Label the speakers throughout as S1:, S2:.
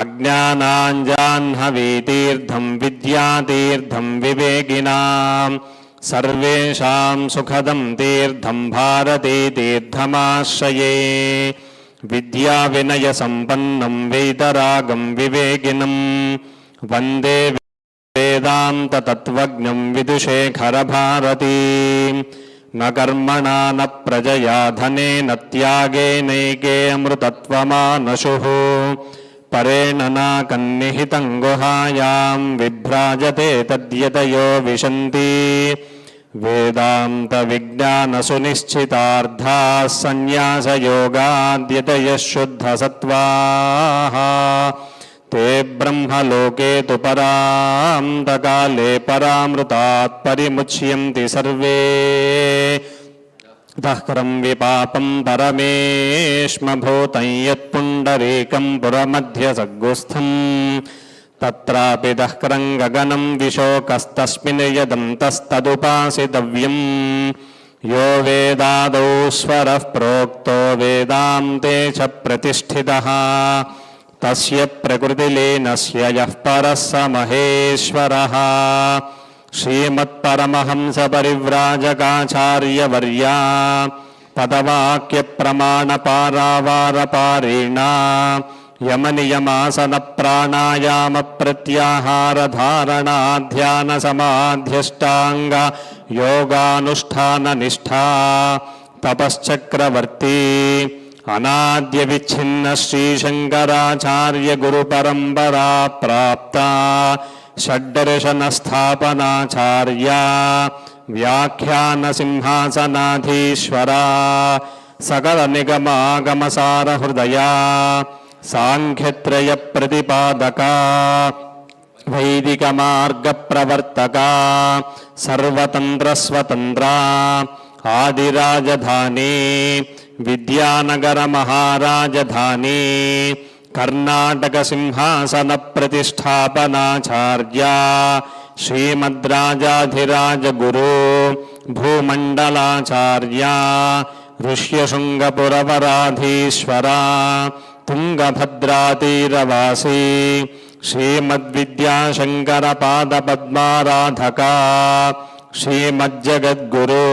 S1: अज्ञानाञ्जाह्नवीतीर्थं विद्यातीर्थं विवेकिनां सर्वेषां सुखदं तीर्थं भारतीतीर्थमाश्रये विद्याविनयसम्पन्नं वेदरागं विवेकिनं वंदे वेदान्ततत्त्वज्ञं विदुषेखरभारती। न कर्मणा न प्रजया धनेन त्यागेनैके अमृतत्वमानशुः। परेण नाकन्निहितं गुहायां विभ्राजते तद्यतयो विशन्ति वेदान्तविज्ञानसुनिश्चितार्थाः सन्न्यासयोगाद्यतयः शुद्धसत्त्वाः ते ब्रह्मलोके तु परान्तकाले परामृतात् परिमुच्यन्ति सर्वे దహ్రం విపాపం పరమేష్మభూతం యత్పుండరీకం పురమధ్య సగ్గుస్థం తత్రాపి దహ్కరం గగనం విశోకస్తస్మిన్ యదంతస్తదుపాసితవ్యం. యో వేదాదౌ స్వర ప్రోక్తో వేదాంతే చ ప్రతిష్ఠిత. తస్య ప్రకృతిలీనస్య యః పరస్స श्रीमत्परमहंसपरिव्राजकाचार्यवर्या पदवाक्यप्रमाणपारावारपारिणा यमनियमासनप्राणायामप्रत्याहारधारणाध्यानसमाध्यष्टाङ्ग योगानुष्ठाननिष्ठा तपश्चक्रवर्ती अनाद्यविच्छिन्न श्रीशङ्कराचार्यगुरुपरम्परा प्राप्ता षड्दर्शनस्थापनाचार्या व्याख्यानसिंहासनाधीश्वरा सकलनिगमागमसारहृदया साङ्ख्यत्रयप्रतिपादका वैदिकमार्गप्रवर्तका सर्वतन्त्रस्वतन्त्रा आदिराजधानी विद्यानगरमहाराजधानी कर्णाटकसिंहासनप्रतिष्ठापनाचार्या श्रीमद्राजाधिराजगुरु भूमण्डलाचार्या ऋष्यशृङ्गपुरवराधीश्वरा तुङ्गभद्रातीरवासी श्रीमद्विद्याशङ्करपादपद्माराधका శ్రీమజ్జగద్గురు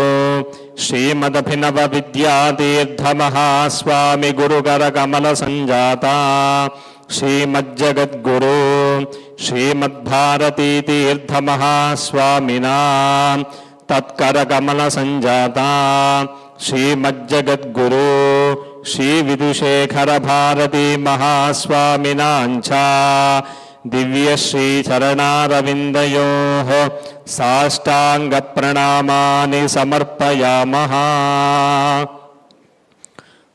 S1: శ్రీమదభినవ విద్యాతీర్థమహాస్వామి గురుగర కమల సంజాత శ్రీమజ్జగద్గురు శ్రీమద్భారతీతీర్థమహాస్వామినా తత్కరకమల సంజాత శ్రీమజ్జగద్గురు శ్రీ విధుశేఖర భారతీ మహాస్వామినాంచ దివ్యశ్రీచరణారవిందయో साष्टाङ्गप्रणामानि समर्पयामः।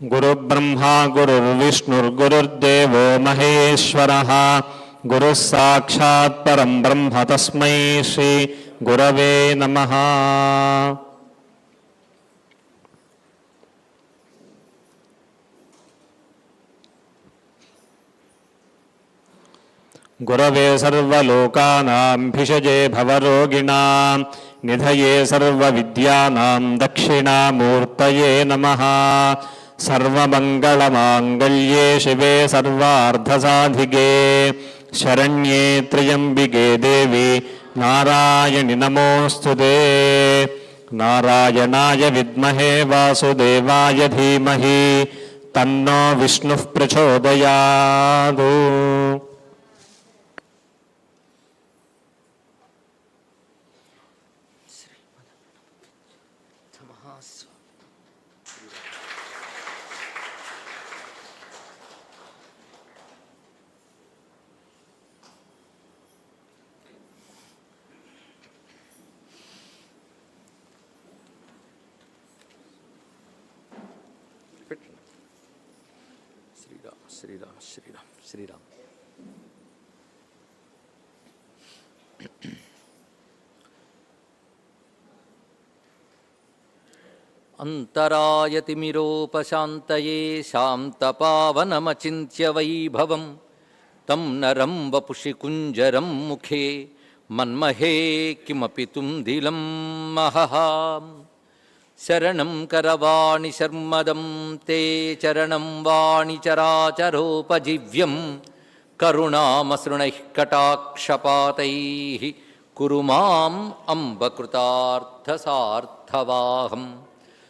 S1: गुरुब्रह्मा गुरुर्विष्णुर्गुरुर्देवो महेश्वरः। गुरुः साक्षात् परं ब्रह्म तस्मै श्रीगुरवे नमः गुरवे सर्वलोकानां भिषजे भवरोगिणां निधये सर्वविद्यानां दक्षिणामूर्तये नमः सर्वमङ्गलमाङ्गल्ये शिवे सर्वार्धसाधिके शरण्ये त्र्यम्बिके देवी नारायणि नमोऽस्तु ते नारायणाय विद्महे वासुदेवाय धीमहि तन्नो विष्णुः प्रचोदयात्
S2: अन्तरायतिमिरोपशान्तये शान्तपावनमचिन्त्य वैभवं तं नरं वपुषि कुञ्जरं मुखे मन्महे किमपि तुम्धिलं महः शरणं करवाणि शर्मदं ते चरणं वाणिचराचरोपजीव्यं करुणामसृणैः कटाक्षपातैः कुरु माम् अम्ब कृतार्थसार्थवाहम्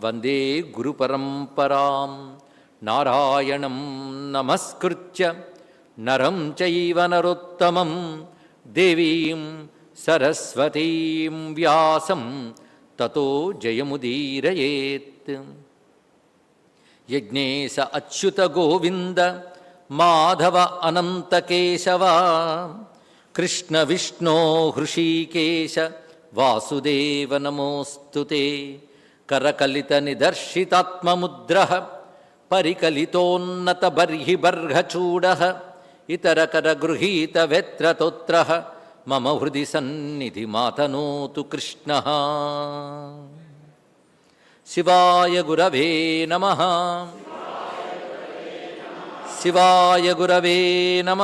S2: வந்தே குருபரம்பராம். நாராயணம் நமஸ்கிருத்திய நரம் செய்வ நரோத்தமம். தேவீம் சரஸ்வதீம் வியாசம் ததோ ஜெயமுதீரயேத். யஜ்னேச அச்சுத கோவிந்த மாதவ அனந்தகேசவா. कृष्णविष्णो हृषीकेश वासुदेव नमोऽस्तु ते కరకలిత నిదర్శితాత్మముద్ర పరికలితోన్నత బర్హి బర్హచూడ ఇతరకర గృహీత వెత్రతోత్ర మమ హృది సన్నిధి మాతనోతు కృష్ణ శివాయ గురవే నమ శివాయ గురవే నమ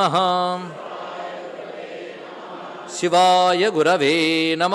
S2: శివాయ గురవే నమ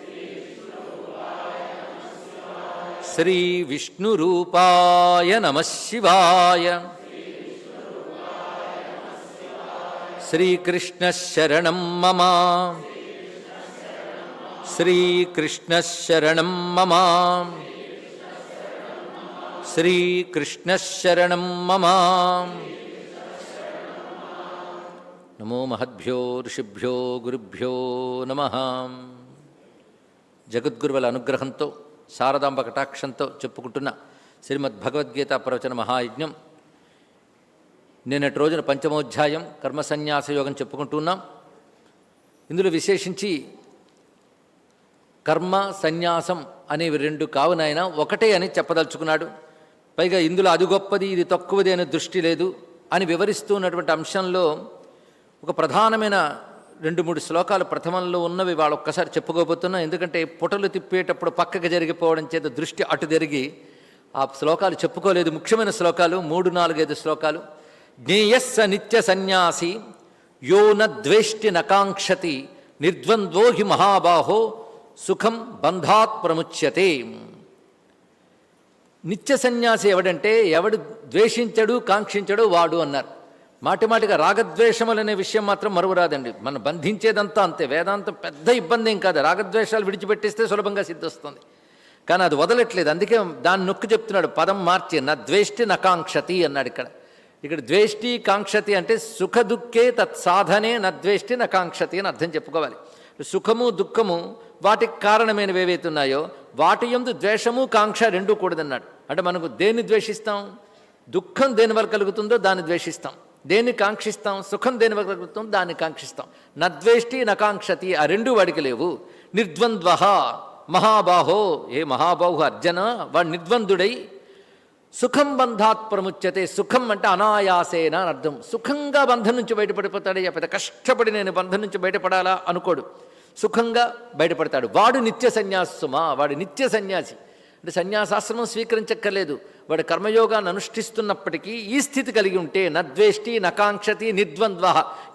S2: శ్రీ విష్ణురూపాయ నమ శివాయ. శ్రీకృష్ణశరణం మమ. శ్రీకృష్ణశరణం మమ. శ్రీకృష్ణశరణం మమ. నమో మహద్భ్యో ఋషిభ్యో గురుభ్యో నమ. జగద్గురువుల అనుగ్రహంతో శారదాంబ కటాక్షంతో చెప్పుకుంటున్న శ్రీమద్ భగవద్గీత ప్రవచన మహాయజ్ఞం. నిన్నటి రోజున పంచమోధ్యాయం కర్మ సన్యాస యోగం చెప్పుకుంటున్నాం ఇందులో విశేషించి కర్మ సన్యాసం అనేవి రెండు కావునైనా ఒకటే అని చెప్పదలుచుకున్నాడు. పైగా ఇందులో అది గొప్పది ఇది తక్కువది అనే దృష్టి లేదు అని వివరిస్తూ ఉన్నటువంటి అంశంలో ఒక ప్రధానమైన రెండు మూడు శ్లోకాలు ప్రథమంలో ఉన్నవి వాళ్ళు ఒక్కసారి చెప్పుకోబోతున్నా. ఎందుకంటే పుటలు తిప్పేటప్పుడు పక్కకి జరిగిపోవడం చేత దృష్టి అటు తిరిగి ఆ శ్లోకాలు చెప్పుకోలేదు. ముఖ్యమైన శ్లోకాలు మూడు నాలుగైదు శ్లోకాలు. జ్ఞేయస్స నిత్య సన్యాసి యో నద్వేష్టి నకాంక్షతి నిర్ద్వంద్వో హి మహాబాహో సుఖం బంధాత్ ప్రముచ్యతే. నిత్య సన్యాసి ఎవడంటే ఎవడు ద్వేషించడు కాంక్షించడు వాడు అన్నారు. మాటిమాటిగా రాగద్వేషములు అనే విషయం మాత్రం మరువురాదండి. మనం బంధించేదంతా అంతే. వేదాంతం పెద్ద ఇబ్బంది ఏం కాదు. రాగద్వేషాలు విడిచిపెట్టేస్తే సులభంగా సిద్ధిస్తుంది. కానీ అది వదలట్లేదు. అందుకే దాన్ని నొక్కి చెప్తున్నాడు. పదం మార్చి నా ద్వేష్టి నకాంక్షతి అన్నాడు ఇక్కడ. ఇక్కడ ద్వేష్టి కాంక్షతి అంటే సుఖ దుఃఖే తత్ సాధనే నద్వేష్టి నకాంక్షతి అని అర్థం చెప్పుకోవాలి. సుఖము దుఃఖము వాటికి కారణమైనవి ఏవైతే ఉన్నాయో వాటి ఎందు ద్వేషము కాంక్ష రెండూ కూడదన్నాడు. అంటే మనకు దేన్ని ద్వేషిస్తాం? దుఃఖం దేని వల్ల కలుగుతుందో దాన్ని ద్వేషిస్తాం. దేన్ని కాంక్షిస్తాం? సుఖం దేని వల్ల దాన్ని కాంక్షిస్తాం. నద్వేష్టి నకాంక్షతి ఆ రెండు వాడికి లేవు. నిర్ద్వంద్వ మహాబాహో ఏ మహాబాహు అర్జన వాడు నిర్ద్వందుడై సుఖం బంధాత్ ప్రముచ్యతే. సుఖం అంటే అనాయాసేన అని అర్థం. సుఖంగా బంధం నుంచి బయటపడిపోతాడు పెద్ద కష్టపడి నేను బంధం నుంచి బయటపడాలా అనుకోడు. సుఖంగా బయటపడతాడు. వాడు నిత్య సన్యాసుమా? వాడు నిత్య సన్యాసి. అంటే సన్యాసాశ్రమం స్వీకరించక్కర్లేదు. వాడు కర్మయోగాన్ని అనుష్ఠిస్తున్నప్పటికీ ఈ స్థితి కలిగి ఉంటే నద్వేష్టి నకాంక్షతి నిద్వంద్వ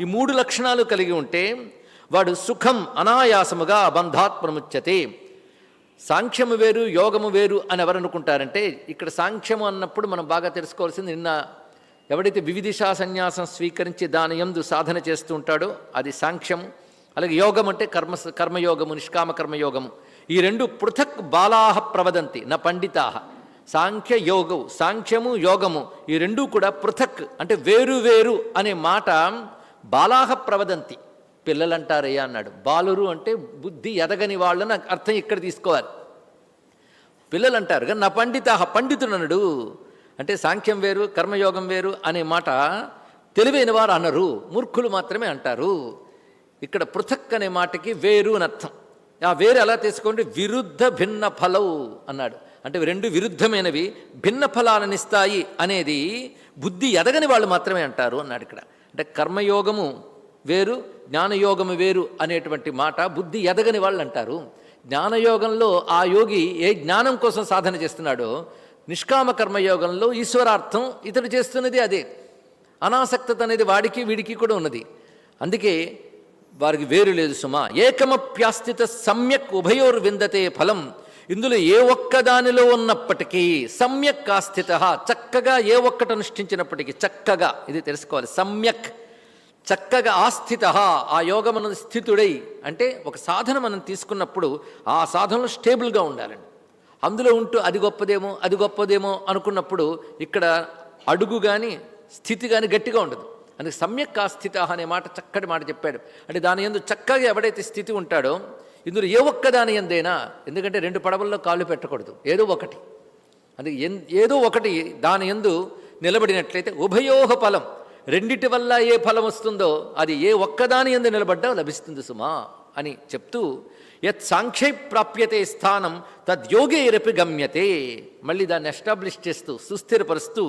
S2: ఈ మూడు లక్షణాలు కలిగి ఉంటే వాడు సుఖం అనాయాసముగా బంధాత్ ప్రముచ్యతే సాంఖ్యము వేరు యోగము వేరు అని ఎవరు అనుకుంటారంటే ఇక్కడ సాంఖ్యము అన్నప్పుడు మనం బాగా తెలుసుకోవాల్సింది నిన్న ఎవడైతే వివిధిషా సన్యాసం స్వీకరించి దాని ఎందు సాధన చేస్తూ ఉంటాడో అది సాంఖ్యము అలాగే యోగం అంటే కర్మ కర్మయోగము నిష్కామ కర్మయోగము. ఈ రెండు పృథక్ బాలాహ ప్రవదంతి నా పండితాహ. సాంఖ్య యోగవు సాంఖ్యము యోగము ఈ రెండూ కూడా పృథక్ అంటే వేరు వేరు అనే మాట బాలాహ ప్రవదంతి. పిల్లలంటారయ్యా అన్నాడు. బాలురు అంటే బుద్ధి ఎదగని వాళ్ళని అర్థం ఇక్కడ తీసుకోవాలి. పిల్లలు అంటారు కానీ నా పండిత పండితుడనడు అంటే సాంఖ్యం వేరు కర్మయోగం వేరు అనే మాట తెలివైన వారు అనరు మూర్ఖులు మాత్రమే అంటారు. ఇక్కడ పృథక్ అనే మాటకి వేరు అని అర్థం. ఆ వేరు ఎలా తీసుకోండి? విరుద్ధ భిన్న ఫలవు అన్నాడు. అంటే రెండు విరుద్ధమైనవి భిన్న ఫలాలనిస్తాయి అనేది బుద్ధి ఎదగని వాళ్ళు మాత్రమే అంటారు అన్నాడు ఇక్కడ. అంటే కర్మయోగము వేరు జ్ఞానయోగము వేరు అనేటువంటి మాట బుద్ధి ఎదగని వాళ్ళు అంటారు. జ్ఞానయోగంలో ఆ యోగి ఏ జ్ఞానం కోసం సాధన చేస్తున్నాడో నిష్కామ కర్మయోగంలో ఈశ్వరార్థం ఇతడు చేస్తున్నది అదే. అనాసక్తత అనేది వాడికి వీడికి కూడా ఉన్నది. అందుకే వారికి వేరు లేదు సుమా. ఏకమప్యాస్థిత సమ్యక్ ఉభయోర్ విందతే ఫలం. ఇందులో ఏ ఒక్క దానిలో ఉన్నప్పటికీ సమ్యక్ ఆస్థిత చక్కగా ఏ ఒక్కటి అనుష్ఠించినప్పటికీ చక్కగా ఇది తెలుసుకోవాలి సమ్యక్ చక్కగా ఆస్థిత ఆ యోగం స్థితుడై అంటే ఒక సాధన మనం తీసుకున్నప్పుడు ఆ సాధనలో స్టేబుల్గా ఉండాలండి. అందులో ఉంటూ అది గొప్పదేమో అది గొప్పదేమో అనుకున్నప్పుడు ఇక్కడ అడుగు కానీ స్థితి కానీ గట్టిగా ఉండదు. అందుకే సమ్యక్ ఆస్థిత అనే మాట చక్కటి మాట చెప్పాడు. అంటే దాని ఎందు చక్కగా ఎవడైతే స్థితి ఉంటాడో ఇందులో ఏ ఒక్క దాని ఎందైనా ఎందుకంటే రెండు పడవల్లో కాళ్ళు పెట్టకూడదు ఏదో ఒకటి. అది ఎన్ ఏదో ఒకటి దాని ఎందు నిలబడినట్లయితే ఉభయోహ ఫలం రెండిటి వల్ల ఏ ఫలం వస్తుందో అది ఏ ఒక్కదాని ఎందు నిలబడ్డా లభిస్తుంది సుమా అని చెప్తూ యత్ సాంఖ్యై ప్రాప్యతే స్థానం తద్యోగేరపి గమ్యతే. మళ్ళీ దాన్ని ఎస్టాబ్లిష్ చేస్తూ సుస్థిరపరుస్తూ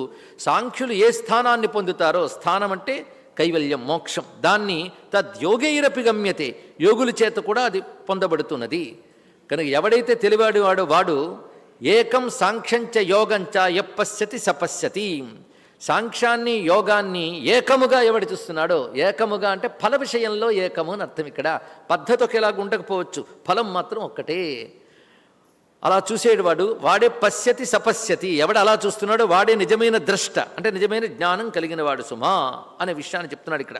S2: సాంఖ్యులు ఏ స్థానాన్ని పొందుతారో స్థానం అంటే కైవల్యం మోక్షం. దాన్ని తద్యోగైరపి గమ్యతే యోగుల చేత కూడా అది పొందబడుతున్నది. కనుక ఎవడైతే తెలివాడు వాడు వాడు ఏకం సాంఖ్యంచ యోగంచ ఎప్పశ్యతి సపశ్యతి సాంఖ్యాన్ని యోగాన్ని ఏకముగా ఎవడు చూస్తున్నాడో ఏకముగా అంటే ఫల విషయంలో ఏకము అని అర్థం ఇక్కడ. పద్ధతి ఒకేలాగా ఉండకపోవచ్చు. ఫలం మాత్రం ఒక్కటే. అలా చూసేవాడు వాడే పశ్యతి సపశ్యతి. ఎవడు అలా చూస్తున్నాడో వాడే నిజమైన ద్రష్ట. అంటే నిజమైన జ్ఞానం కలిగిన వాడు సుమా అనే విషయాన్ని చెప్తున్నాడు ఇక్కడ.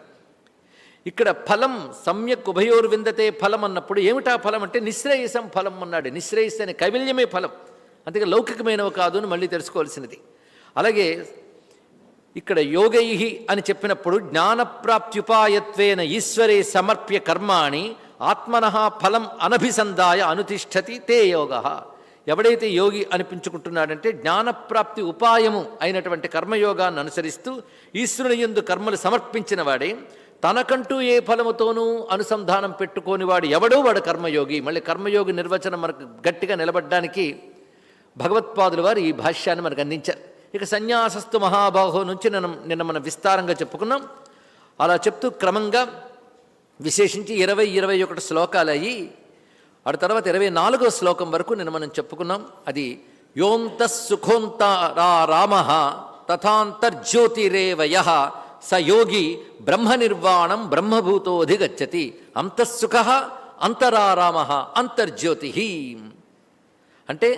S2: ఇక్కడ ఫలం సమ్యక్ ఉభయోరు విందతే ఫలం అన్నప్పుడు ఏమిటా ఫలం అంటే నిశ్రేయసం ఫలం అన్నాడు. నిశ్రేయస్ అనే కైవల్యమే ఫలం. అందుకే లౌకికమైనవి కాదు అని మళ్ళీ తెలుసుకోవాల్సినది. అలాగే ఇక్కడ యోగై అని చెప్పినప్పుడు జ్ఞానప్రాప్త్యుపాయత్వేన ఈశ్వరే సమర్ప్య కర్మాణి ఆత్మన ఫలం అనభిసందాయ అనుతిష్టతి తే యోగ. ఎవడైతే యోగి అనిపించుకుంటున్నాడంటే జ్ఞానప్రాప్తి ఉపాయము అయినటువంటి కర్మయోగాన్ని అనుసరిస్తూ ఈశ్వరుని యందు కర్మలు సమర్పించిన వాడే. తనకంటూ ఏ ఫలముతోనూ అనుసంధానం పెట్టుకోని వాడు ఎవడో వాడు కర్మయోగి. మళ్ళీ కర్మయోగి నిర్వచనం మనకు గట్టిగా నిలబడ్డానికి భగవత్పాదుల వారు ఈ భాష్యాన్ని మనకు అందించారు. ఇక సన్యాసస్తు మహాబాహో నుంచి నిన్న నిన్న మనం విస్తారంగా చెప్పుకున్నాం. అలా చెప్తూ క్రమంగా విశేషించి ఇరవై ఇరవై ఒకటి శ్లోకాలు అయ్యి ఆ తర్వాత ఇరవై నాలుగో శ్లోకం వరకు నేను మనం చెప్పుకున్నాం. అది యోంత సుఖోంత రామ తథాంతర్జ్యోతిరేవయ స యోగి బ్రహ్మ నిర్వాణం బ్రహ్మభూతోధిగచ్చతి అంతఃసుఖ అంతరారామ అంతర్జ్యోతి. అంటే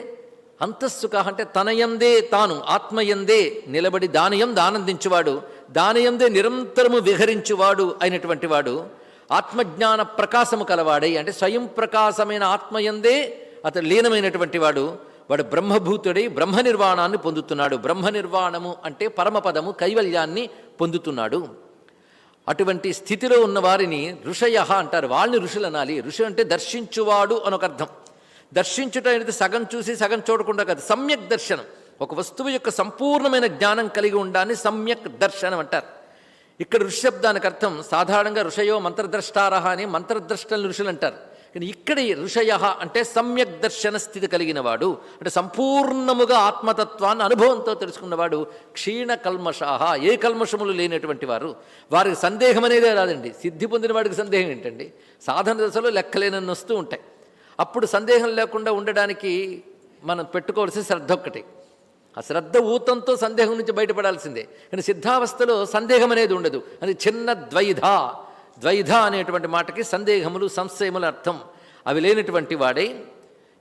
S2: అంతఃసుఖ అంటే తనయందే తాను ఆత్మయందే నిలబడి దానయందు ఆనందించువాడు దానయందే నిరంతరము విహరించువాడు అయినటువంటి వాడు. ఆత్మజ్ఞాన ప్రకాశము కలవాడై అంటే స్వయం ప్రకాశమైన ఆత్మయందే అతడు లీనమైనటువంటి వాడు. వాడు బ్రహ్మభూతుడై బ్రహ్మ నిర్వాణాన్ని పొందుతున్నాడు. బ్రహ్మ నిర్వాణము అంటే పరమపదము కైవల్యాన్ని పొందుతున్నాడు. అటువంటి స్థితిలో ఉన్న వారిని ఋషయ అంటారు. వాళ్ళని ఋషులు అనాలి. ఋషి అంటే దర్శించువాడు అని ఒక అర్థం. దర్శించుట అనేది సగం చూసి సగం చూడకుండా కాదు సమ్యక్ దర్శనం. ఒక వస్తువు యొక్క సంపూర్ణమైన జ్ఞానం కలిగి ఉండాలని సమ్యక్ దర్శనం అంటారు. ఇక్కడ ఋషబ్దానికి అర్థం సాధారణంగా ఋషయో మంత్రద్రష్టారహ అని మంత్రద్రష్టలు ఋషులు అంటారు. కానీ ఇక్కడ ఋషయ అంటే సమ్యక్ దర్శన స్థితి కలిగిన వాడు అంటే సంపూర్ణముగా ఆత్మతత్వాన్ని అనుభవంతో తెలుసుకున్నవాడు క్షీణ కల్మషాహ ఏ కల్మషములు లేనటువంటి వారు. వారికి సందేహం అనేదే రాదండి. సిద్ధి పొందిన వాడికి సందేహం ఏంటండి? సాధన దశలో లెక్కలేనన్ని వస్తూ ఉంటాయి. అప్పుడు సందేహం లేకుండా ఉండడానికి మనం పెట్టుకోవాల్సిన శ్రద్ధ ఒక్కటి. ఆ శ్రద్ధ ఊతంతో సందేహం నుంచి బయటపడాల్సిందే. కానీ సిద్ధావస్థలో సందేహం అనేది ఉండదు. అది చిన్న ద్వైధ. ద్వైధ అనేటువంటి మాటకి సందేహములు సంశయముల అర్థం. అవి లేనటువంటి వాడై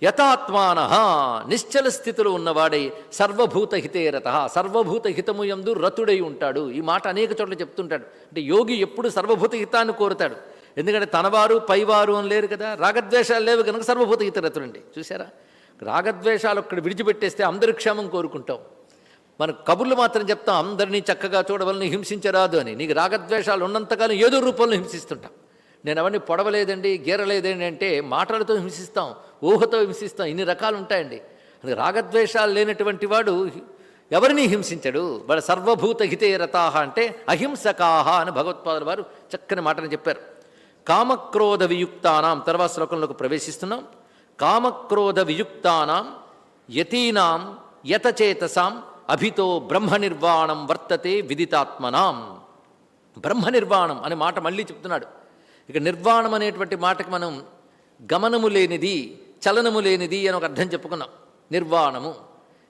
S2: యథాత్మాన నిశ్చల స్థితిలో ఉన్నవాడై సర్వభూత హితే రత సర్వభూత హితము యందు రతుడై ఉంటాడు. ఈ మాట అనేక చోట్ల చెప్తుంటాడు. అంటే యోగి ఎప్పుడు సర్వభూత హితాన్ని కోరుతాడు. ఎందుకంటే తనవారు పైవారు అని లేరు కదా. రాగద్వేషాలు లేవు కనుక సర్వభూత హిత రతుడండి చూసారా రాగద్వేషాలు ఒక్కడ విడిచిపెట్టేస్తే అందరి క్షేమం కోరుకుంటాం మన కబుర్లు మాత్రం చెప్తాం అందరినీ చక్కగా చూడవలని హింసించరాదు అని. నీకు రాగద్వేషాలు ఉన్నంతకాలం ఏదో రూపంలో హింసిస్తుంటాం. నేను అవన్నీ పొడవలేదండి గీరలేదండి అంటే మాటలతో హింసిస్తాం ఊహతో హింసిస్తాం ఇన్ని రకాలు ఉంటాయండి అది రాగద్వేషాలు లేనటువంటి వాడు ఎవరిని హింసించడు? వాడు సర్వభూత హితే రతాహ అంటే అహింసకాహ అని భగవత్పాదుల వారు చక్కని మాటని చెప్పారు. కామక్రోధ వియుక్తానాం తర్వాత శ్లోకంలోకి ప్రవేశిస్తున్నాం. కామక్రోధ వియుక్తానాం యతీనాం యతచేతసాం అభితో బ్రహ్మ నిర్వాణం వర్తతే విదితాత్మనాం. బ్రహ్మ నిర్వాణం అనే మాట మళ్ళీ చెప్తున్నాడు. ఇక నిర్వాణం అనేటువంటి మాటకి మనం గమనము లేనిది చలనము లేనిది అని ఒక అర్థం చెప్పుకున్నాం. నిర్వాణము.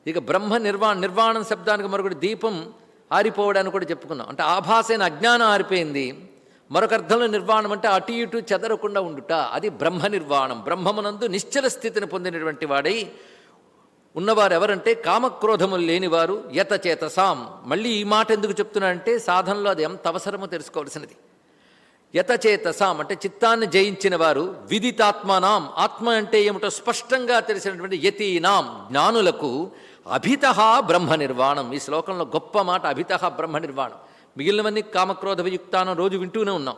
S2: ఇక బ్రహ్మ నిర్వా నిర్వాణం శబ్దానికి మరొకటి దీపం ఆరిపోవడానికి కూడా చెప్పుకున్నాం. అంటే ఆభాసైన అజ్ఞానం ఆరిపోయింది. మరొక అర్థంలో నిర్వాణం అంటే అటు ఇటు చెదరకుండా ఉండుట. అది బ్రహ్మ నిర్వాణం. బ్రహ్మమునందు నిశ్చల స్థితిని పొందినటువంటి వాడై ఉన్నవారు ఎవరంటే కామక్రోధములు లేనివారు యతచేతసాం. మళ్ళీ ఈ మాట ఎందుకు చెప్తున్నానంటే సాధనలో అది ఎంత అవసరమో తెలుసుకోవాల్సినది. యతచేతసాం అంటే చిత్తాన్ని జయించిన వారు విదితాత్మనాం. ఆత్మ అంటే ఏమిటో స్పష్టంగా తెలిసినటువంటి యతీనాం. జ్ఞానులకు అభిత బ్రహ్మ నిర్వాణం. ఈ శ్లోకంలో గొప్ప మాట అభిత బ్రహ్మ నిర్వాణం. మిగిలినవన్నీ కామక్రోధ వియుక్తానం రోజు వింటూనే ఉన్నాం.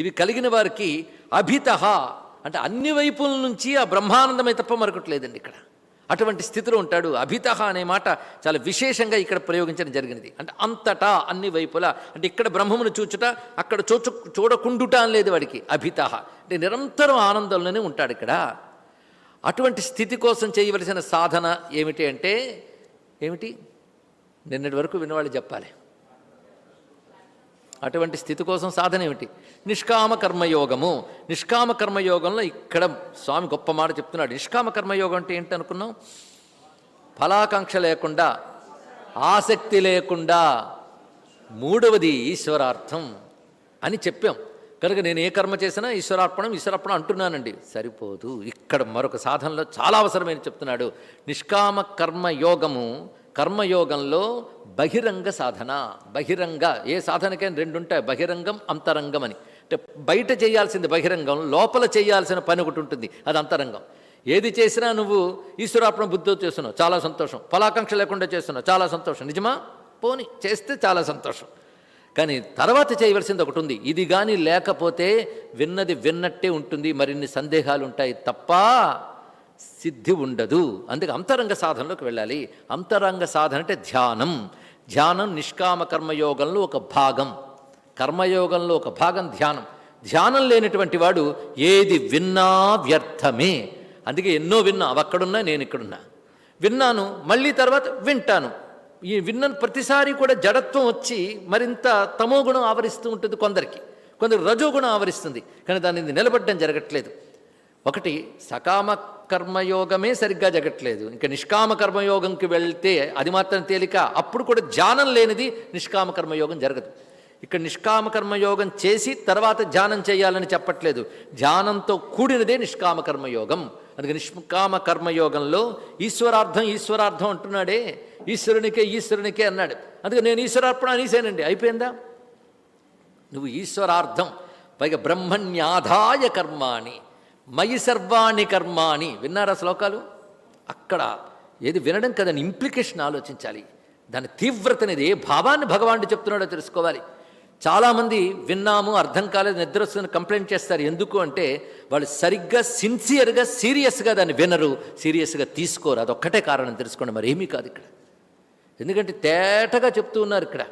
S2: ఇవి కలిగిన వారికి అభిత అంటే అన్ని వైపుల నుంచి ఆ బ్రహ్మానందమే తప్ప మరొకట్లేదండి ఇక్కడ. అటువంటి స్థితిలో ఉంటాడు అభిత అనే మాట చాలా విశేషంగా ఇక్కడ ప్రయోగించడం జరిగినది. అంటే అంతటా అన్ని వైపులా అంటే ఇక్కడ బ్రహ్మమును చూచుట అక్కడ చూచు చూడకుండుట అని లేదు వాడికి అభిత అంటే నిరంతరం ఆనందంలోనే ఉంటాడు ఇక్కడ. అటువంటి స్థితి కోసం చేయవలసిన సాధన ఏమిటి అంటే ఏమిటి? నిన్నటి వరకు విన్నవాళ్ళు చెప్పాలి. అటువంటి స్థితి కోసం సాధన ఏమిటి? నిష్కామ కర్మయోగము. నిష్కామ కర్మయోగంలో ఇక్కడ స్వామి గొప్ప మాట చెప్తున్నాడు. నిష్కామ కర్మయోగం అంటే ఏంటి అనుకున్నాం? ఫలాకాంక్ష లేకుండా ఆసక్తి లేకుండా మూడవది ఈశ్వరార్థం అని చెప్పాం. కనుక నేను ఏ కర్మ చేసినా ఈశ్వరార్పణం ఈశ్వరార్పణం అంటున్నానండి. సరిపోదు. ఇక్కడ మరొక సాధనలో చాలా అవసరమైన చెప్తున్నాడు. నిష్కామ కర్మయోగము కర్మయోగంలో బహిరంగ సాధన బహిరంగ ఏ సాధనకైనా రెండు ఉంటాయి బహిరంగం అంతరంగం అని అంటే బయట చేయాల్సింది బహిరంగం లోపల చేయాల్సిన పని ఒకటి ఉంటుంది అది అంతరంగం. ఏది చేసినా నువ్వు ఈశ్వరార్పణ బుద్ధితో చేస్తున్నావు చాలా సంతోషం. ఫలాకాంక్ష లేకుండా చేస్తున్నావు చాలా సంతోషం. నిజమా? పోని చేస్తే చాలా సంతోషం. కానీ తర్వాత చేయవలసింది ఒకటి ఉంది. ఇది కానీ లేకపోతే విన్నది విన్నట్టే ఉంటుంది మరిన్ని సందేహాలు ఉంటాయి తప్ప సిద్ధి ఉండదు. అందుకే అంతరంగ సాధనలోకి వెళ్ళాలి. అంతరంగ సాధన అంటే ధ్యానం. ధ్యానం నిష్కామ కర్మయోగంలో ఒక భాగం. కర్మయోగంలో ఒక భాగం ధ్యానం. ధ్యానం లేనటువంటి వాడు ఏది విన్నా వ్యర్థమే. అందుకే ఎన్నో విన్నా అవి అక్కడున్నా నేను ఇక్కడున్నా. విన్నాను మళ్ళీ తర్వాత వింటాను. ఈ విన్న ప్రతిసారి కూడా జడత్వం వచ్చి మరింత తమోగుణం ఆవరిస్తూ ఉంటుంది కొందరికి. కొందరు రజోగుణం ఆవరిస్తుంది. కానీ దాని నిలబడడం జరగట్లేదు. ఒకటి సకామ కర్మయోగమే సరిగ్గా జగట్లేదు ఇంకా నిష్కామ కర్మయోగంకి వెళ్తే అది మాత్రం తేలిక. అప్పుడు కూడా ధ్యానం లేనిది నిష్కామ కర్మయోగం జరగదు. ఇక్కడ నిష్కామ కర్మయోగం చేసి తర్వాత ధ్యానం చేయాలని చెప్పట్లేదు. ధ్యానంతో కూడినదే నిష్కామ కర్మయోగం. అందుకే నిష్కామ కర్మయోగంలో ఈశ్వరార్థం ఈశ్వరార్థం అంటున్నాడే. ఈశ్వరునికే ఈశ్వరునికే అన్నాడు. అందుకే నేను ఈశ్వరార్పణ అనేసానండి. అయిపోయిందా? నువ్వు ఈశ్వరార్థం పైగా బ్రహ్మణ్యాధాయ కర్మాణి. మయి సర్వాణి కర్మాణి. విన్నారా శ్లోకాలు? అక్కడ ఏది వినడం కదని ఇంప్లికేషన్ ఆలోచించాలి. దాని తీవ్రత అనేది ఏ భావాన్ని భగవానుడు చెప్తున్నాడో తెలుసుకోవాలి. చాలామంది విన్నాము అర్థం కాలేదు నిద్ర వస్తుందని కంప్లైంట్ చేస్తారు. ఎందుకు అంటే వాళ్ళు సరిగ్గా సిన్సియర్గా సీరియస్గా దాన్ని వినరు. సీరియస్గా తీసుకోరు. అదొక్కటే కారణం తెలుసుకోండి. మరి ఏమీ కాదు ఇక్కడ. ఎందుకంటే తేటగా చెప్తూ ఉన్నారు ఇక్కడ.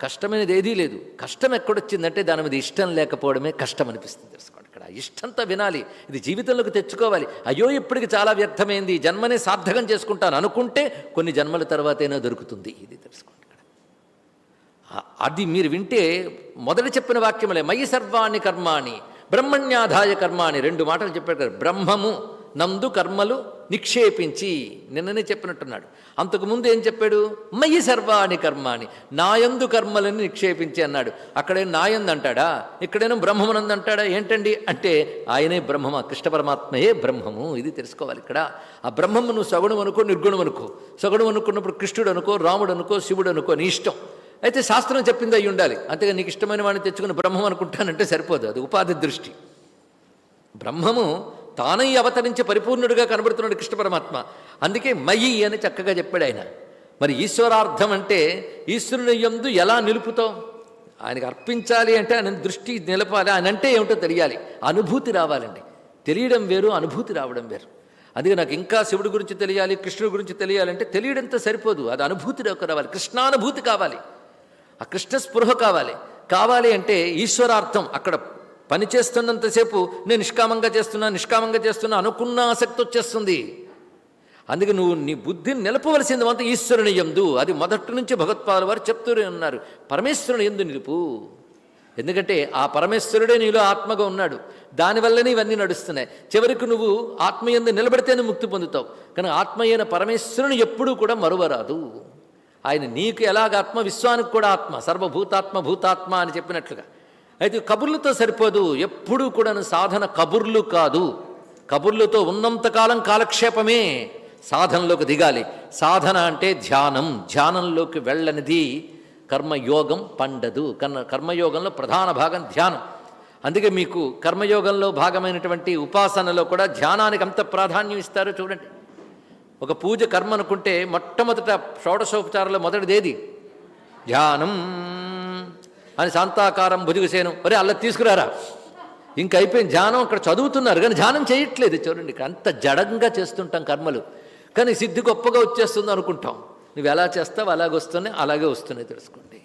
S2: కష్టమైనది ఏదీ లేదు. కష్టం ఎక్కడొచ్చిందంటే దాని మీద ఇష్టం లేకపోవడమే కష్టం అనిపిస్తుంది తెలుసుకోండి. ఇక్కడ ఇష్టంతో వినాలి. ఇది జీవితంలోకి తెచ్చుకోవాలి. అయ్యో ఇప్పటికి చాలా వ్యర్థమైంది. జన్మనే సార్థకం చేసుకుంటాను అనుకుంటే కొన్ని జన్మల తర్వాతైనా దొరుకుతుంది. ఇది తెలుసుకోండి ఇక్కడ అది మీరు వింటే మొదట చెప్పిన వాక్యములే. మయి సర్వాణి కర్మాణి బ్రహ్మణ్యాధాయ కర్మాణి. రెండు మాటలు చెప్పాడు కదా. బ్రహ్మము నందు కర్మలు నిక్షేపించి నిన్ననే చెప్పినట్టున్నాడు. అంతకుముందు ఏం చెప్పాడు? మయి సర్వాణి కర్మాని నాయందు కర్మలని నిక్షేపించి అన్నాడు. అక్కడే నాయందు అంటాడా? ఇక్కడేనో బ్రహ్మమునందు అంటాడా? ఏంటండి? అంటే ఆయనే బ్రహ్మమ? కృష్ణ పరమాత్మయే బ్రహ్మము. ఇది తెలుసుకోవాలి ఇక్కడ. ఆ బ్రహ్మమును సగుణం అనుకో నిర్గుణం అనుకో. సగుణం అనుకున్నప్పుడు కృష్ణుడు అనుకో రాముడు అనుకో శివుడు అనుకో నీ ఇష్టం. అయితే శాస్త్రం చెప్పింది అయి ఉండాలి. అంతేగా నీకు ఇష్టమైన వాడిని తెచ్చుకుని బ్రహ్మం అనుకుంటానంటే సరిపోదు. అది ఉపాధి దృష్టి. బ్రహ్మము తానై అవతరించి పరిపూర్ణుడిగా కనబడుతున్నాడు కృష్ణ పరమాత్మ. అందుకే మయి అని చక్కగా చెప్పాడు ఆయన. మరి ఈశ్వరార్థం అంటే ఈశ్వరుని యందు ఎలా నిలుపుతావు ఆయనకు అర్పించాలి అంటే ఆయన దృష్టి నిలపాలి. ఆయన అంటే ఏమిటో తెలియాలి. అనుభూతి రావాలండి. తెలియడం వేరు అనుభూతి రావడం వేరు. అందుకే నాకు ఇంకా శివుడి గురించి తెలియాలి కృష్ణుడి గురించి తెలియాలంటే తెలియడంతో సరిపోదు. అది అనుభూతి రావాలి. కృష్ణానుభూతి కావాలి. ఆ కృష్ణ స్పృహ కావాలి. కావాలి అంటే ఈశ్వరార్థం. అక్కడ పని చేస్తున్నంతసేపు నేను నిష్కామంగా చేస్తున్నా నిష్కామంగా చేస్తున్నా అనుకున్న ఆసక్తి వచ్చేస్తుంది. అందుకే నువ్వు నీ బుద్ధిని నిలపవలసింది అంతా ఈశ్వరుని ఎందు అది మొదటి నుంచి భగవత్పాదుల వారు చెప్తూనే ఉన్నారు. పరమేశ్వరుని ఎందు నిలుపు. ఎందుకంటే ఆ పరమేశ్వరుడే నీలో ఆత్మగా ఉన్నాడు. దానివల్లనే ఇవన్నీ నడుస్తున్నాయి. చివరికి నువ్వు ఆత్మయందు నిలబడితేనే ముక్తి పొందుతావు. కానీ ఆత్మయైన పరమేశ్వరుని ఎప్పుడూ కూడా మరువరాదు. ఆయన నీకు ఎలాగ ఆత్మ విశ్వానికి కూడా ఆత్మ సర్వభూతాత్మ భూతాత్మ అని చెప్పినట్లుగా. అయితే కబుర్లతో సరిపోదు. ఎప్పుడూ కూడా సాధన కబుర్లు కాదు. కబుర్లతో ఉన్నంతకాలం కాలక్షేపమే సాధనలోకి దిగాలి. సాధన అంటే ధ్యానం. ధ్యానంలోకి వెళ్ళనిది కర్మయోగం పండదు. కన్న కర్మయోగంలో ప్రధాన భాగం ధ్యానం. అందుకే మీకు కర్మయోగంలో భాగమైనటువంటి ఉపాసనలో కూడా ధ్యానానికి అంత ప్రాధాన్యం ఇస్తారో చూడండి. ఒక పూజ కర్మ అనుకుంటే మొట్టమొదట షోడశోపచారంలో మొదటిదేది? ధ్యానం. అని శాంతాకారం భుజగసేను ఒరే అల్ల తీసుకురారా? ఇంక అయిపోయింది ధ్యానం అక్కడ చదువుతున్నారు కానీ ధ్యానం చేయట్లేదు. చూడండి ఇక్కడ అంత జడంగా చేస్తుంటాం కర్మలు. కానీ సిద్ధి గొప్పగా వచ్చేస్తుంది అనుకుంటాం. నువ్వు ఎలా చేస్తావు అలాగే వస్తున్నాయి అలాగే వస్తున్నాయి తెలుసుకోండి.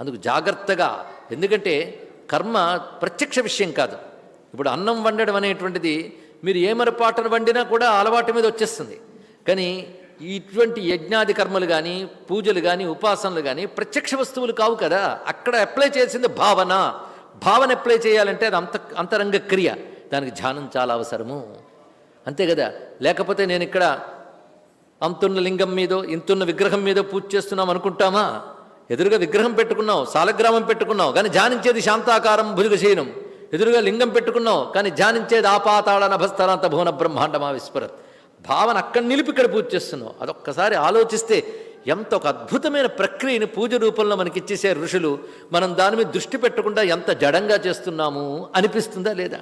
S2: అందుకు జాగ్రత్తగా ఎందుకంటే కర్మ ప్రత్యక్ష విషయం కాదు. ఇప్పుడు అన్నం వండడం అనేటువంటిది మీరు ఏ వండినా కూడా అలవాటు మీద వచ్చేస్తుంది. కానీ ఇటువంటి యజ్ఞాది కర్మలు కానీ పూజలు కానీ ఉపాసనలు కానీ ప్రత్యక్ష వస్తువులు కావు కదా. అక్కడ అప్లై చేసింది భావన. భావన అప్లై చేయాలంటే అది అంత అంతరంగ క్రియ. దానికి ధ్యానం చాలా అవసరము. అంతే కదా. లేకపోతే నేను ఇక్కడ అంతున్న లింగం మీదో ఇంతున్న విగ్రహం మీదో పూజ చేస్తున్నాం అనుకుంటామా? ఎదురుగా విగ్రహం పెట్టుకున్నావు సాలగ్రామం పెట్టుకున్నావు కానీ ధ్యానించేది శాంతాకారం భుజగశీనం. ఎదురుగా లింగం పెట్టుకున్నావు కానీ ధ్యానించేది ఆపాతాళ నభస్తరాంత భువన బ్రహ్మాండమా విస్మరత్ భావన అక్కడ నిలిపి ఇక్కడ పూజ చేస్తున్నావు. అదొక్కసారి ఆలోచిస్తే ఎంత ఒక అద్భుతమైన ప్రక్రియని పూజ రూపంలో మనకి ఇచ్చేసే ఋషులు. మనం దాని మీద దృష్టి పెట్టకుండా ఎంత జడంగా చేస్తున్నాము అనిపిస్తుందా లేదా?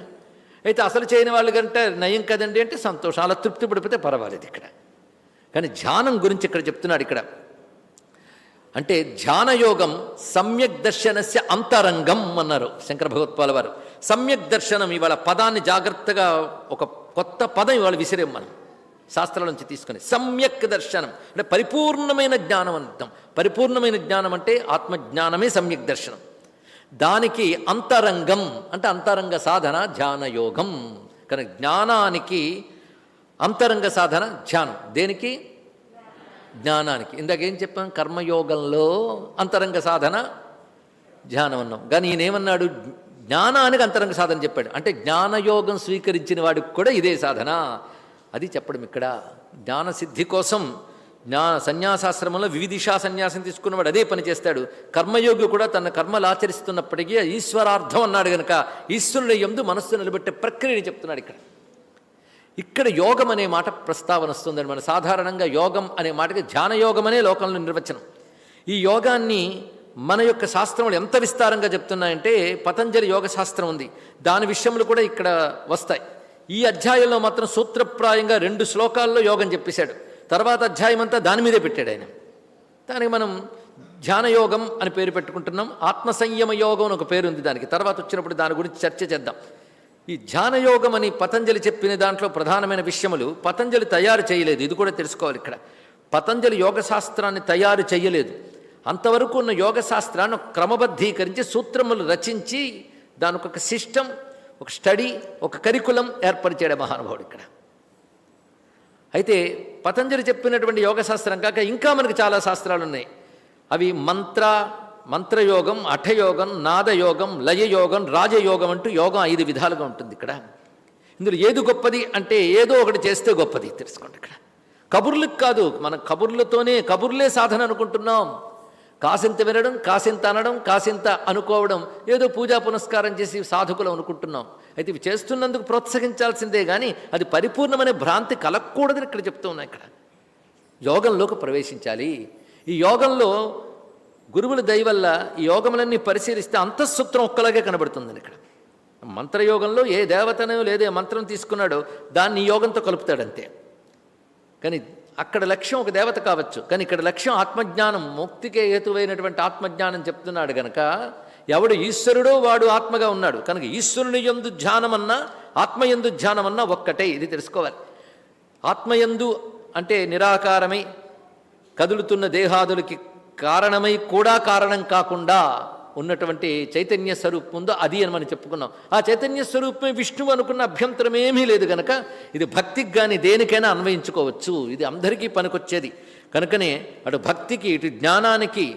S2: అయితే అసలు చేయని వాళ్ళు కంటే నయం కదండి అంటే సంతోషం. అలా తృప్తి పడిపోతే పర్వాలేదు ఇక్కడ. కానీ ధ్యానం గురించి ఇక్కడ చెప్తున్నాడు ఇక్కడ. అంటే ధ్యానయోగం సమ్యక్ దర్శనస్య అంతరంగం అన్నారు శంకర భగవత్పాల వారు. సమ్యక్ దర్శనం ఇవాళ పదాన్ని జాగ్రత్తగా ఒక కొత్త పదం ఇవాళ విసిరేం మనం. శాస్త్రాల నుంచి తీసుకొని సమ్యక్ దర్శనం. అంటే పరిపూర్ణమైన జ్ఞానం అర్థం పరిపూర్ణమైన జ్ఞానం అంటే ఆత్మజ్ఞానమే సమ్యక్ దర్శనం. దానికి అంతరంగం అంటే అంతరంగ సాధన ధ్యానయోగం కానీ జ్ఞానానికి అంతరంగ సాధన ధ్యానం. దేనికి? జ్ఞానానికి. ఇందాక ఏం చెప్పాం? కర్మయోగంలో అంతరంగ సాధన ధ్యానం అన్నాం. కానీ ఈయన ఏమన్నాడు? జ్ఞానానికి అంతరంగ సాధన చెప్పాడు. అంటే జ్ఞానయోగం స్వీకరించిన వాడికి కూడా ఇదే సాధన. అది చెప్పడం ఇక్కడ. జ్ఞానసిద్ధి కోసం జ్ఞాన సన్యాసాశ్రమంలో వివిధిషా సన్యాసం తీసుకున్నవాడు అదే పని చేస్తాడు. కర్మయోగి కూడా తన కర్మలు ఆచరిస్తున్నప్పటికీ ఈశ్వరార్థం అన్నాడు గనక ఈశ్వరుని ఎందు మనస్సు నిలబెట్టే ప్రక్రియని చెప్తున్నాడు ఇక్కడ. ఇక్కడ యోగం అనే మాట ప్రస్తావన వస్తుందని మన సాధారణంగా యోగం అనే మాటకి ధ్యానయోగం అనే లోకంలో నిర్వచనం. ఈ యోగాన్ని మన యొక్క శాస్త్రములు ఎంత విస్తారంగా చెప్తున్నాయంటే పతంజలి యోగ శాస్త్రం ఉంది. దాని విషయములు కూడా ఇక్కడ వస్తాయి. ఈ అధ్యాయంలో మాత్రం సూత్రప్రాయంగా రెండు శ్లోకాల్లో యోగం చెప్పేశాడు. తర్వాత అధ్యాయం అంతా దాని మీదే పెట్టాడు ఆయన. దానికి మనం ధ్యానయోగం అని పేరు పెట్టుకుంటున్నాం. ఆత్మ సంయమ యోగం అని ఒక పేరు ఉంది దానికి. తర్వాత వచ్చినప్పుడు దాని గురించి చర్చ చేద్దాం. ఈ ధ్యానయోగం అని పతంజలి చెప్పిన దాంట్లో ప్రధానమైన విషయములు పతంజలి తయారు చేయలేదు. ఇది కూడా తెలుసుకోవాలి ఇక్కడ. పతంజలి యోగ శాస్త్రాన్ని తయారు చేయలేదు. అంతవరకు ఉన్న యోగ శాస్త్రాన్ని క్రమబద్ధీకరించి సూత్రములు రచించి దానికి ఒక సిస్టమ్ ఒక స్టడీ ఒక కరికులం ఏర్పరిచాడు మహానుభావుడు ఇక్కడ. అయితే పతంజలి చెప్పినటువంటి యోగ శాస్త్రం కాక ఇంకా మనకు చాలా శాస్త్రాలు ఉన్నాయి అవి మంత్ర మంత్రయోగం అఠయోగం నాదయోగం లయయోగం రాజయోగం అంటూ యోగం ఐదు విధాలుగా ఉంటుంది ఇక్కడ. ఇందులో ఏది గొప్పది అంటే ఏదో ఒకటి చేస్తే గొప్పది. తెలుసుకోండి ఇక్కడ. కబుర్లకు కాదు మన కబుర్లతోనే కబుర్లే సాధన అనుకుంటున్నాం. కాసింత వినడం కాసింత అనడం కాసింత అనుకోవడం ఏదో పూజా పునస్కారం చేసి సాధకులు అనుకుంటున్నాం. అయితే ఇవి చేస్తున్నందుకు ప్రోత్సహించాల్సిందే కానీ అది పరిపూర్ణమైన భ్రాంతి కలగకూడదని ఇక్కడ చెప్తూ ఉన్నాయి ఇక్కడ. యోగంలోకి ప్రవేశించాలి. ఈ యోగంలో గురువుల దయ వల్ల ఈ యోగములన్నీ పరిశీలిస్తే అంతఃసూత్రం ఒక్కలాగే కనబడుతుందని ఇక్కడ. మంత్రయోగంలో ఏ దేవతనో లేదే మంత్రం తీసుకున్నాడో దాన్ని యోగంతో కలుపుతాడంతే. కానీ అక్కడ లక్ష్యం ఒక దేవత కావచ్చు కానీ ఇక్కడ లక్ష్యం ఆత్మజ్ఞానం ముక్తికే హేతువైనటువంటి ఆత్మజ్ఞానం చెప్తున్నాడు గనక ఎవడు ఈశ్వరుడో వాడు ఆత్మగా ఉన్నాడు. కనుక ఈశ్వరుని ఎందు ధ్యానమన్నా ఆత్మయందు ధ్యానమన్నా ఒక్కటే ఇది తెలుసుకోవాలి. ఆత్మయందు అంటే నిరాకారమై కదులుతున్న దేహాదులకి కారణమై కూడా కారణం కాకుండా ఉన్నటువంటి చైతన్య స్వరూపం ఉందో అది అని మనం చెప్పుకున్నాం. ఆ చైతన్య స్వరూపమే విష్ణువు అనుకున్న అభ్యంతరం ఏమీ లేదు కనుక ఇది భక్తికి కానీ దేనికైనా అన్వయించుకోవచ్చు. ఇది అందరికీ పనికొచ్చేది. కనుకనే అటు భక్తికి ఇటు జ్ఞానానికి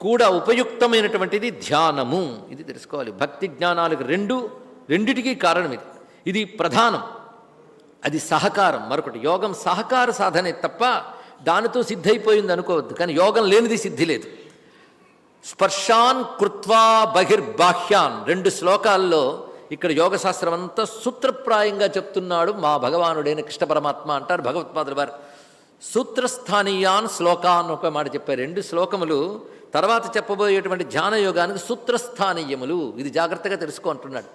S2: కూడా ఉపయుక్తమైనటువంటిది ధ్యానము. ఇది తెలుసుకోవాలి. భక్తి జ్ఞానాలకు రెండు రెండిటికి కారణం ఇది. ఇది ప్రధానం. అది సహకారం. మరొకటి యోగం సహకార సాధనే తప్ప దానితో సిద్ధైపోయింది అనుకోవద్దు కానీ యోగం లేనిది సిద్ధి లేదు. స్పర్శాన్ కృత్వా బహిర్బాహ్యాన్. రెండు శ్లోకాల్లో ఇక్కడ యోగశాస్త్రం అంతా సూత్రప్రాయంగా చెప్తున్నాడు మా భగవానుడైన కృష్ణ పరమాత్మ అంటారు భగవత్పాదుల వారు. సూత్రస్థానీయాన్ శ్లోకాన్ ఒక మాట చెప్పారు. రెండు శ్లోకములు తర్వాత చెప్పబోయేటువంటి ధ్యాన యోగానికి సూత్రస్థానీయములు. ఇది జాగ్రత్తగా తెలుసుకో అంటున్నాడు.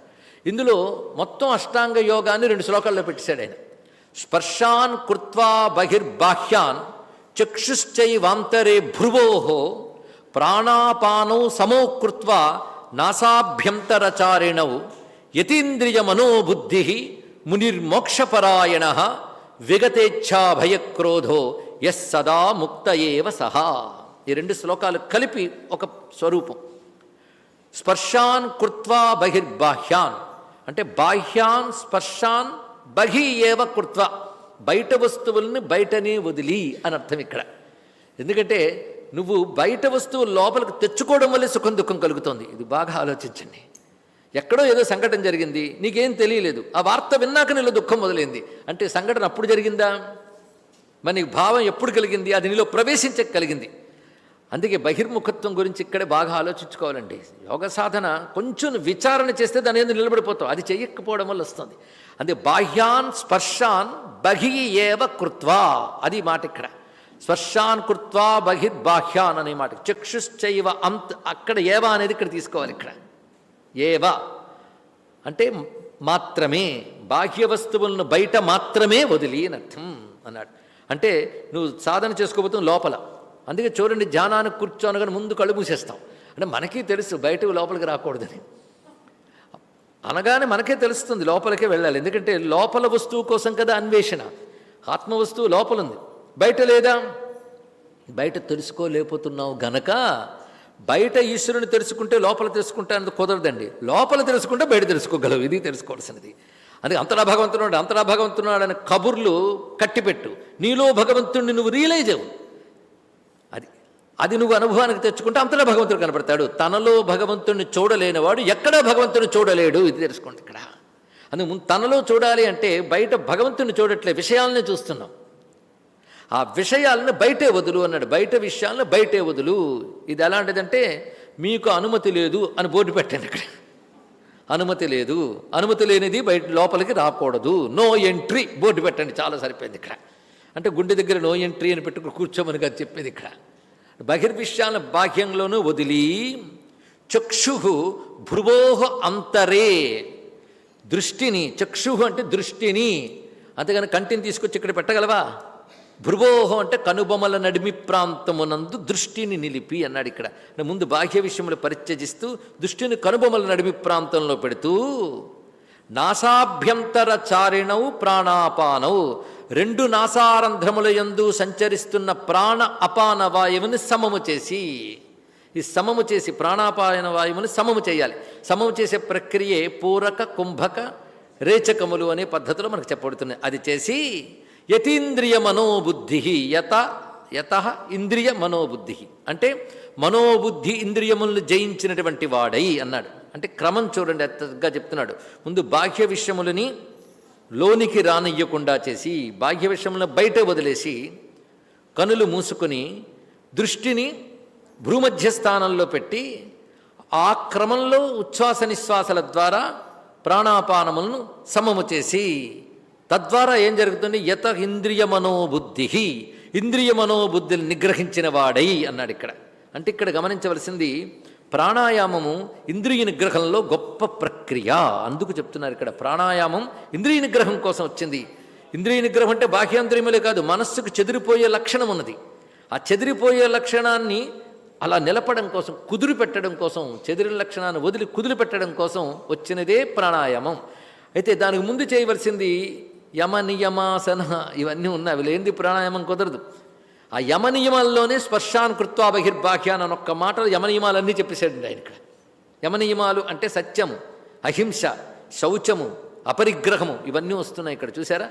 S2: ఇందులో మొత్తం అష్టాంగ యోగాన్ని రెండు శ్లోకాల్లో పెట్టేశాడు ఆయన. స్పర్శాన్ కృత్వా బహిర్బాహ్యాన్ చక్షుశ్చైవాంతరే భ్రువోహో ప్రాణాపానౌ సమోకృత్వ నాసాభ్యంతరచారిణౌ యతీంద్రియ మనోబుద్ధి మునిర్మోక్షపరాయణ విగతేచ్ఛాభయక్రోధో ఎస్ సదా ముక్త సహా. ఈ రెండు శ్లోకాలు కలిపి ఒక స్వరూపం. స్పర్శాన్ కృత్వా బహిర్బాహ్యాన్. అంటే బాహ్యాన్ స్పర్శాన్ బహి ఏవ కృత్వ. బయట వస్తువుల్ని బయటనే వదిలి అని అర్థం ఇక్కడ. ఎందుకంటే నువ్వు బయట వస్తువు లోపలికి తెచ్చుకోవడం వల్లే సుఖం దుఃఖం కలుగుతోంది. ఇది బాగా ఆలోచించండి. ఎక్కడో ఏదో సంఘటన జరిగింది నీకేం తెలియలేదు. ఆ వార్త విన్నాక నీలో దుఃఖం మొదలైంది. అంటే సంఘటన అప్పుడు జరిగిందా? మరి నీకు భావం ఎప్పుడు కలిగింది? అది నీలో ప్రవేశించక కలిగింది అందుకే బహిర్ముఖత్వం గురించి ఇక్కడే బాగా ఆలోచించుకోవాలండి. యోగ సాధన కొంచెం విచారణ చేస్తే దాని ఎందుకు నిలబడిపోతాం అది చేయకపోవడం వల్ల వస్తుంది. అందుకే బాహ్యాన్ స్పర్శాన్ బహి ఏవ కృత్వా. అది మాట ఇక్కడ. స్పర్శాన్ కృత్వా బహిర్బాహ్యాన్ అనే మాట. చక్షుశ్చైవ అంత్ అక్కడ ఏవ అనేది ఇక్కడ తీసుకోవాలి ఇక్కడ. ఏవ అంటే మాత్రమే బాహ్య వస్తువులను బయట మాత్రమే వదిలి అని అర్థం అన్నాడు. అంటే నువ్వు సాధన చేసుకోబోతున్న లోపల. అందుకే చూడండి ధ్యానానికి కూర్చోనగానే ముందు కళ్ళు మూసేస్తాం. అంటే మనకి తెలుసు బయట లోపలికి రాకూడదని. అనగానే మనకే తెలుస్తుంది లోపలికే వెళ్ళాలి. ఎందుకంటే లోపల వస్తువు కోసం కదా అన్వేషణ. ఆత్మ వస్తువు లోపల ఉంది. బయట లేదా? బయట తెలుసుకోలేకపోతున్నావు గనక బయట ఈశ్వరుని తెలుసుకుంటే లోపల తెలుసుకుంటే అందుకు కుదరదండి. లోపల తెలుసుకుంటే బయట తెలుసుకోగలవు. ఇది తెలుసుకోవాల్సినది. అందుకే అంతరా భగవంతుడు అంతరా భగవంతున్నాడు అనే కబుర్లు కట్టిపెట్టు. నీలో భగవంతుడిని నువ్వు రియలైజ్ అవ్వు. అది అది నువ్వు అనుభవానికి తెచ్చుకుంటే అంతలో భగవంతుడు కనపడతాడు. తనలో భగవంతుడిని చూడలేనివాడు ఎక్కడా భగవంతుని చూడలేడు. ఇది తెలుసుకోండి ఇక్కడ. అందుకు తనలో చూడాలి అంటే బయట భగవంతుని చూడట్లే విషయాలనే చూస్తున్నాం. ఆ విషయాలను బయటే వదులు అన్నాడు. బయట విషయాలను బయటే వదులు. ఇది ఎలాంటిదంటే మీకు అనుమతి లేదు అని బోర్డు పెట్టాను ఇక్కడ. అనుమతి లేదు. అనుమతి లేనిది బయట లోపలికి రాకూడదు. నో ఎంట్రీ బోర్డు పెట్టండి. చాలా సరిపోయింది ఇక్కడ. అంటే గుండె దగ్గర నో ఎంట్రీ అని పెట్టుకుని కూర్చోమని కాదు చెప్పేది ఇక్కడ. బహిర్విషయాలను బాహ్యంలోనూ వదిలి చక్షు భ్రువోహ అంతరే దృష్టిని చక్షు అంటే దృష్టిని. అంతేగాని కంటిని తీసుకొచ్చి ఇక్కడ పెట్టగలవా? భ్రువోహం అంటే కనుబొమల నడిమి ప్రాంతమునందు దృష్టిని నిలిపి అన్నాడు ఇక్కడ. ముందు బాహ్య విషయములు పరిత్యజిస్తూ దృష్టిని కనుబొమల నడిమి ప్రాంతంలో పెడుతూ నాసాభ్యంతర చారిణవు ప్రాణాపానవు రెండు నాసారంధ్రముల యందు సంచరిస్తున్న ప్రాణ అపాన వాయువుని సమము చేసి ఈ సమము చేసి ప్రాణాపాయన వాయువుని సమము చేయాలి. సమము చేసే ప్రక్రియే పూరక కుంభక రేచకములు అనే పద్ధతిలో మనకు చెప్పబడుతున్నాయి అది చేసి యతీంద్రియ మనోబుద్ధి యత యత ఇంద్రియ మనోబుద్ధి అంటే మనోబుద్ధి ఇంద్రియములను జయించినటువంటి వాడై అన్నాడు. అంటే క్రమం చూడండి అత్తగా చెప్తున్నాడు. ముందు బాహ్య విషయములని లోనికి రానియ్యకుండా చేసి బాహ్య విషయములను బయట వదిలేసి కనులు మూసుకొని దృష్టిని భూమధ్యస్థానంలో పెట్టి ఆ క్రమంలో ఉచ్ఛ్వాస నిశ్వాసల ద్వారా ప్రాణాపానములను సమము చేసి తద్వారా ఏం జరుగుతుంది? యత ఇంద్రియ మనోబుద్ధి. ఇంద్రియ మనోబుద్ధిని నిగ్రహించిన వాడై అన్నాడు ఇక్కడ. అంటే ఇక్కడ గమనించవలసింది ప్రాణాయామము ఇంద్రియ నిగ్రహంలో గొప్ప ప్రక్రియ. అందుకు చెప్తున్నారు ఇక్కడ ప్రాణాయామం ఇంద్రియ నిగ్రహం కోసం వచ్చింది. ఇంద్రియ నిగ్రహం అంటే బాహ్యాంద్రియములే కాదు మనస్సుకు చెదిరిపోయే లక్షణం ఉన్నది. ఆ చెదిరిపోయే లక్షణాన్ని అలా నిలపడం కోసం కుదురు పెట్టడం కోసం చెదిరిన లక్షణాన్ని వదిలి కుదిరి పెట్టడం కోసం వచ్చినదే ప్రాణాయామం. అయితే దానికి ముందు చేయవలసింది యమ నియమాసన ఇవన్నీ ఉన్నాయి. అవి లేనిది ప్రాణాయామం కుదరదు. ఆ యమ నియమాల్లోనే స్పర్శాన్ కృత్వా బహిర్బాహ్యాన్ అని ఒక్క మాటలు యమ నియమాలన్నీ చెప్పేశాడు ఆయన ఇక్కడ. యమ నియమాలు అంటే సత్యము అహింస శౌచము అపరిగ్రహము ఇవన్నీ వస్తున్నాయి ఇక్కడ. చూసారా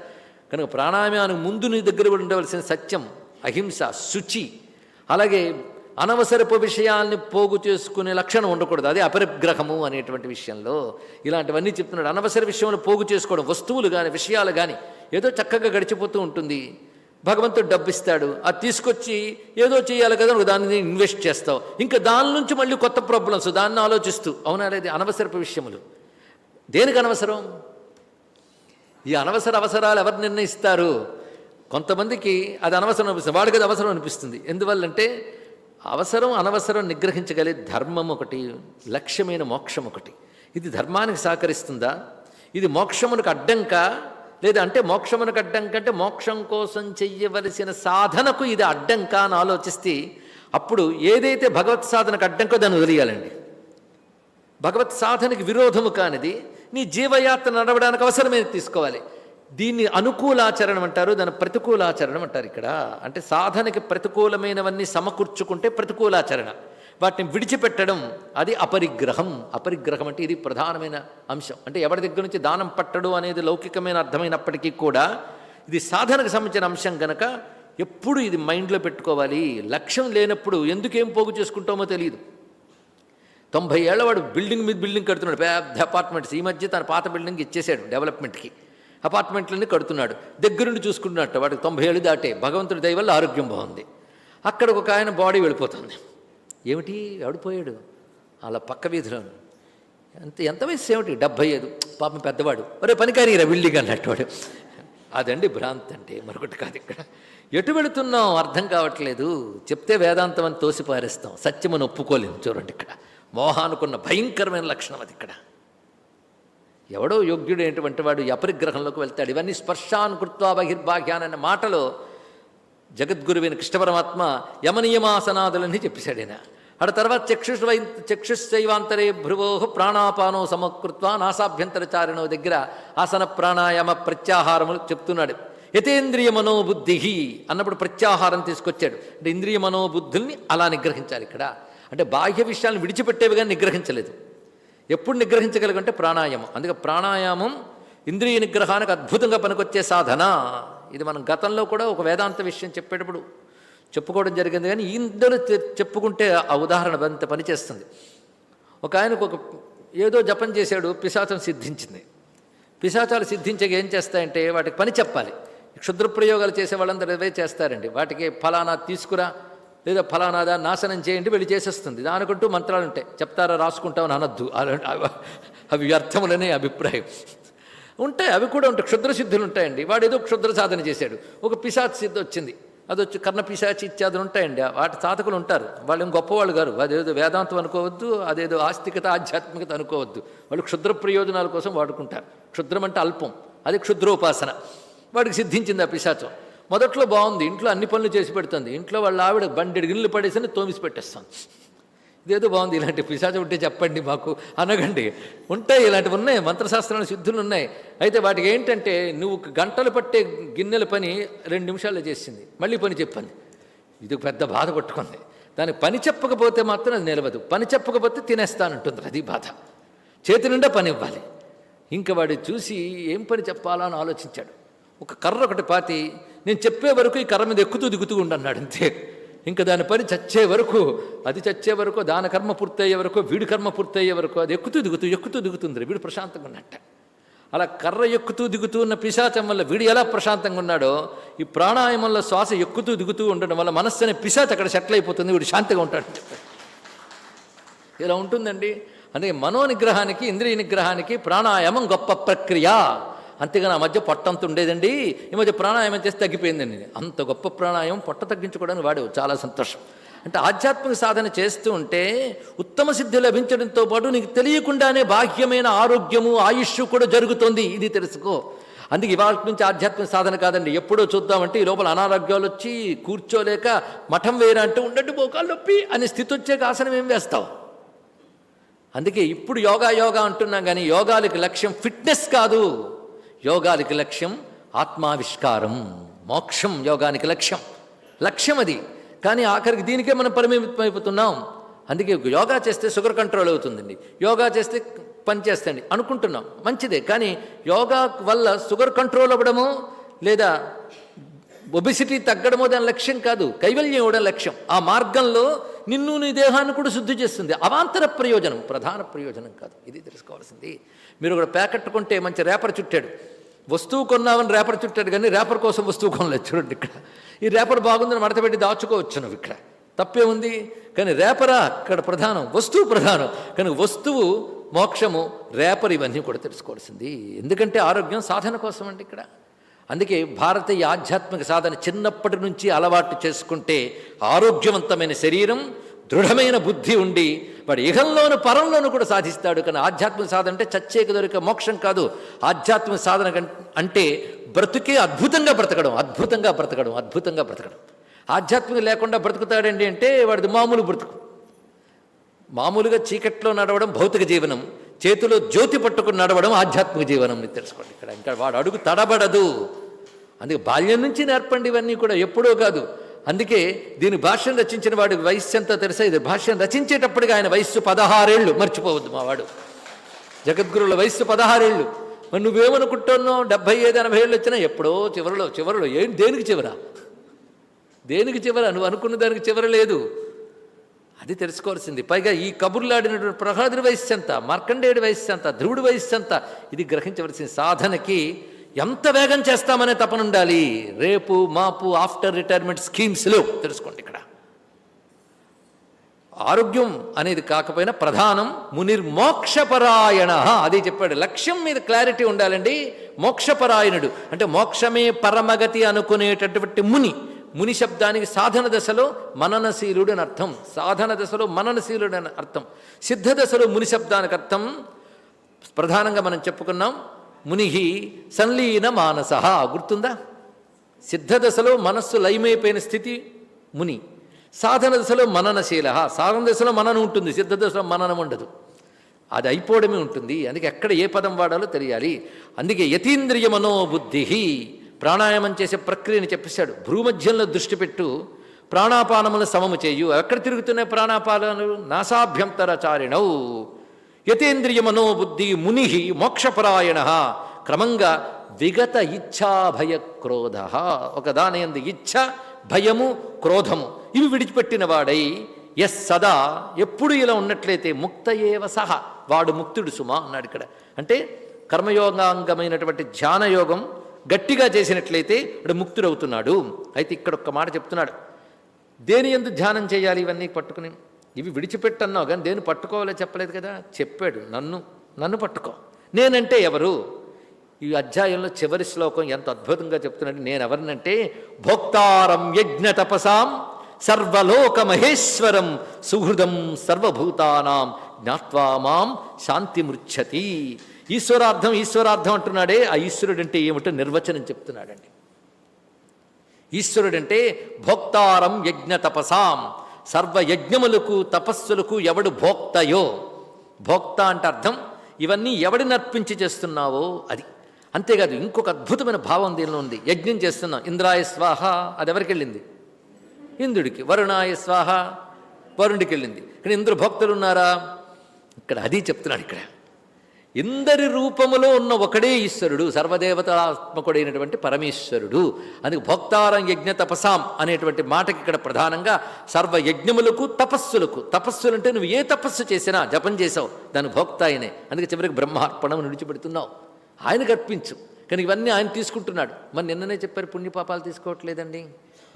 S2: కనుక ప్రాణాయామానికి ముందు నీ దగ్గర ఉండవలసిన సత్యం అహింస శుచి అలాగే అనవసరపు విషయాల్ని పోగు చేసుకునే లక్షణం ఉండకూడదు. అదే అపరిగ్రహము అనేటువంటి విషయంలో ఇలాంటివన్నీ చెప్తున్నాడు. అనవసర విషయంలో పోగు చేసుకోవడం వస్తువులు కానీ విషయాలు కానీ ఏదో చక్కగా గడిచిపోతూ ఉంటుంది. భగవంతుడు డబ్బిస్తాడు. అది తీసుకొచ్చి ఏదో చేయాలి కదా నువ్వు దాన్ని ఇన్వెస్ట్ చేస్తావు. ఇంకా దాని నుంచి మళ్ళీ కొత్త ప్రాబ్లమ్స్ దాన్ని ఆలోచిస్తూ. అవునా లేదు? అనవసరపు విషయములు. దేనికి అనవసరం? ఈ అనవసర అవసరాలు ఎవరు నిర్ణయిస్తారు? కొంతమందికి అది అనవసరం అనిపిస్తుంది. వాడికి అది అవసరం అనిపిస్తుంది. ఎందువల్లంటే అవసరం అనవసరం నిగ్రహించగలిగే ధర్మం ఒకటి లక్ష్యమైన మోక్షం ఒకటి. ఇది ధర్మానికి సహకరిస్తుందా? ఇది మోక్షమునకు అడ్డంక? లేదా అంటే మోక్షమునకు అడ్డంక అంటే మోక్షం కోసం చెయ్యవలసిన సాధనకు ఇది అడ్డంక అని ఆలోచిస్తే అప్పుడు ఏదైతే భగవత్ సాధనకు అడ్డంకో దాన్ని వదిలేయాలండి. భగవత్ సాధనకి విరోధము కానిది నీ జీవయాత్ర నడవడానికి అవసరమైన తీసుకోవాలి. దీన్ని అనుకూలాచరణం అంటారు దాని ప్రతికూలాచరణం అంటారు ఇక్కడ. అంటే సాధనకి ప్రతికూలమైనవన్నీ సమకూర్చుకుంటే ప్రతికూలాచరణ. వాటిని విడిచిపెట్టడం అది అపరిగ్రహం. అపరిగ్రహం అంటే ఇది ప్రధానమైన అంశం. అంటే ఎవరి దగ్గర నుంచి దానం పట్టడు అనేది లౌకికమైన అర్థమైనప్పటికీ కూడా ఇది సాధనకు సంబంధించిన అంశం కనుక ఎప్పుడు ఇది మైండ్లో పెట్టుకోవాలి. లక్ష్యం లేనప్పుడు ఎందుకేం పోగు చేసుకుంటామో తెలియదు తొంభై ఏళ్ళ వాడు బిల్డింగ్ మీద బిల్డింగ్ కడుతున్నాడు. పెద్ద అపార్ట్మెంట్స్ ఈ మధ్య తన పాత బిల్డింగ్ ఇచ్చేసాడు డెవలప్మెంట్కి. అపార్ట్మెంట్లన్నీ కడుతున్నాడు. దగ్గరుండి చూసుకుంటున్నట్టు వాడికి తొంభై ఏళ్ళు దాటే. భగవంతుడి దయ వల్ల ఆరోగ్యం బాగుంది. అక్కడ ఒక ఆయన బాడీ వెళ్ళిపోతుంది. ఏమిటి? ఆడిపోయాడు అలా పక్క వీధిలో ఎంత ఎంత వయసు ఏమిటి? డెబ్భై ఐదు. పాపం పెద్దవాడు. ఒరే పనికారి రా విల్లిగా అన్నట్టు వాడు. అదండి భ్రాంతి అంటే మరొకటి కాదు ఇక్కడ. ఎటు వెళుతున్నాం? అర్థం కావట్లేదు. చెప్తే వేదాంతం అని తోసిపారేస్తాం. సత్యమని ఒప్పుకోలేము చూడండి ఇక్కడ. మోహానుకున్న భయంకరమైన లక్షణం అది ఇక్కడ. ఎవడో యోగ్యుడైనటువంటి వాడు అపరిగ్రహంలోకి వెళ్తాడు. ఇవన్నీ స్పర్శాన్ కృత్వా బహిర్భాగ్యాన్ అనే మాటలో జగద్గురువైన కృష్ణ పరమాత్మ యమనియమాసనాదులన్నీ చెప్పేశాడు ఆయన అటు తర్వాత చక్షుష్ చక్షుశైవాంతరే భ్రువో ప్రాణాపానో సమకృత్వ నాసాభ్యంతరచారిణో దగ్గర ఆసన ప్రాణాయామ ప్రత్యాహారములు చెప్తున్నాడు. యతేంద్రియ మనోబుద్ధి అన్నప్పుడు ప్రత్యాహారం తీసుకొచ్చాడు. అంటే ఇంద్రియ మనోబుద్ధుల్ని అలా నిగ్రహించాలి ఇక్కడ. అంటే బాహ్య విషయాలను విడిచిపెట్టేవి కానీ నిగ్రహించలేదు. ఎప్పుడు నిగ్రహించగలిగంటే ప్రాణాయామం. అందుకే ప్రాణాయామం ఇంద్రియ నిగ్రహానికి అద్భుతంగా పనికొచ్చే సాధన. ఇది మనం గతంలో కూడా ఒక వేదాంత విషయం చెప్పేటప్పుడు చెప్పుకోవడం జరిగింది. కానీ ఇందులో చెప్పుకుంటే ఆ ఉదాహరణ అంత పనిచేస్తుంది ఒక ఆయనకు ఒక ఏదో జపం చేశాడు పిశాచం సిద్ధించింది. పిశాచాలు సిద్ధించక ఏం చేస్తాయంటే వాటికి పని చెప్పాలి. క్షుద్ర ప్రయోగాలు చేసే వాళ్ళందరూ అవే చేస్తారండి. వాటికి ఫలానా తీసుకురా లేదా ఫలానాదా నాశనం చేయండి వెళ్ళి చేసేస్తుంది. దానికంటూ మంత్రాలు ఉంటాయి. చెప్తారా రాసుకుంటామని అనొద్దు. అలా- అవి- వ్యర్థములనే అభిప్రాయం. ఉంటాయి అవి కూడా ఉంటాయి. క్షుద్ర సిద్ధులు ఉంటాయండి. వాడు ఏదో క్షుద్ర సాధన చేశాడు. ఒక పిశాచి సిద్ధి వచ్చింది. అది వచ్చి కర్ణ పిశాచి ఇత్యాదులు ఉంటాయండి. వాటి సాధకులు ఉంటారు. వాళ్ళు ఏం గొప్పవాళ్ళు గారు అదేదో వేదాంతం అనుకోవద్దు అదేదో ఆస్తికత ఆధ్యాత్మికత అనుకోవద్దు. వాళ్ళు క్షుద్ర ప్రయోజనాల కోసం వాడుకుంటారు. క్షుద్రం అంటే అల్పం. అది క్షుద్రోపాసన. వాడికి సిద్ధించింది ఆ పిశాచం. మొదట్లో బాగుంది ఇంట్లో అన్ని పనులు చేసి పెడుతుంది. ఇంట్లో వాళ్ళ ఆవిడ బండి గిన్నెలు పడేసి తోమిసి పెట్టేస్తాను ఇదేదో బాగుంది ఇలాంటి పిశాచం ఉంటే చెప్పండి మాకు అనగండి. ఉంటాయి ఇలాంటివి ఉన్నాయి మంత్రశాస్త్రాలు సిద్ధులు ఉన్నాయి. అయితే వాటికి ఏంటంటే నువ్వు గంటలు పట్టే గిన్నెల పని రెండు నిమిషాల్లో చేసింది. మళ్ళీ పని చెప్పండి ఇది పెద్ద బాధ కొట్టుకుంది దానికి పని చెప్పకపోతే మాత్రం అది నిలవదు. పని చెప్పకపోతే తినేస్తానంటుంది అది బాధ. చేతి నిండా పని ఇవ్వాలి. ఇంకా వాడు చూసి ఏం పని చెప్పాలా అని ఆలోచించాడు. ఒక కర్ర ఒకటి పాతి నేను చెప్పే వరకు ఈ కర్ర మీద ఎక్కుతూ దిగుతూ ఉండన్నాడు అంతే. ఇంకా దాని పని చచ్చే వరకు అది చచ్చే వరకు దాని కర్మ పూర్తయ్యే వరకు వీడి కర్మ పూర్తయ్యే వరకు అది ఎక్కుతూ దిగుతూ ఎక్కుతూ దిగుతుంది వీడు ప్రశాంతంగా ఉన్నట్ట అలా కర్ర ఎక్కుతూ దిగుతూ ఉన్న పిశాచం వల్ల వీడు ఎలా ప్రశాంతంగా ఉన్నాడో ఈ ప్రాణాయామంలో శ్వాస ఎక్కుతూ దిగుతూ ఉండడం వల్ల మనస్సు అనే పిశాచ్ అక్కడ సెటిల్ అయిపోతుంది వీడు శాంతిగా ఉంటాడు ఇలా ఉంటుందండి. అందుకే మనోనిగ్రహానికి ఇంద్రియ నిగ్రహానికి ప్రాణాయామం గొప్ప ప్రక్రియ. అంతేగాని ఆ మధ్య పొట్టంత ఉండేదండి. ఈ మధ్య ప్రాణాయామం చేస్తే తగ్గిపోయిందండి అంత గొప్ప ప్రాణాయామం పొట్ట తగ్గించుకోవడానికి వాడు చాలా సంతోషం. అంటే ఆధ్యాత్మిక సాధన చేస్తూ ఉంటే ఉత్తమ సిద్ధి లభించడంతో పాటు నీకు తెలియకుండానే బాహ్యమైన ఆరోగ్యము ఆయుష్ కూడా జరుగుతుంది. ఇది తెలుసుకో. అందుకే ఇవాళ నుంచి ఆధ్యాత్మిక సాధన కాదండి. ఎప్పుడో చూద్దామంటే ఈ లోపల అనారోగ్యాలు వచ్చి కూర్చోలేక మఠం వేరా అంటే ఉండండి మోకాలు నొప్పి అనే స్థితి వచ్చాక ఆసనం ఏం వేస్తావు? అందుకే ఇప్పుడు యోగా యోగా అంటున్నాం కానీ యోగాలకి లక్ష్యం ఫిట్నెస్ కాదు. యోగానికి లక్ష్యం ఆత్మావిష్కారం. మోక్షం యోగానికి లక్ష్యం. లక్ష్యం అది. కానీ ఆఖరికి దీనికే మనం పరిమితం అయిపోతున్నాం అందుకే యోగా చేస్తే షుగర్ కంట్రోల్ అవుతుందండి. యోగా చేస్తే పని చేస్తండి. అనుకుంటున్నాం. మంచిదే. కానీ యోగా వల్ల షుగర్ కంట్రోల్ అవ్వడము లేదా ఒబిసిటీ తగ్గడమో దాని లక్ష్యం కాదు. కైవల్యం ఇవ్వడం లక్ష్యం. ఆ మార్గంలో నిన్ను నీ దేహాన్ని కూడా శుద్ధి చేస్తుంది. అవాంతర ప్రయోజనం. ప్రధాన ప్రయోజనం కాదు. ఇది తెలుసుకోవాల్సింది. మీరు ఒక ప్యాకెట్ కొంటే మంచి రేపర్ చుట్టాడు. వస్తువు కొన్నామని రేపర్ చుట్టాడు కానీ రేపర్ కోసం వస్తువు కొనలేదు చూడండి ఇక్కడ. ఈ రేపర్ బాగుందని మడత పెట్టి దాచుకోవచ్చు నువ్వు ఇక్కడ. తప్పే ఉంది. కానీ రేపరా ఇక్కడ ప్రధానం వస్తువు ప్రధానం. కానీ వస్తువు మోక్షము రేపర్ ఇవన్నీ కూడా తెలుసుకోవాల్సింది. ఎందుకంటే ఆరోగ్యం సాధన కోసం అండి ఇక్కడ. అందుకే భారతీయ ఆధ్యాత్మిక సాధన చిన్నప్పటి నుంచి అలవాటు చేసుకుంటే ఆరోగ్యవంతమైన శరీరం దృఢమైన బుద్ధి ఉండి వాడు ఇహంలోను పరంలోను కూడా సాధిస్తాడు. కానీ ఆధ్యాత్మిక సాధన అంటే చచ్చేక దొరికే మోక్షం కాదు. ఆధ్యాత్మిక సాధన కం- అంటే బ్రతుకే అద్భుతంగా బ్రతకడం అద్భుతంగా బ్రతకడం అద్భుతంగా బ్రతకడం. ఆధ్యాత్మిక లేకుండా బ్రతుకుతాడండి అంటే వాడిది మామూలు బ్రతుకు. మామూలుగా చీకట్లో నడవడం భౌతిక జీవనం చేతిలో జ్యోతి పట్టుకుని నడవడం ఆధ్యాత్మిక జీవనం అని తెలుసుకోండి ఇక్కడ. ఇంకా వాడు అడుగు తడబడదు. అందుకే బాల్యం నుంచి నేర్పండి ఇవన్నీ కూడా ఎప్పుడో కాదు. అందుకే దీని భాష్యం రచించిన వాడి వయస్సు ఎంత తెలుసా? ఇది భాష్యం రచించేటప్పటికి ఆయన వయస్సు పదహారేళ్ళు. మర్చిపోవద్దు మా వాడు జగద్గురువుల వయస్సు పదహారేళ్ళు. మరి నువ్వేమనుకుంటున్నావు? డెబ్భై ఐదు ఎనభై ఏళ్ళు వచ్చినా ఎప్పుడో చివరిలో చివరిలో. ఏం దేనికి చివర? దేనికి చివర? నువ్వు అనుకున్న దానికి చివర లేదు. అది తెలుసుకోవాల్సింది. పైగా ఈ కబుర్లాడినటువంటి ప్రహ్లాదుడి వయస్సు ఎంత? మార్కండేయుడి వయస్సు ఎంత? ధ్రువుడి వయస్సు ఎంత? ఇది గ్రహించవలసిన సాధనకి ఎంత వేగం చేస్తామనే తపన ఉండాలి. రేపు మాపు ఆఫ్టర్ రిటైర్మెంట్ స్కీమ్స్లో తెలుసుకోండి ఇక్కడ. ఆరోగ్యం అనేది కాకపోయినా ప్రధానం మునిర్మోక్షపరాయణ అది చెప్పాడు. లక్ష్యం మీద క్లారిటీ ఉండాలండి. మోక్షపరాయణుడు. అంటే మోక్షమే పరమగతి అనుకునేటటువంటి ముని. ముని శబ్దానికి సాధన దశలో మననశీలుడు అని అర్థం. సాధన దశలో మననశీలుడు అని అర్థం. సిద్ధ దశలో ముని శబ్దానికి అర్థం. ప్రధానంగా మనం చెప్పుకున్నాం. మునిహి సంలీన మానస. గుర్తుందా? సిద్ధదశలో మనస్సు లయమైపోయిన స్థితి ముని. సాధన దశలో మననశీల. సాధన దశలో మననం ఉంటుంది సిద్ధదశలో మననం ఉండదు. అది అయిపోవడమే ఉంటుంది. అందుకే ఎక్కడ ఏ పదం వాడాలో తెలియాలి. అందుకే యతీంద్రియ మనోబుద్ధి ప్రాణాయామం చేసే ప్రక్రియని చెప్పేశాడు. భ్రూమధ్యంలో దృష్టి పెట్టు ప్రాణాపానములు సమము చేయు. ఎక్కడ తిరుగుతున్నాయి ప్రాణాపానాలు నాసాభ్యంతరచారిణవు యతేంద్రియ మనోబుద్ధి ముని మోక్షపరాయణ. క్రమంగా విగత ఇచ్ఛా భయ క్రోధ ఒకదానయందు ఇచ్ఛ భయము క్రోధము ఇవి విడిచిపెట్టిన వాడై ఎస్ సదా ఎప్పుడు ఇలా ఉన్నట్లయితే ముక్త ఏవ సహ. వాడు ముక్తుడు సుమా అన్నాడు ఇక్కడ. అంటే కర్మయోగాంగమైనటువంటి ధ్యానయోగం గట్టిగా చేసినట్లయితే వాడు ముక్తుడవుతున్నాడు. అయితే ఇక్కడ ఒక్క మాట చెప్తున్నాడు. దేని ఎందు ధ్యానం చేయాలి ఇవన్నీ పట్టుకుని? ఇవి విడిచిపెట్టన్నావు కానీ దేని పట్టుకోవాలో చెప్పలేదు కదా? చెప్పాడు. నన్ను నన్ను పట్టుకో. నేనంటే ఎవరు? ఈ అధ్యాయంలో చివరి శ్లోకం ఎంత అద్భుతంగా చెప్తున్నాడు. నేను ఎవరినంటే భోక్తారం యజ్ఞ తపసాం సర్వలోక మహేశ్వరం సుహృదం సర్వభూతానాం జ్ఞాత్వా మాం శాంతిమృచ్చతి ఈశ్వరార్థం ఈశ్వరార్థం అంటున్నాడే. ఆ ఈశ్వరుడు అంటే ఏమిటో నిర్వచనం చెప్తున్నాడండి. ఈశ్వరుడంటే భోక్తారం యజ్ఞ తపసాం సర్వయజ్ఞములకు తపస్సులకు ఎవడు భోక్తయో? భోక్త అంటే అర్థం ఇవన్నీ ఎవడి నర్పించి చేస్తున్నావో అది. అంతేకాదు ఇంకొక అద్భుతమైన భావం దీనిలో ఉంది. యజ్ఞం చేస్తున్నాం. ఇంద్రాయ స్వాహ అది ఎవరికి వెళ్ళింది? ఇంద్రుడికి. వరుణాయ స్వాహ వరుణుడికి వెళ్ళింది. కానీ ఇంద్ర భక్తులు ఉన్నారా? ఇక్కడ అది చెప్తున్నాడు ఇక్కడ. ఇందరి రూపములో ఉన్న ఒకడే ఈశ్వరుడు సర్వదేవతాత్మకుడైనటువంటి పరమేశ్వరుడు. అందుకు భోక్తారం యజ్ఞ తపసాం అనేటువంటి మాటకి ఇక్కడ ప్రధానంగా సర్వ యజ్ఞములకు తపస్సులకు. తపస్సులు అంటే నువ్వు ఏ తపస్సు చేసినా జపం చేసావు దాని భోక్త ఆయనే. అందుకే చివరికి బ్రహ్మార్పణం విడిచిపెడుతున్నావు ఆయనకు అర్పించు కానీ ఇవన్నీ ఆయన తీసుకుంటున్నాడు. మరి నిన్ననే చెప్పారు పుణ్యపాపాలు తీసుకోవట్లేదండి.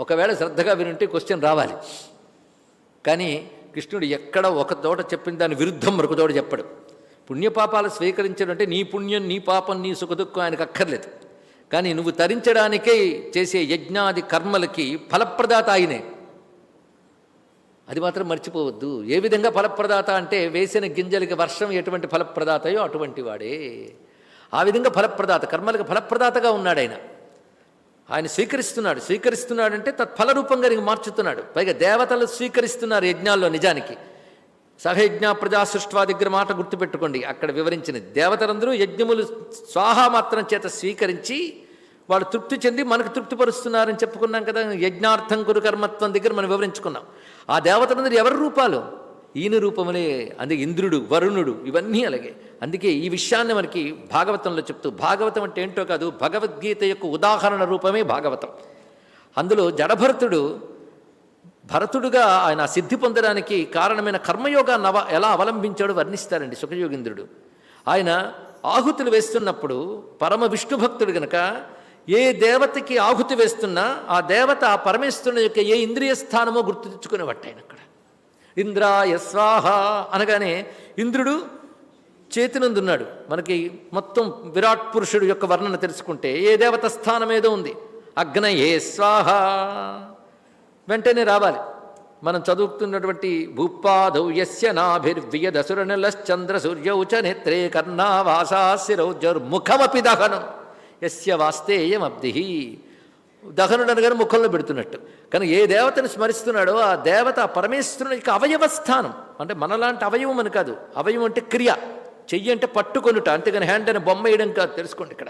S2: ఒకవేళ శ్రద్ధగా వినుంటే క్వశ్చన్ రావాలి. కానీ కృష్ణుడు ఎక్కడ ఒక తోట చెప్పిన దాని విరుద్ధం మరొక తోట చెప్పడు. పుణ్యపాపాలు స్వీకరించడం అంటే నీ పుణ్యం నీ పాపం నీ సుఖదుఖం ఆయనకు అక్కర్లేదు. కానీ నువ్వు తరించడానికే చేసే యజ్ఞాది కర్మలకి ఫలప్రదాత ఆయనే. అది మాత్రం మర్చిపోవద్దు. ఏ విధంగా ఫలప్రదాత అంటే వేసిన గింజలకి వర్షం ఎటువంటి ఫలప్రదాతయో అటువంటి వాడే. ఆ విధంగా ఫలప్రదాత కర్మలకు ఫలప్రదాతగా ఉన్నాడు ఆయన. ఆయన స్వీకరిస్తున్నాడు. స్వీకరిస్తున్నాడంటే తత్ఫల రూపంగా నీకు మార్చుతున్నాడు. పైగా దేవతలు స్వీకరిస్తున్నారు యజ్ఞాల్లో నిజానికి. సహయజ్ఞ ప్రజాసృష్వా దగ్గర మాట గుర్తుపెట్టుకోండి. అక్కడ వివరించిన దేవతలందరూ యజ్ఞములు స్వాహా మాత్రం చేత స్వీకరించి వాళ్ళు తృప్తి చెంది మనకు తృప్తిపరుస్తున్నారని చెప్పుకున్నాం కదా యజ్ఞార్థం కురు కర్మత్వం దగ్గర మనం వివరించుకున్నాం. ఆ దేవతలందరూ ఎవరి రూపాలు? ఈయన రూపములే అందుకే ఇంద్రుడు వరుణుడు ఇవన్నీ అలాగే. అందుకే ఈ విషయాన్ని మనకి భాగవతంలో చెప్తూ భాగవతం అంటే ఏంటో కాదు భగవద్గీత యొక్క ఉదాహరణ రూపమే భాగవతం. అందులో జడభరతుడు భరతుడుగా ఆయన సిద్ధి పొందడానికి కారణమైన కర్మయోగా నవ ఎలా అవలంబించాడో వర్ణిస్తారండి సుఖయోగింద్రుడు. ఆయన ఆహుతులు వేస్తున్నప్పుడు పరమ విష్ణు భక్తుడు గనక ఏ దేవతకి ఆహుతి వేస్తున్నా ఆ దేవత ఆ పరమేశ్వరుని యొక్క ఏ ఇంద్రియ స్థానమో గుర్తు తెచ్చుకునేవాడు ఆయన అక్కడ. ఇంద్రాయ స్వాహ అనగానే ఇంద్రుడు చేతినందున్నాడు. మనకి మొత్తం విరాట్ పురుషుడు యొక్క వర్ణన తెలుసుకుంటే ఏ దేవత స్థానం ఏదో ఉంది. అగ్నయే స్వాహ. వెంటనే రావాలి. మనం చదువుతున్నటువంటి భూపాదౌ యస్య నాభిర్వియదసురనిలశ్చంద్ర సూర్యౌ నేత్రే కర్ణావాసాశిరౌజర్ముఖమపి దహనం. యస్య వాస్తేయమబ్ధి దహనుడు అనగానే ముఖంలో పెడుతున్నట్టు. కానీ ఏ దేవతను స్మరిస్తున్నాడో ఆ దేవత పరమేశ్వరుని యొక్క అవయవ స్థానం. అంటే మనలాంటి అవయవం అని కాదు. అవయవం అంటే క్రియ. చెయ్యి అంటే పట్టుకొనుట. అంతేగాని హ్యాండ్ అని బొమ్మ వేయడం కాదు. తెలుసుకోండి ఇక్కడ.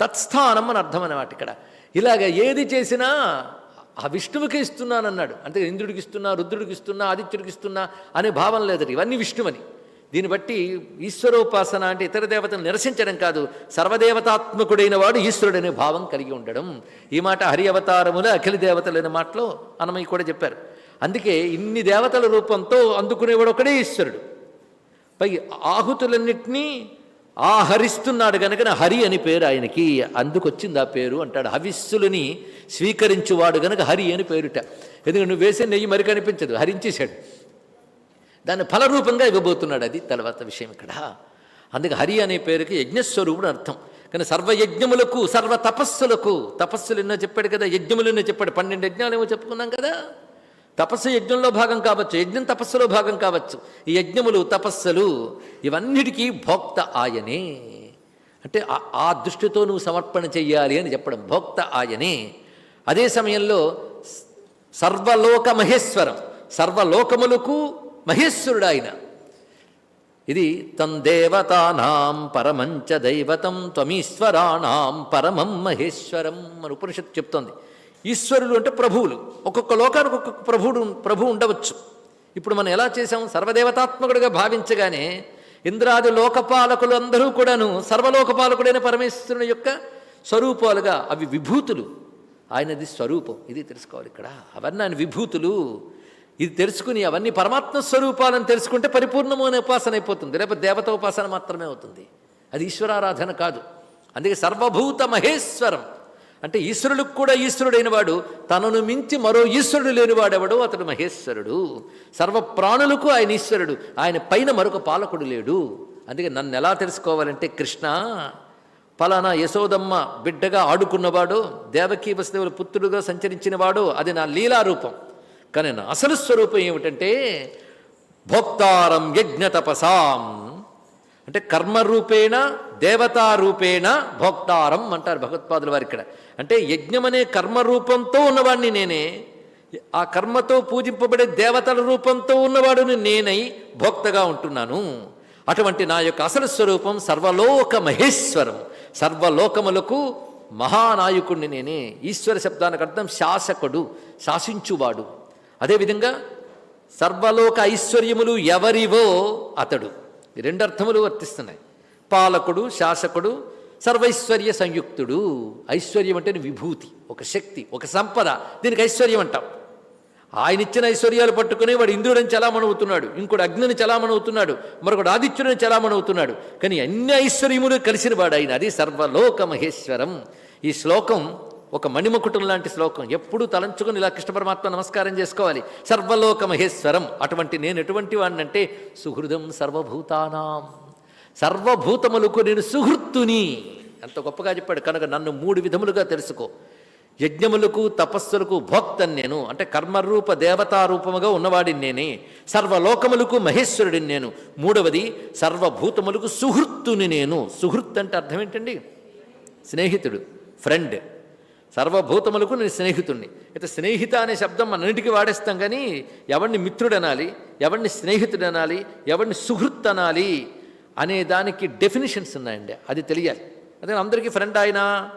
S2: తత్స్థానం అని అర్థం అన్నమాట ఇక్కడ. ఇలాగ ఏది చేసినా ఆ విష్ణువుకే ఇస్తున్నానన్నాడు. అంటే ఇంద్రుడికి ఇస్తున్నా రుద్రుడికి ఇస్తున్నా ఆదిత్యుడికి ఇస్తున్నా అనే భావం లేదట. ఇవన్నీ విష్ణువని. దీన్ని బట్టి ఈశ్వరోపాసన అంటే ఇతర దేవతను నిరసించడం కాదు సర్వదేవతాత్మకుడైన వాడు ఈశ్వరుడనే భావం కలిగి ఉండడం. ఈ మాట హరి అవతారములు అఖిల దేవతలైన మాటలో అనమయ్య కూడా చెప్పారు. అందుకే ఇన్ని దేవతల రూపంతో అందుకునేవాడు ఒకడే ఈశ్వరుడు. పై ఆహుతులన్నింటినీ ఆహరిస్తున్నాడు గనక హరి అని పేరు ఆయనకి. అందుకొచ్చింది ఆ పేరు అంటాడు. హవిస్సులని స్వీకరించువాడు గనక హరి అని పేరుట. ఎందుకంటే నువ్వు వేసే నెయ్యి మరి కనిపించదు. హరించేశాడు. దాన్ని ఫలరూపంగా ఇవ్వబోతున్నాడు అది. తర్వాత విషయం ఇక్కడ. అందుకే హరి అనే పేరుకి యజ్ఞస్వరూపుడు అర్థం. కానీ సర్వయజ్ఞములకు సర్వ తపస్సులకు తపస్సులు ఎన్నో చెప్పాడు కదా యజ్ఞములు ఎన్నో చెప్పాడు. పన్నెండు యజ్ఞాలు ఏమో చెప్పుకున్నాం కదా. తపస్సు యజ్ఞంలో భాగం కావచ్చు యజ్ఞం తపస్సులో భాగం కావచ్చు. ఈ యజ్ఞములు తపస్సులు ఇవన్నిటికీ భోక్త ఆయనే. అంటే ఆ- దృష్టితో నువ్వు సమర్పణ చెయ్యాలి అని చెప్పడం భోక్త ఆయనే. అదే సమయంలో సర్వలోక మహేశ్వరం సర్వలోకములకు మహేశ్వరుడు ఆయన ఇది తందేవతానాం పరమంచ దైవతం త్వమీశ్వరాణం పరమం మహేశ్వరం అని ఉపనిషత్తు చెప్తోంది. ఈశ్వరులు అంటే ప్రభువులు. ఒక్కొక్క లోకానికి ఒక్కొక్క ప్రభువుడు ప్రభు ఉండవచ్చు. ఇప్పుడు మనం ఎలా చేసాం సర్వదేవతాత్మకుడిగా భావించగానే ఇంద్రాది లోకపాలకులు అందరూ కూడాను సర్వలోకపాలకుడైన పరమేశ్వరుని యొక్క స్వరూపాలుగా అవి విభూతులు. ఆయనది స్వరూపం. ఇది తెలుసుకోవాలి ఇక్కడ. అవన్నీ ఆయన విభూతులు. ఇది తెలుసుకుని అవన్నీ పరమాత్మ స్వరూపాలను తెలుసుకుంటే పరిపూర్ణమైన ఉపాసన అయిపోతుంది. లేకపోతే దేవత ఉపాసన మాత్రమే అవుతుంది. అది ఈశ్వరారాధన కాదు. అందుకే సర్వభూత మహేశ్వరం. అంటే ఈశ్వరులకు కూడా ఈశ్వరుడైన వాడు తనను మించి మరో ఈశ్వరుడు లేనివాడెవడో అతడు మహేశ్వరుడు. సర్వ ప్రాణులకు ఆయన ఈశ్వరుడు ఆయన పైన మరొక పాలకుడు లేడు. అందుకే నన్ను ఎలా తెలుసుకోవాలంటే కృష్ణ పలానా యశోదమ్మ బిడ్డగా ఆడుకున్నవాడు దేవకీ వసుదేవుల పుత్రుడుగా సంచరించినవాడు అది నా లీలారూపం. కానీ నా అసలు స్వరూపం ఏమిటంటే భోక్తారం యజ్ఞ తపసాం. అంటే కర్మరూపేణ దేవతారూపేణ భోక్తారం అంటారు భగవత్పాదుల వారు ఇక్కడ. అంటే యజ్ఞం అనే కర్మరూపంతో ఉన్నవాడిని నేనే. ఆ కర్మతో పూజింపబడే దేవతల రూపంతో ఉన్నవాడుని నేనై భోక్తగా ఉంటున్నాను. అటువంటి నా యొక్క అసలు స్వరూపం సర్వలోక మహేశ్వరం. సర్వలోకములకు మహానాయకుణ్ణి నేనే. ఈశ్వర శబ్దానికి అర్థం శాసకుడు శాసించువాడు. అదేవిధంగా సర్వలోక ఐశ్వర్యములు ఎవరివో అతడు. రెండర్థములు రెండు అర్థములు వర్తిస్తున్నాయి. పాలకుడు శాసకుడు సర్వైశ్వర్య సంయుక్తుడు ఐశ్వర్యం అంటే విభూతి ఒక శక్తి ఒక సంపద. దీనికి ఐశ్వర్యం అంటాం. ఆయన ఇచ్చిన ఐశ్వర్యాలు పట్టుకుని వాడు ఇంద్రుడిని చలామణవుతున్నాడు ఇంకోటి అగ్నిని చలామణవుతున్నాడు మరొకడు ఆదిత్యుడిని చలామణవుతున్నాడు. కానీ అన్ని ఐశ్వర్యములు కలిసిన వాడు ఆయన అది సర్వలోక మహేశ్వరం ఈ శ్లోకం ఒక మణిమకుటం లాంటి శ్లోకం. ఎప్పుడూ తలంచుకొని ఇలా కృష్ణ పరమాత్మ నమస్కారం చేసుకోవాలి. సర్వలోక మహేశ్వరం అటువంటి నేను ఎటువంటి వాడినంటే సుహృదం సర్వభూతానాం. సర్వభూతములకు నేను సుహృత్తుని. ఎంత గొప్పగా చెప్పాడు. కనుక నన్ను మూడు విధములుగా తెలుసుకో. యజ్ఞములకు తపస్సులకు భోక్తని నేను. అంటే కర్మరూప దేవతారూపముగా ఉన్నవాడిని నేనే. సర్వలోకములకు మహేశ్వరుడిని నేను. మూడవది సర్వభూతములకు సుహృత్తుని నేను. సుహృత్ అంటే అర్థం ఏంటండి? స్నేహితుడు ఫ్రెండ్ సర్వభూతములకు నేను స్నేహితుణ్ణి. అయితే స్నేహిత అనే శబ్దం అన్నింటికి వాడేస్తాం కానీ ఎవరిని మిత్రుడనాలి ఎవడిని స్నేహితుడనాలి స్నేహితుడు అనాలి ఎవరిని సుహృత్ అనాలి అనే దానికి డెఫినేషన్స్ ఉన్నాయండి. అది తెలియాలి. అదే అందరికీ ఫ్రెండ్ ఆయన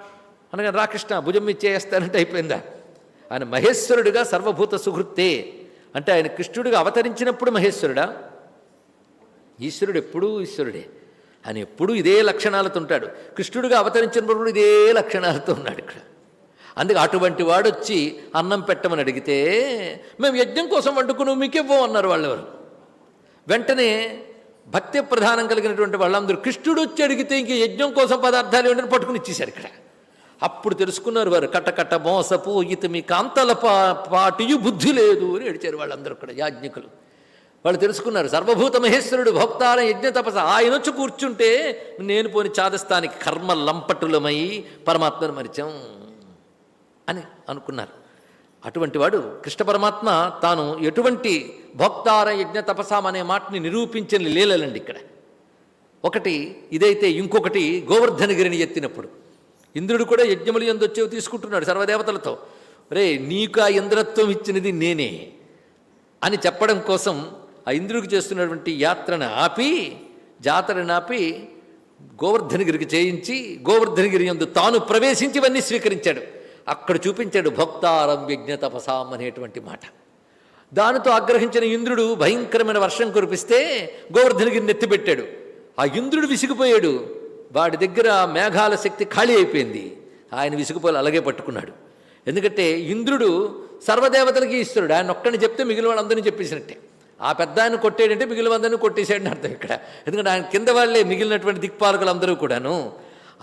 S2: అనగా రాకృష్ణ భుజం ఇచ్చేస్తానంటే అయిపోయిందా? ఆయన మహేశ్వరుడిగా సర్వభూత సుహృత్తే. అంటే ఆయన కృష్ణుడిగా అవతరించినప్పుడు మహేశ్వరుడా? ఈశ్వరుడు ఎప్పుడూ ఈశ్వరుడే. ఆయన ఎప్పుడూ ఇదే లక్షణాలతో ఉంటాడు. కృష్ణుడిగా అవతరించినప్పుడు ఇదే లక్షణాలతో ఉన్నాడు ఇక్కడ. అందుకే అటువంటి వాడు వచ్చి అన్నం పెట్టమని అడిగితే మేము యజ్ఞం కోసం వండుకుని మీకివ్వం అన్నారు వాళ్ళెవరు? వెంటనే భక్తి ప్రధానం కలిగినటువంటి వాళ్ళందరూ కృష్ణుడు వచ్చి అడిగితే ఇంక యజ్ఞం కోసం పదార్థాలు ఏమిటని పట్టుకుని ఇచ్చేశారు ఇక్కడ. అప్పుడు తెలుసుకున్నారు వారు కటకట మోసపు ఇతమి కాంతల పా పాటియు బుద్ధి లేదు అని ఏడిచారు వాళ్ళందరూ కూడా యాజ్ఞికులు. వాళ్ళు తెలుసుకున్నారు సర్వభూత మహేశ్వరుడు భక్తాల యజ్ఞ తపస ఆయన వచ్చి కూర్చుంటే నేను పోని చాదస్తానికి కర్మ లంపటులమై పరమాత్మను మరిచాం అని అనుకున్నారు. అటువంటి వాడు కృష్ణ పరమాత్మ తాను ఎటువంటి భోక్తార యజ్ఞ తపసాం అనే మాటని నిరూపించిన లీలలండి ఇక్కడ. ఒకటి ఇదైతే ఇంకొకటి గోవర్ధనగిరిని ఎత్తినప్పుడు. ఇంద్రుడు కూడా యజ్ఞములు ఎందొచ్చేవి తీసుకుంటున్నాడు సర్వదేవతలతో. రే నీకు ఆ ఇంద్రత్వం ఇచ్చినది నేనే అని చెప్పడం కోసం ఆ ఇంద్రుడికి చేస్తున్నటువంటి యాత్రను ఆపి జాతరను ఆపి గోవర్ధనగిరికి చేయించి గోవర్ధనగిరి యందు తాను ప్రవేశించి ఇవన్నీ స్వీకరించాడు. అక్కడ చూపించాడు భక్తారం యజ్ఞ తపసాం అనేటువంటి మాట. దానితో ఆగ్రహించిన ఇంద్రుడు భయంకరమైన వర్షం కురిపిస్తే గోవర్ధనగిరిని నెత్తిపెట్టాడు ఆ ఇంద్రుడు విసిగిపోయాడు. వాడి దగ్గర మేఘాల శక్తి ఖాళీ అయిపోయింది. ఆయన విసిగిపోయి అలాగే పట్టుకున్నాడు. ఎందుకంటే ఇంద్రుడు సర్వదేవతలకి ఈశ్వరుడు. ఆయన ఒక్కడిని చెప్తే మిగిలిన వాళ్ళందరినీ చెప్పేసినట్టే. ఆ పెద్ద ఆయన కొట్టేడంటే మిగిలిన అందరినీ కొట్టేసాడని అర్థం ఇక్కడ. ఎందుకంటే ఆయన కింద వాళ్ళే మిగిలినటువంటి దిక్పాలకులందరూ కూడాను.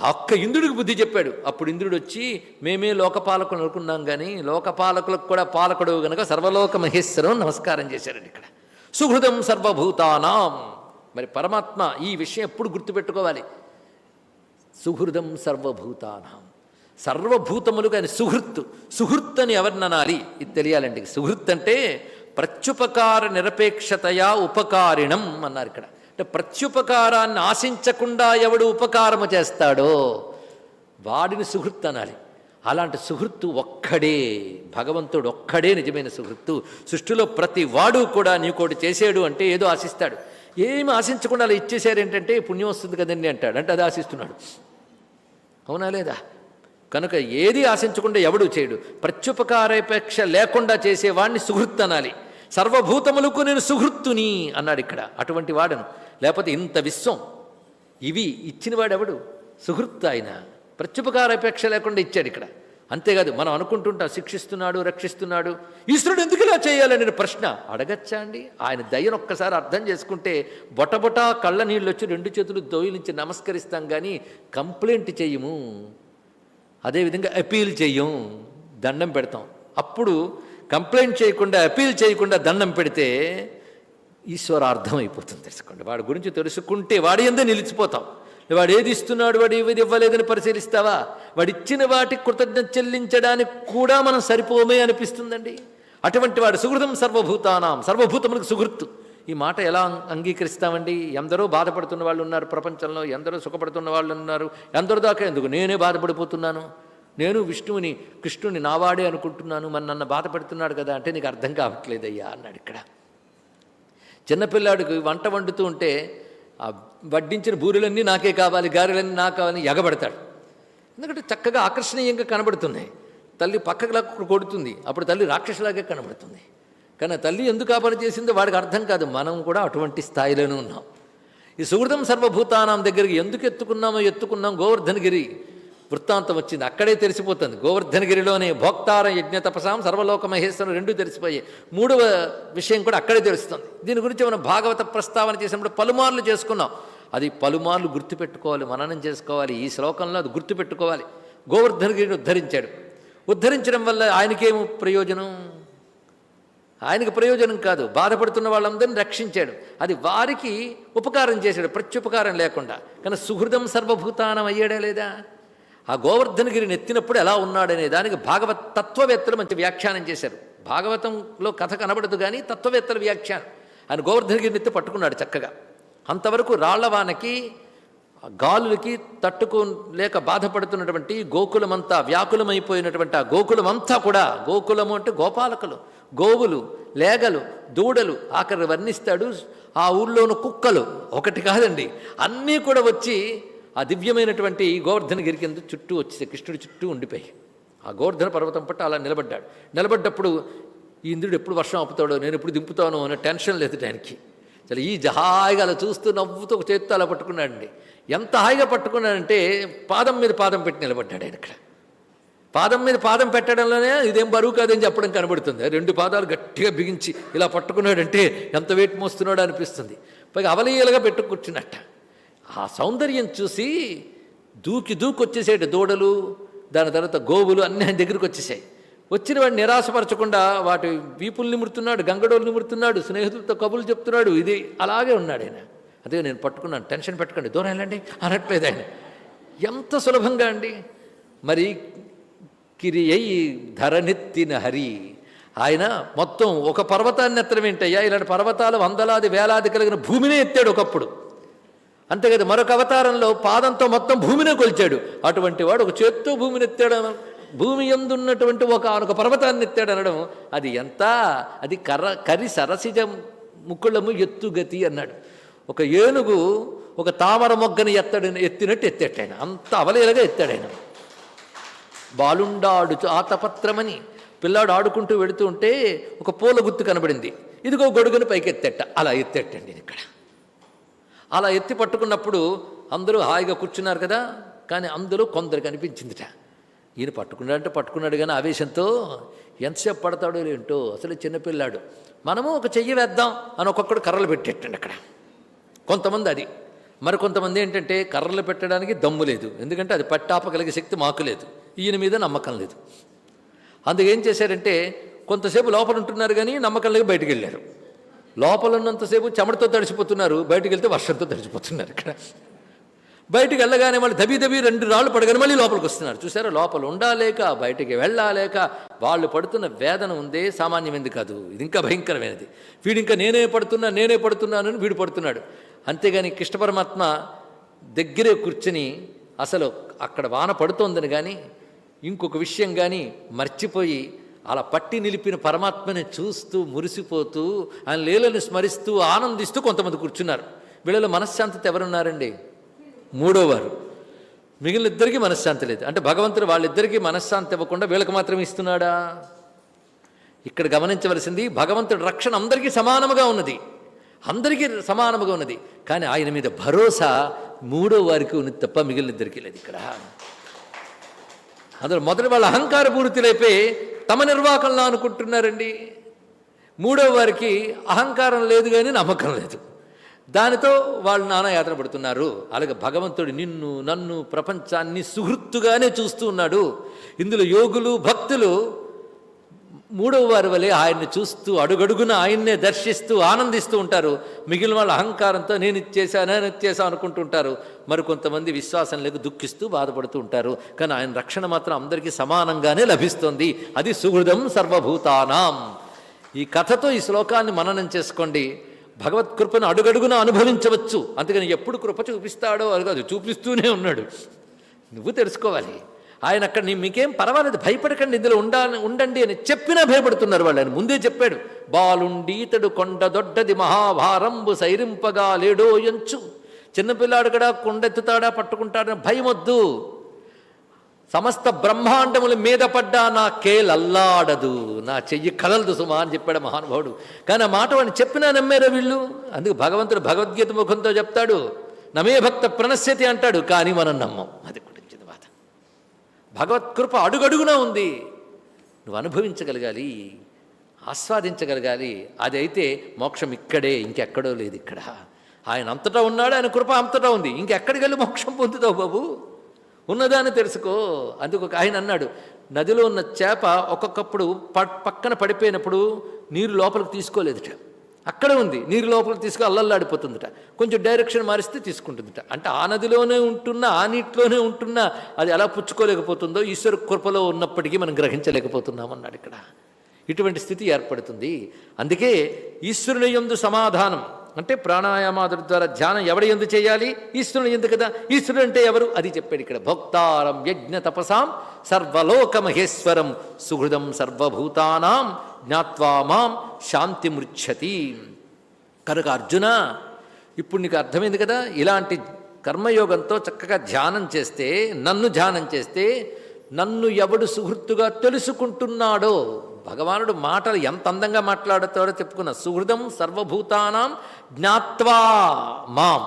S2: ఒక్క ఇంద్రుడికి బుద్ధి చెప్పాడు. అప్పుడు ఇంద్రుడు వచ్చి మేమే లోకపాలకులు అనుకున్నాం కానీ లోకపాలకులకు కూడా పాలకుడు గనక సర్వలోక మహేశ్వరం నమస్కారం చేశారండి ఇక్కడ. సుహృదం సర్వభూతానాం. మరి పరమాత్మ ఈ విషయం ఎప్పుడు గుర్తుపెట్టుకోవాలి? సుహృదం సర్వభూతానాం. సర్వభూతములు కానీ సుహృత్ సుహృత్ అని ఎవరిననాలి ఇది తెలియాలండి. సుహృత్ అంటే ప్రత్యుపకార నిరపేక్షతయా ఉపకారిణం అన్నారు ఇక్కడ. అంటే ప్రత్యుపకారాన్ని ఆశించకుండా ఎవడు ఉపకారము చేస్తాడో వాడిని సుహృత్ అనాలి. అలాంటి సుహృత్తు ఒక్కడే భగవంతుడు ఒక్కడే నిజమైన సుహృత్తు. సృష్టిలో ప్రతి వాడు కూడా నీకోటి చేసాడు అంటే ఏదో ఆశిస్తాడు. ఏమి ఆశించకుండా అలా ఇచ్చేసారేంటంటే పుణ్యం వస్తుంది కదండి అంటాడు. అంటే అది ఆశిస్తున్నాడు. అవునా లేదా? కనుక ఏది ఆశించకుండా ఎవడు చేయడు. ప్రత్యుపకారపేక్ష లేకుండా చేసేవాడిని సుహృత్ అనాలి. సర్వభూతములకు నేను సుహృత్తుని అన్నాడు ఇక్కడ. అటువంటి వాడను. లేకపోతే ఇంత విశ్వం. ఇవి ఇచ్చినవాడెవడు? సుహృత్ ఆయన. ప్రత్యుపకారాపేక్ష లేకుండా ఇచ్చాడు ఇక్కడ. అంతేకాదు మనం అనుకుంటుంటాం శిక్షిస్తున్నాడు రక్షిస్తున్నాడు. ఈశ్వరుడు ఎందుకు ఇలా చేయాలని ప్రశ్న. అడగచ్చా అండి? ఆయన దయను ఒక్కసారి అర్థం చేసుకుంటే బొటబొటా కళ్ళ నీళ్ళు వచ్చి రెండు చేతులు దోయిలించి నమస్కరిస్తాం కానీ కంప్లైంట్ చేయము అదేవిధంగా అపీల్ చేయం దండం పెడతాం. అప్పుడు కంప్లైంట్ చేయకుండా అపీల్ చేయకుండా దండం పెడితే ఈశ్వర అయిపోతుంది తెలుసుకోండి. వాడి గురించి తెలుసుకుంటే వాడి ఎందే నిలిచిపోతాం. వాడు ఏది ఇస్తున్నాడు వాడు ఏది ఇవ్వలేదని పరిశీలిస్తావా? వాడు ఇచ్చిన వాటికి కృతజ్ఞత చెల్లించడానికి కూడా మనం సరిపోమే అనిపిస్తుందండి. అటువంటి వాడు సుహృతం సర్వభూతానాం సర్వభూతములకు సుహృత్తు ఈ మాట ఎలా అంగీకరిస్తామండి? ఎందరో బాధపడుతున్న వాళ్ళు ఉన్నారు ప్రపంచంలో ఎందరో సుఖపడుతున్న వాళ్ళు ఉన్నారు. ఎందరో దాకా ఎందుకు? నేనే బాధపడిపోతున్నాను. నేను విష్ణువుని కృష్ణుని నావాడే అనుకుంటున్నాను. మన నన్ను బాధపడుతున్నాడు కదా అంటే నీకు అర్థం కావట్లేదయ్యా అన్నాడు ఇక్కడ. చిన్నపిల్లాడికి వంట వండుతూ ఉంటే ఆ వడ్డించిన బూరెలన్నీ నాకే కావాలి గారెలన్నీ నాకు కావాలని ఎగబడతాడు. ఎందుకంటే చక్కగా ఆకర్షణీయంగా కనబడుతున్నాయి. తల్లి పక్కకు కొడుతుంది. అప్పుడు తల్లి రాక్షసులాగే కనబడుతుంది. కానీ తల్లి ఎందుకు ఆ పని చేసిందో వాడికి అర్థం కాదు. మనం కూడా అటువంటి స్థాయిలోనే ఉన్నాం. ఈ సుహృదం సర్వభూతానం దగ్గరికి ఎందుకు ఎత్తుకున్నామో ఎత్తుకున్నాం గోవర్ధనగిరి. వృత్తాంతం వచ్చింది. అక్కడే తెలిసిపోతుంది. గోవర్ధనగిరిలోనే భోక్తార యజ్ఞ తపసాం సర్వలోక మహేశ్వరం రెండు తెలిసిపోయాయి. మూడవ విషయం కూడా అక్కడే తెలుస్తుంది. దీని గురించి మనం భాగవత ప్రస్తావన చేసినప్పుడు పలుమార్లు చేసుకున్నాం. అది పలుమార్లు గుర్తుపెట్టుకోవాలి మననం చేసుకోవాలి. ఈ శ్లోకంలో అది గుర్తుపెట్టుకోవాలి. గోవర్ధనగిరిని ఉద్ధరించాడు. ఉద్ధరించడం వల్ల ఆయనకేం ప్రయోజనం? ఆయనకు ప్రయోజనం కాదు. బాధపడుతున్న వాళ్ళందరినీ రక్షించాడు. అది వారికి ఉపకారం చేశాడు. ప్రత్యుపకారం లేకుండా. కానీ సుహృదం సర్వభూతానం అయ్యాడా లేదా? ఆ గోవర్ధనగిరిని ఎత్తినప్పుడు ఎలా ఉన్నాడనే దానికి భాగవత తత్వవేత్తలు మంచి వ్యాఖ్యానం చేశారు. భాగవతంలో కథ కనబడదు కానీ తత్వవేత్తల వ్యాఖ్యానం. ఆయన గోవర్ధనగిరిని ఎత్తి పట్టుకున్నాడు చక్కగా. అంతవరకు రాళ్ళవానకి గాలులకి తట్టుకోలేక బాధపడుతున్నటువంటి గోకులమంతా వ్యాకులమైపోయినటువంటి ఆ గోకులమంతా కూడా గోకులము అంటే గోపాలకులు గోవులు లేగలు దూడలు ఆఖరి వర్ణిస్తాడు. ఆ ఊళ్ళోని కుక్కలు ఒకటి కాదండి అన్నీ కూడా వచ్చి ఆ దివ్యమైనటువంటి గోవర్ధనగిరి కింద చుట్టూ వచ్చి కృష్ణుడి చుట్టూ ఉండిపోయి. ఆ గోవర్ధన పర్వతం పట్ట అలా నిలబడ్డాడు. నిలబడ్డప్పుడు ఈ ఇంద్రుడు ఎప్పుడు వర్షం ఆపుతాడో నేను ఎప్పుడు దింపుతాను అనే టెన్షన్ లేదు ఆయనకి అసలు ఈ జహాయిగా అలా చూస్తూ నవ్వుతూ ఒక చేత్తో అలా పట్టుకున్నాడండి. ఎంత హాయిగా పట్టుకున్నాడంటే పాదం మీద పాదం పెట్టి నిలబడ్డాడు ఆయన ఇక్కడ. పాదం మీద పాదం పెట్టడంలోనే ఇదేం బరువు కాదని చెప్పడం కనబడుతుంది. రెండు పాదాలు గట్టిగా బిగించి ఇలా పట్టుకున్నాడంటే ఎంత వెయిట్ మోస్తున్నాడో అనిపిస్తుంది. పైగా అవలీయలుగా పెట్టు కూర్చున్నట్ట. ఆ సౌందర్యం చూసి దూకి దూకి వచ్చేసాడు దూడలు దాని తర్వాత గోవులు అన్నీ ఆయన దగ్గరికి వచ్చేసాయి. వచ్చిన వాడు నిరాశపరచకుండా వాటి వీపులు నిమురుతున్నాడు గంగడోలు నిమురుతున్నాడు స్నేహితులతో కబుర్లు చెప్తున్నాడు ఇది అలాగే ఉన్నాడు ఆయన. అదే నేను పట్టుకున్నాను టెన్షన్ పెట్టకండి దూరం వెళ్ళండి అనట్లేదు ఆయన. ఎంత సులభంగా అండి? మరి కిరియై ధరనెత్తిన హరి ఆయన మొత్తం ఒక పర్వతాన్ని ఎత్తడం ఏంటయ్యా? ఇలాంటి పర్వతాలు వందలాది వేలాది కలిగిన భూమినే ఎత్తాడు ఒకప్పుడు. అంతేకాదు మరొక అవతారంలో పాదంతో మొత్తం భూమినే కొలిచాడు. అటువంటి వాడు ఒక చేత్తో భూమిని ఎత్తాడు భూమి ఎందున్నటువంటి ఒక ఒక పర్వతాన్ని ఎత్తాడు అనడం అది ఎంత? అది కర్ర కరి సరసిజ ముక్కుళము ఎత్తుగతి అన్నాడు. ఒక ఏనుగు ఒక తామర మొగ్గని ఎత్తడు ఎత్తినట్టు ఎత్తాడు ఆయన. అంత అవలేలగా ఎత్తాడు ఆయన. బాలుండాడు ఆతపత్రమని పిల్లాడు ఆడుకుంటూ వెళుతూ ఉంటే ఒక పూల గుత్తు కనబడింది. ఇదిగో గొడుగుని పైకి ఎత్తేట అలా ఎత్తేటండి ఇక్కడ. అలా ఎత్తి పట్టుకున్నప్పుడు అందరూ హాయిగా కూర్చున్నారు కదా కానీ అందరూ కొందరు కనిపించిందిట ఈయన పట్టుకున్నాడంటే పట్టుకున్నాడు కానీ ఆవేశంతో ఎంతసేపు పడతాడో ఏంటో అసలు చిన్నపిల్లాడు. మనము ఒక చెయ్యి వేద్దాం అని ఒక్కొక్కడు కర్రలు పెట్టేటండి అక్కడ. కొంతమంది అది. మరి కొంతమంది ఏంటంటే కర్రలు పెట్టడానికి దమ్ము లేదు. ఎందుకంటే అది పట్టాపగలిగే శక్తి మాకు లేదు. ఈయన మీద నమ్మకం లేదు. అందుకేం చేశారంటే కొంతసేపు లోపల ఉంటున్నారు కానీ నమ్మకం లేక బయటకు వెళ్ళారు. లోపల ఉన్నంతసేపు చెమటతో తడిసిపోతున్నారు. బయటకు వెళ్తే వర్షంతో తడిసిపోతున్నారు ఇక్కడ. బయటికి వెళ్ళగానే మళ్ళీ దబి దబి రెండు రాళ్ళు పడగానే మళ్ళీ లోపలికి వస్తున్నారు. చూసారా? లోపల ఉండాలేక బయటికి వెళ్ళాలేక వాళ్ళు పడుతున్న వేదన ఉందే సామాన్యమైనది కాదు. ఇది ఇంకా భయంకరమైనది. వీడు ఇంకా నేనే పడుతున్నా నేనే పడుతున్నాను అని వీడు పడుతున్నాడు. అంతేగాని కృష్ణ పరమాత్మ దగ్గరే కూర్చుని అసలు అక్కడ వాన పడుతోందని కానీ ఇంకొక విషయం కానీ మర్చిపోయి అలా పట్టి నిలిపిన పరమాత్మని చూస్తూ మురిసిపోతూ ఆయన లీలని స్మరిస్తూ ఆనందిస్తూ కొంతమంది కూర్చున్నారు. వీళ్ళలో మనశ్శాంతితో ఎవరున్నారండి? మూడోవారు. మిగిలిన ఇద్దరికీ మనశ్శాంతి లేదు. అంటే భగవంతుడు వాళ్ళిద్దరికీ మనశ్శాంతి ఇవ్వకుండా వీళ్ళకి మాత్రమే ఇస్తున్నాడా? ఇక్కడ గమనించవలసింది భగవంతుడి రక్షణ అందరికీ సమానముగా ఉన్నది. అందరికీ సమానముగా ఉన్నది. కానీ ఆయన మీద భరోసా మూడో వారికి ఉన్నది తప్ప మిగిలిన ఇద్దరికీ లేదు ఇక్కడ. అందులో మొదటి వాళ్ళ అహంకార పూరితులైపోయి తమ నిర్వాహకంలో అనుకుంటున్నారండి. మూడో వారికి అహంకారం లేదు కానీ నమ్మకం లేదు. దానితో వాళ్ళు నానాయాత్ర పడుతున్నారు. అలాగే భగవంతుడు నిన్ను నన్ను ప్రపంచాన్ని సుహృత్తుగానే చూస్తూ ఉన్నాడు. ఇందులో యోగులు భక్తులు మూడవ వారి వలె ఆయన్ని చూస్తూ అడుగడుగున ఆయన్నే దర్శిస్తూ ఆనందిస్తూ ఉంటారు. మిగిలిన వాళ్ళ అహంకారంతో నేను ఇది చేశా నేను ఇది చేశా అనుకుంటూ ఉంటారు. మరి కొంతమంది విశ్వాసం లేక దుఃఖిస్తూ బాధపడుతూ ఉంటారు. కానీ ఆయన రక్షణ మాత్రం అందరికీ సమానంగానే లభిస్తుంది. అది సుహృదం సర్వభూతానాం. ఈ కథతో ఈ శ్లోకాన్ని మననం చేసుకోండి. భగవత్ కృపను అడుగడుగున అనుభవించవచ్చు. అందుకని ఎప్పుడు కృప చూపిస్తాడో అది కాదు చూపిస్తూనే ఉన్నాడు. నువ్వు తెలుసుకోవాలి. ఆయన అక్కడ మీకేం పర్వాలేదు భయపడకండి ఇందులో ఉండా ఉండండి అని చెప్పినా భయపడుతున్నారు వాళ్ళు. ఆయన ముందే చెప్పాడు బాలుండీతడు కొండ దొడ్డది మహాభారంబు సైరింపగా లేడో ఎంచు. చిన్నపిల్లాడు కూడా కొండెత్తుతాడా పట్టుకుంటాడని భయం వద్దు సమస్త బ్రహ్మాండముల మీద పడ్డా నా కేలల్లాడదు. నా చెయ్యి కదలదు సుమా అని చెప్పాడు మహానుభావుడు. కానీ ఆ మాట వాడిని చెప్పినా నమ్మారా వీళ్ళు? అందుకు భగవంతుడు భగవద్గీత ముఖంతో చెప్తాడు నమే భక్త ప్రణశ్యతి అంటాడు కానీ మనం నమ్మం. అది భగవత్కృప అడుగడుగునా ఉంది. నువ్వు అనుభవించగలగాలి ఆస్వాదించగలగాలి. అది అయితే మోక్షం ఇక్కడే ఇంకెక్కడో లేదు ఇక్కడ. ఆయన అంతటా ఉన్నాడు ఆయన కృప అంతటా ఉంది. ఇంకెక్కడికి వెళ్ళి మోక్షం పొందుతావు బాబు? ఉన్నదాన్ని తెలుసుకో. అందుకు ఆయన అన్నాడు నదిలో ఉన్న చేప ఒక్కొక్కప్పుడు ప పక్కన పడిపోయినప్పుడు నీరు లోపలికి తీసుకోలేదుట. అక్కడే ఉంది. నీరు లోపల తీసుకు అల్లల్లాడిపోతుందట. కొంచెం డైరెక్షన్ మారిస్తే తీసుకుంటుందట. అంటే ఆ నదిలోనే ఉంటున్నా ఆ నీటిలోనే ఉంటున్నా అది ఎలా పుచ్చుకోలేకపోతుందో ఈశ్వర కృపలో ఉన్నప్పటికీ మనం గ్రహించలేకపోతున్నాం అన్నాడు ఇక్కడ. ఇటువంటి స్థితి ఏర్పడుతుంది. అందుకే ఈశ్వరుని యందు సమాధానం. అంటే ప్రాణాయామాదుల ద్వారా ధ్యానం ఎవడ ఎందు చేయాలి? ఈశ్వరుని ఎందు కదా. ఈశ్వరుడు అంటే ఎవరు? అది చెప్పాడు ఇక్కడ. భోక్తారం యజ్ఞ తపసాం సర్వలోక మహేశ్వరం సుహృదం సర్వభూతానాం జ్ఞాత్వా మాం శాంతి మృచ్చతి కనుక అర్జున ఇప్పుడు నీకు అర్థమైంది కదా ఇలాంటి కర్మయోగంతో చక్కగా ధ్యానం చేస్తే నన్ను ధ్యానం చేస్తే నన్ను ఎవడు సుహృత్తుగా తెలుసుకుంటున్నాడో భగవానుడు మాటలు ఎంత అందంగా మాట్లాడుతాడో చెప్పుకున్న సుహృదం సర్వభూతానాం జ్ఞాత్వా మాం.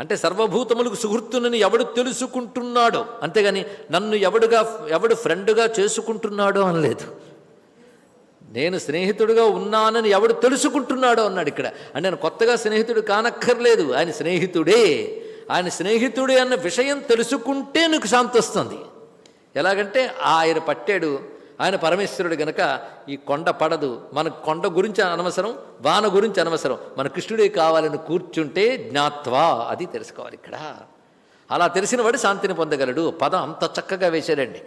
S2: అంటే సర్వభూతములకు సుహృత్తునని ఎవడు తెలుసుకుంటున్నాడో అంతేగాని నన్ను ఎవడుగా ఎవడు ఫ్రెండ్గా చేసుకుంటున్నాడో అనలేదు. నేను స్నేహితుడుగా ఉన్నానని ఎవడు తెలుసుకుంటున్నాడో అన్నాడు ఇక్కడ. అంటే నేను కొత్తగా స్నేహితుడు కానక్కర్లేదు. ఆయన స్నేహితుడే. ఆయన స్నేహితుడే అన్న విషయం తెలుసుకుంటే నీకు శాంతి వస్తుంది. ఎలాగంటే ఆయన పట్టాడు. ఆయన పరమేశ్వరుడు గనక ఈ కొండ పడదు. మన కొండ గురించి అనవసరం వాన గురించి అనవసరం. మన కృష్ణుడే కావాలని కూర్చుంటే జ్ఞాత్వా అది తెలుసుకోవాలి ఇక్కడ. అలా తెలిసిన వాడు శాంతిని పొందగలడు. పదం అంత చక్కగా వేశాడండి.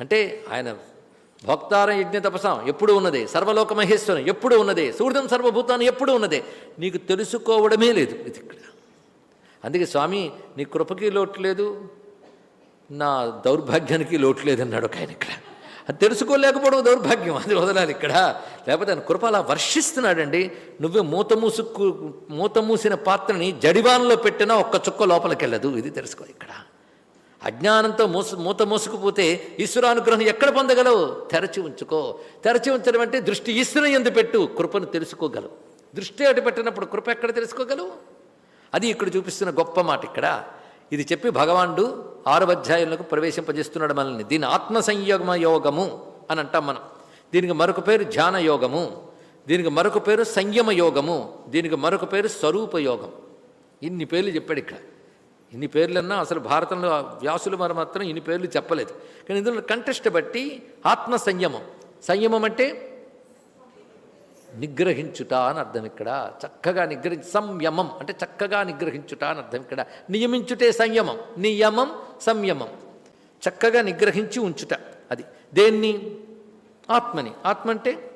S2: అంటే ఆయన భక్తారం యజ్ఞ తపసం ఎప్పుడు ఉన్నదే. సర్వలోక మహేశ్వరం ఎప్పుడు ఉన్నదే. సూర్యం సర్వభూతాన్ని ఎప్పుడు ఉన్నదే. నీకు తెలుసుకోవడమే లేదు. ఇది ఇక్కడ. అందుకే స్వామి నీ కృపకి లోటు లేదు నా దౌర్భాగ్యానికి లోటు లేదన్నాడు ఒక ఆయన ఇక్కడ. అది తెలుసుకోలేకపోవడం దౌర్భాగ్యం. అది వదలాలి ఇక్కడ. లేకపోతే ఆయన కృప అలా వర్షిస్తున్నాడండి. నువ్వే మూత మూసుకు మూత మూసిన పాత్రని జడివాన్లో పెట్టినా ఒక్క చుక్క లోపలికి వెళ్ళదు ఇది తెలుసుకో ఇక్కడ. అజ్ఞానంతో మూసు మూత మూసుకుపోతే ఈశ్వరానుగ్రహం ఎక్కడ పొందగలవు? తెరచి ఉంచుకో. తెరచి ఉంచడం అంటే దృష్టి ఈశ్వరం ఎందు పెట్టు కృపను తెలుసుకోగలవు. దృష్టి అటు పెట్టినప్పుడు కృప ఎక్కడ తెలుసుకోగలవు? అది ఇక్కడ చూపిస్తున్న గొప్ప మాట ఇక్కడ. ఇది చెప్పి భగవానుడు ఆరు అధ్యాయులకు ప్రవేశింపజేస్తున్నాడు మనల్ని. దీని ఆత్మ సంయోగమ యోగము అని అంటాం మనం. దీనికి మరొక పేరు ధ్యాన యోగము. దీనికి మరొక పేరు సంయమ యోగము. దీనికి మరొక పేరు స్వరూప యోగం. ఇన్ని పేర్లు చెప్పాడు ఇక్కడ. ఇన్ని పేర్లన్నా అసలు భారతంలో వ్యాసులు మరి మాత్రం ఇన్ని పేర్లు చెప్పలేదు. కానీ ఇందులో కంటెస్ట్ బట్టి ఆత్మ సంయమం. సంయమం అంటే నిగ్రహించుట అని అర్థం ఇక్కడ. చక్కగా నిగ్రహి సంయమం అంటే చక్కగా నిగ్రహించుట అని అర్థం ఇక్కడ. నియమించుటే సంయమం. నియమం సంయమం. చక్కగా నిగ్రహించి ఉంచుట అది. దేన్ని? ఆత్మని. ఆత్మ అంటే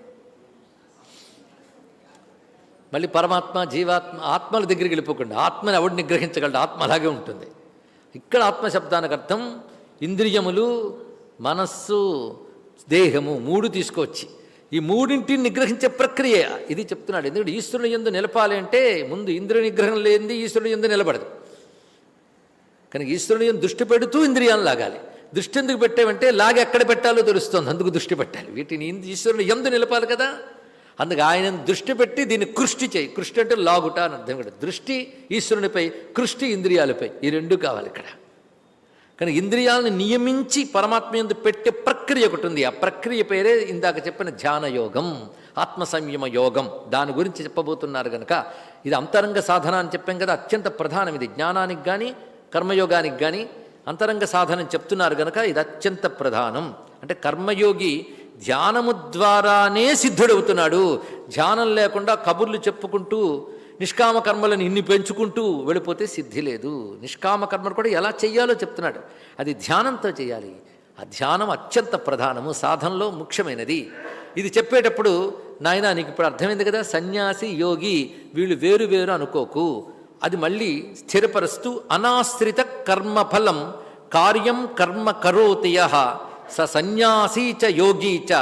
S2: మళ్ళీ పరమాత్మ జీవాత్మ ఆత్మల దగ్గరికి వెళ్ళిపోకుండా ఆత్మని ఎవడు నిగ్రహించగలడు? ఆత్మ అలాగే ఉంటుంది. ఇక్కడ ఆత్మశబ్దానికి అర్థం ఇంద్రియములు మనస్సు దేహము మూడు తీసుకొచ్చి ఈ మూడింటిని నిగ్రహించే ప్రక్రియ ఇది చెప్తున్నాడు. ఎందుకంటే ఈశ్వరుని ఎందు నిలపాలి అంటే ముందు ఇంద్రియ నిగ్రహం లేనిది ఈశ్వరుని ఎందు నిలబడదు. కనుక ఈశ్వరుని ఎందు దృష్టి పెడుతూ ఇంద్రియాలను లాగాలి. దృష్టి ఎందుకు పెట్టామంటే లాగి ఎక్కడ పెట్టాలో తెలుస్తుంది. అందుకు దృష్టి పెట్టాలి. వీటిని ఈశ్వరుని ఎందు నిలపాలి కదా. అందుకు ఆయన దృష్టి పెట్టి దీన్ని కృష్టి చేయి. కృష్టి అంటే లాగుట అని అర్థం కూడా దృష్టి ఈశ్వరునిపై కృష్టి ఇంద్రియాలపై. ఈ రెండు కావాలి ఇక్కడ. కానీ ఇంద్రియాలను నియమించి పరమాత్మ ఎందు పెట్టే ప్రక్రియ ఒకటి ఉంది. ఆ ప్రక్రియ పేరే ఇందాక చెప్పిన ధ్యాన యోగం ఆత్మ సంయమ యోగం. దాని గురించి చెప్పబోతున్నారు కనుక ఇది అంతరంగ సాధన అని చెప్పాం కదా అత్యంత ప్రధానం ఇది. జ్ఞానానికి కానీ కర్మయోగానికి కానీ అంతరంగ సాధన చెప్తున్నారు కనుక ఇది అత్యంత ప్రధానం. అంటే కర్మయోగి ధ్యానము ద్వారానే సిద్ధుడవుతున్నాడు. ధ్యానం లేకుండా కబుర్లు చెప్పుకుంటూ నిష్కామ కర్మలను ఇన్ని పెంచుకుంటూ వెళ్ళిపోతే సిద్ధి లేదు. నిష్కామకర్మలు కూడా ఎలా చెయ్యాలో చెప్తున్నాడు. అది ధ్యానంతో చేయాలి. ఆ ధ్యానం అత్యంత ప్రధానము సాధనలో ముఖ్యమైనది. ఇది చెప్పేటప్పుడు నాయన నీకు ఇప్పుడు అర్థమైంది కదా? సన్యాసి యోగి వీళ్ళు వేరు వేరు అనుకోకు. అది మళ్ళీ స్థిరపరుస్తూ అనాశ్రిత కర్మఫలం కార్యం కర్మ కరోతయ స సన్యాసీ చ యోగీ చ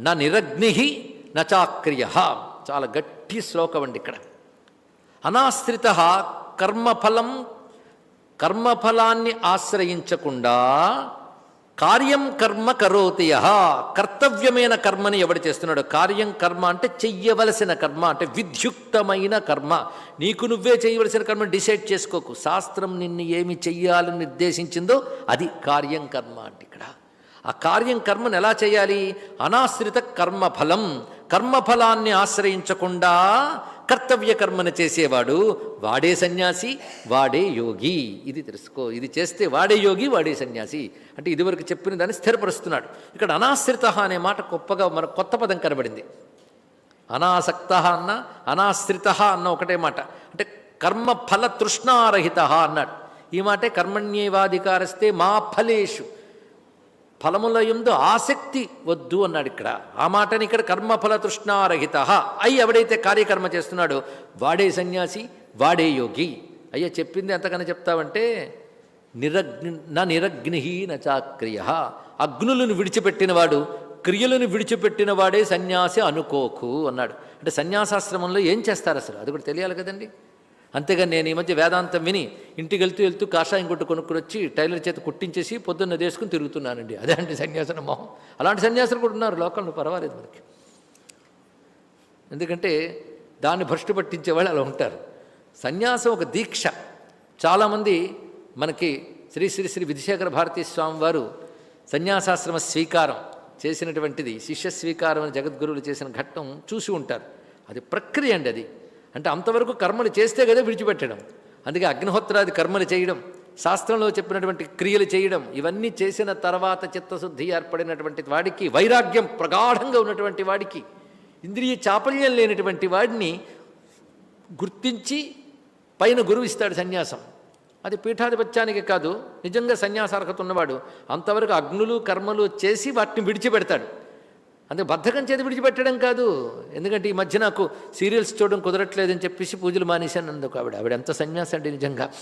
S2: న నిరగ్ని నచాక్రియ చాలా గట్టి శ్లోకం అండి ఇక్కడ. అనాశ్రిత కర్మఫలం కర్మఫలాన్ని ఆశ్రయించకుండా కార్యం కర్మ కరోతి కర్తవ్యమైన కర్మని ఎవడు చేస్తున్నాడు? కార్యం కర్మ అంటే చెయ్యవలసిన కర్మ అంటే విద్యుక్తమైన కర్మ. నీకు నువ్వే చేయవలసిన కర్మ డిసైడ్ చేసుకోకు. శాస్త్రం నిన్ను ఏమి చెయ్యాలని నిర్దేశించిందో అది కార్యం కర్మ అంటే ఆ కార్యం కర్మను ఎలా చేయాలి? అనాశ్రిత కర్మఫలం. కర్మఫలాన్ని ఆశ్రయించకుండా కర్తవ్య కర్మను చేసేవాడు వాడే సన్యాసి వాడే యోగి. ఇది తెలుసుకో ఇది చేస్తే వాడే యోగి వాడే సన్యాసి. అంటే ఇదివరకు చెప్పిన దాన్ని స్థిరపరుస్తున్నాడు. ఇక్కడ అనాశ్రిత అనే మాట గొప్పగా మన కొత్త పదం కనబడింది. అనాసక్త అన్న అనాశ్రిత అన్న ఒకటే మాట. అంటే కర్మ ఫల తృష్ణారహిత అన్నాడు. ఈ మాటే కర్మణ్యేవాధికారస్తే మా ఫలేషు. ఫలముల ఎందు ఆసక్తి వద్దు అన్నాడు ఇక్కడ. ఆ మాటని ఇక్కడ కర్మఫల తృష్ణారహిత అయి ఎవడైతే కార్యకర్మ చేస్తున్నాడో వాడే సన్యాసి వాడే యోగి. అయ్యా చెప్పింది ఎంతకన్నా చెప్తావంటే నిరగ్ని నా నిరగ్ని నచాక్రియ. అగ్నులను విడిచిపెట్టినవాడు క్రియలను విడిచిపెట్టిన వాడే సన్యాసి అనుకోకు అన్నాడు. అంటే సన్యాసాశ్రమంలో ఏం చేస్తారు అసలు? అది కూడా తెలియాలి కదండి. అంతేగాని నేను ఈ మధ్య వేదాంతం విని ఇంటికి వెళ్తూ వెళ్తూ కాషాయం కొట్టు కొనుక్కుని వచ్చి టైలర్ చేత కుట్టించేసి పొద్దున్న వేసుకుని తిరుగుతున్నానండి. అదేంటి సన్యాసం సన్యాసన మొహం? అలాంటి సన్యాసులు కూడా ఉన్నారు లోకంలో పర్వాలేదు మనకి. ఎందుకంటే దాన్ని భ్రష్టు పట్టించే వాళ్ళు అలా ఉంటారు. సన్యాసం ఒక దీక్ష. చాలామంది మనకి శ్రీ శ్రీ శ్రీ విధిశేఖర భారతీ స్వామి వారు సన్యాసాశ్రమ స్వీకారం చేసినటువంటిది శిష్య స్వీకారం అని జగద్గురువులు చేసిన ఘట్టం చూసి ఉంటారు. అది ప్రక్రియ అండి అది. అంటే అంతవరకు కర్మలు చేస్తే కదా విడిచిపెట్టడం. అందుకే అగ్నిహోత్రాది కర్మలు చేయడం శాస్త్రంలో చెప్పినటువంటి క్రియలు చేయడం ఇవన్నీ చేసిన తర్వాత చిత్తశుద్ధి ఏర్పడినటువంటి వాడికి వైరాగ్యం ప్రగాఢంగా ఉన్నటువంటి వాడికి ఇంద్రియ చాపల్యం లేనటువంటి వాడిని గుర్తించి పైన గురువు ఇస్తాడు సన్యాసం. అది పీఠాధిపత్యానికి కాదు నిజంగా సన్యాసార్హత ఉన్నవాడు. అంతవరకు అగ్నులు కర్మలు చేసి వాటిని విడిచిపెడతాడు. అందుకే బద్ధకం చేతి విడిచిపెట్టడం కాదు. ఎందుకంటే ఈ మధ్య నాకు సీరియల్స్ చూడడం కుదరట్లేదని చెప్పేసి పూజలు మానేశాను అందుకు ఆవిడ. ఆవిడ ఎంత సన్యాసం అండి నిజంగా.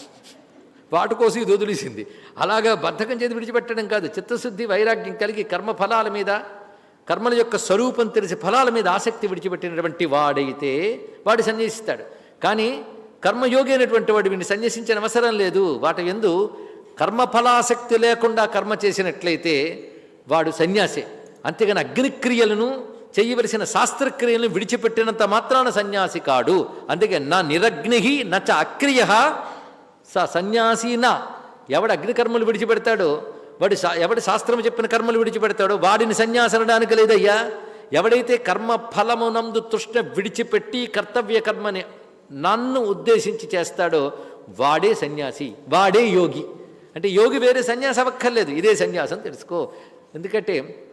S2: వాటి కోసం ఇది వదిలేసింది. అలాగా బద్ధకం చేతి విడిచిపెట్టడం కాదు. చిత్తశుద్ధి వైరాగ్యం కలిగి కర్మ ఫలాల మీద కర్మల యొక్క స్వరూపం తెలిసి ఫలాల మీద ఆసక్తి విడిచిపెట్టినటువంటి వాడైతే వాడు సన్యసిస్తాడు. కానీ కర్మయోగి అయినటువంటి వాడు వీడిని సన్యసించిన అవసరం లేదు. వాటి ఎందు కర్మఫలాసక్తి లేకుండా కర్మ చేసినట్లయితే వాడు సన్యాసే. అంతేగాని అగ్నిక్రియలను చేయవలసిన శాస్త్రక్రియలను విడిచిపెట్టినంత మాత్రాన సన్యాసి కాడు. అందుకే నా నిరగ్ని నచ అక్రియ. స సన్యాసి నా. ఎవడు అగ్నికర్మలు విడిచిపెడతాడో వాడు ఎవడి శాస్త్రం చెప్పిన కర్మలు విడిచిపెడతాడో వాడిని సన్యాసనడానికి లేదయ్యా. ఎవడైతే కర్మ ఫలమునందు తృష్ణ విడిచిపెట్టి కర్తవ్య కర్మని నన్ను ఉద్దేశించి చేస్తాడో వాడే సన్యాసి వాడే యోగి. అంటే యోగి వేరే సన్యాసం అక్కర్లేదు ఇదే సన్యాసం తెలుసుకో. ఎందుకంటే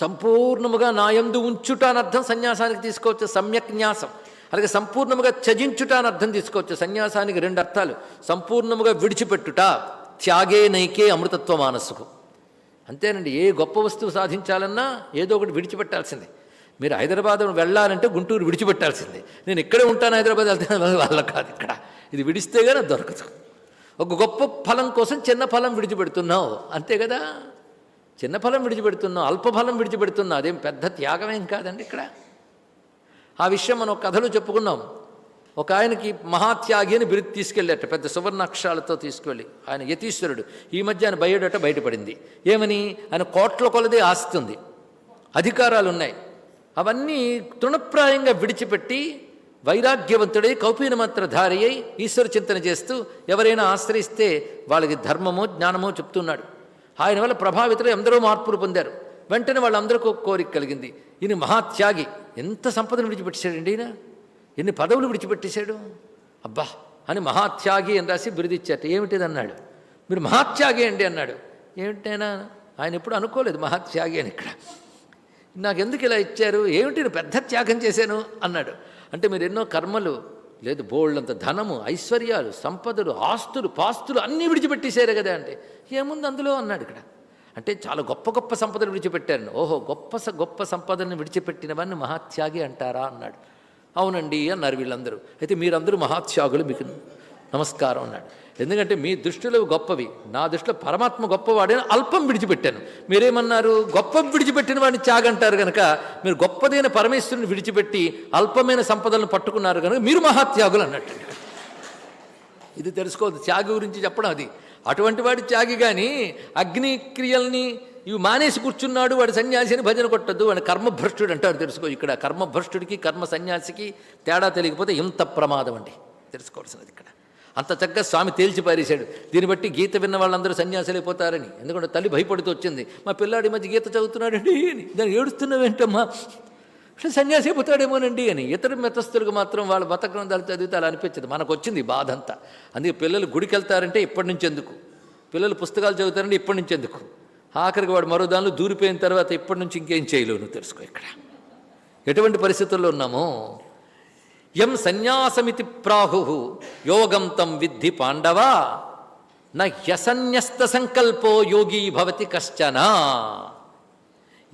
S2: సంపూర్ణముగా నాయందు ఉంచుట అని అర్థం సన్యాసానికి తీసుకోవచ్చు సమ్యక్ న్యాసం. అలాగే సంపూర్ణముగా త్యజించుట అని అర్థం తీసుకోవచ్చు. సన్యాసానికి రెండు అర్థాలు. సంపూర్ణముగా విడిచిపెట్టుట త్యాగే నైకే అమృతత్వ మానసుకు అంతేనండి ఏ గొప్ప వస్తువు సాధించాలన్నా ఏదో ఒకటి విడిచిపెట్టాల్సిందే. మీరు హైదరాబాద్ వెళ్ళాలంటే గుంటూరు విడిచిపెట్టాల్సిందే. నేను ఇక్కడే ఉంటాను హైదరాబాద్ వెళ్తాను వాళ్ళ కాదు ఇక్కడ. ఇది విడిస్తే కానీ దొరకదు. ఒక గొప్ప ఫలం కోసం చిన్న ఫలం విడిచిపెడుతున్నావు. అంతే కదా? చిన్న ఫలం విడిచిపెడుతున్నావు అల్పఫలం విడిచిపెడుతున్నావు అదేం పెద్ద త్యాగమేం కాదండి ఇక్కడ. ఆ విషయం మనం కథలు చెప్పుకున్నాం. ఒక ఆయనకి మహాత్యాగి అని బిరుదు తీసుకెళ్ళాట పెద్ద సువర్ణాక్షరాలతో తీసుకెళ్ళి. ఆయన యతీశ్వరుడు. ఈ మధ్య ఆయన బయటట బయటపడింది. ఏమని? ఆయన కోట్ల కొలదే ఆస్తి ఉంది అధికారాలు ఉన్నాయి అవన్నీ తృణప్రాయంగా విడిచిపెట్టి వైరాగ్యవంతుడై కౌపీనమంత్రధారి అయి ఈశ్వర చింతన చేస్తూ ఎవరైనా ఆశ్రయిస్తే వాళ్ళకి ధర్మమో జ్ఞానమో చెప్తున్నాడు. ఆయన వల్ల ప్రభావితులు ఎందరో మార్పులు పొందారు. వెంటనే వాళ్ళందరికీ కోరిక కలిగింది. ఈయన మహాత్యాగి. ఎంత సంపదను విడిచిపెట్టేశాడండి ఈయన? ఎన్ని పదవులు విడిచిపెట్టేశాడు? అబ్బా! అని మహాత్యాగి అని రాసి బిరుదిచ్చాట ఏమిటిది అన్నాడు. మీరు మహాత్యాగి అండి అన్నాడు. ఏమిటైనా ఆయన ఎప్పుడు అనుకోలేదు మహాత్యాగి అని ఇక్కడ. నాకు ఎందుకు ఇలా ఇచ్చారు? ఏమిటి నేను పెద్ద త్యాగం చేశాను? అన్నాడు. అంటే మీరు ఎన్నో కర్మలు లేదు బోళ్ళంత ధనము ఐశ్వర్యాలు సంపదలు ఆస్తులు పాస్తులు అన్నీ విడిచిపెట్టేశారు కదా అంటే. ఏముంది అందులో అన్నాడు ఇక్కడ. అంటే చాలా గొప్ప గొప్ప సంపదను విడిచిపెట్టారు ఓహో గొప్ప స గొప్ప సంపదను విడిచిపెట్టిన వాడిని మహాత్యాగి అంటారా అన్నాడు. అవునండి అన్నారు వీళ్ళందరూ. అయితే మీరందరూ మహాత్యాగులు మీకు నమస్కారం అన్నాడు. ఎందుకంటే మీ దృష్టిలో గొప్పవి నా దృష్టిలో పరమాత్మ గొప్పవాడని అల్పం విడిచిపెట్టాను. మీరేమన్నారు? గొప్ప విడిచిపెట్టిన వాడిని త్యాగంటారు కనుక మీరు గొప్పదైన పరమేశ్వరుని విడిచిపెట్టి అల్పమైన సంపదలను పట్టుకున్నారు కనుక మీరు మహాత్యాగులు అన్నట్టు. ఇది తెలుసుకోవద్దు. త్యాగి గురించి చెప్పడం అది. అటువంటి వాడి త్యాగి కానీ అగ్ని క్రియల్ని ఇవి మానేసి కూర్చున్నాడు వాడు సన్యాసిని భజన కొట్టద్దు వాడు కర్మభ్రష్టుడు అంటారు తెలుసుకో. ఇక్కడ కర్మభ్రష్టుడికి కర్మ సన్యాసికి తేడా తెలియకపోతే ఇంత ప్రమాదం అండి. తెలుసుకోవాల్సినది ఇక్కడ. అంత చక్కగా స్వామి తేల్చి పారేశాడు. దీన్ని బట్టి గీత విన్న వాళ్ళందరూ సన్యాసులైపోతారని ఎందుకంటే తల్లి భయపడుతూ వచ్చింది. మా పిల్లాడి మధ్య గీత చదువుతున్నాడండి దాన్ని ఏడుస్తున్నావేంటమ్మా? అసలు సన్యాసి అయిపోతాడేమోనండి అని. ఇతర మెతస్థులకు మాత్రం వాళ్ళ మత గ్రంథాలు చదివితే అలా అనిపించదు. మనకు వచ్చింది బాధ అంతా అందుకే పిల్లలు గుడికి వెళ్తారంటే ఇప్పటి నుంచి ఎందుకు? పిల్లలు పుస్తకాలు చదువుతారంటే ఇప్పటి నుంచి ఎందుకు? ఆఖరికి వాడు మరో దానిలో దూరిపోయిన తర్వాత ఇప్పటి నుంచి ఇంకేం చేయలేవు నువ్వు తెలుసుకో ఇక్కడ. ఎటువంటి పరిస్థితుల్లో ఉన్నామో? ఎం సన్యాసమితి ప్రాహు యోగం తం విద్ధి పాండవ నా సంకల్పో యోగి భవతి కశ్చన.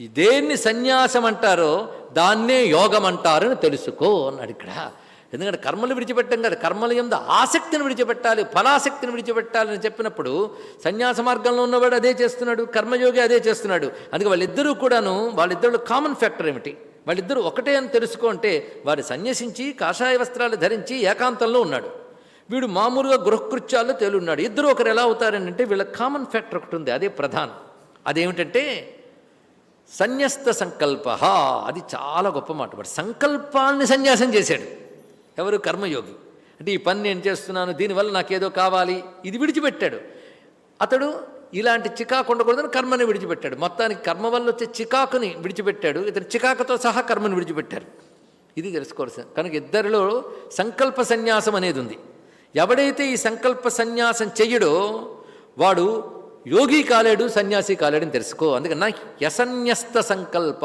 S2: దేన్ని సన్యాసం అంటారో దాన్నే యోగం అంటారని తెలుసుకో అన్నాడు ఇక్కడ. ఎందుకంటే కర్మలు విడిచిపెట్టం కదా కర్మల ఎందు ఆసక్తిని విడిచిపెట్టాలి ఫలాసక్తిని విడిచిపెట్టాలని చెప్పినప్పుడు సన్యాస మార్గంలో ఉన్నవాడు అదే చేస్తున్నాడు కర్మయోగి అదే చేస్తున్నాడు. అందుకే వాళ్ళిద్దరూ కూడాను వాళ్ళిద్దరు కామన్ ఫ్యాక్టర్ ఏమిటి? వాళ్ళిద్దరూ ఒకటే అని తెలుసుకో అంటే వారు సన్యసించి కాషాయ వస్త్రాలు ధరించి ఏకాంతంలో ఉన్నాడు. వీడు మామూలుగా గృహకృత్యాల్లో తేలున్నాడు. ఇద్దరు ఒకరు ఎలా అవుతారని అంటే వీళ్ళ కామన్ ఫ్యాక్టర్ ఒకటి ఉంది అదే ప్రధానం. అదేమిటంటే సన్యస్త సంకల్ప అది చాలా గొప్ప మాట. వాడు సంకల్పాన్ని సన్యాసం చేశాడు. ఎవరు? కర్మయోగి. అంటే ఈ పని నేను చేస్తున్నాను దీనివల్ల నాకేదో కావాలి. ఇది విడిచిపెట్టాడు. అతడు ఇలాంటి చికాకు ఉండకూడదని కర్మని విడిచిపెట్టాడు. మొత్తానికి కర్మ వల్ల వచ్చే చికాకుని విడిచిపెట్టాడు. ఇతను చికాకుతో సహా కర్మను విడిచిపెట్టారు ఇది తెలుసుకోవాల్సిన కనుక ఇద్దరిలో సంకల్ప సన్యాసం అనేది ఉంది. ఎవడైతే ఈ సంకల్ప సన్యాసం చెయ్యడో వాడు యోగి కాలేడు సన్యాసి కాలేడని తెలుసుకో. అందుకని నా యసన్యస్త సంకల్ప.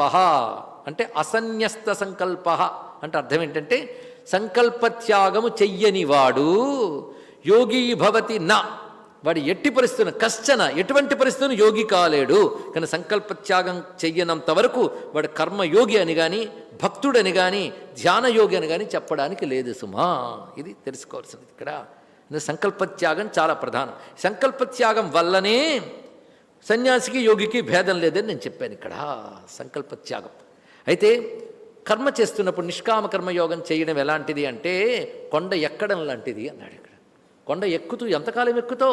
S2: అంటే అసన్యస్త సంకల్ప అంటే అర్థం ఏంటంటే సంకల్పత్యాగము చెయ్యని వాడు యోగి భవతి నా. వాడు ఎట్టి పరిస్థితులను కష్టన ఎటువంటి పరిస్థితులను యోగి కాలేడు. కానీ సంకల్పత్యాగం చెయ్యనంత వరకు వాడు కర్మయోగి అని కానీ భక్తుడని కానీ ధ్యానయోగి అని కానీ చెప్పడానికి లేదు సుమా. ఇది తెలుసుకోవాల్సింది ఇక్కడ. సంకల్పత్యాగం చాలా ప్రధానం. సంకల్పత్యాగం వల్లనే సన్యాసికి యోగికి భేదం లేదని నేను చెప్పాను ఇక్కడ. సంకల్పత్యాగం. అయితే కర్మ చేస్తున్నప్పుడు నిష్కామ కర్మయోగం చేయడం ఎలాంటిది అంటే కొండ ఎక్కడం లాంటిది అన్నాడు ఇక్కడ. కొండ ఎక్కుతూ ఎంతకాలం ఎక్కుతో?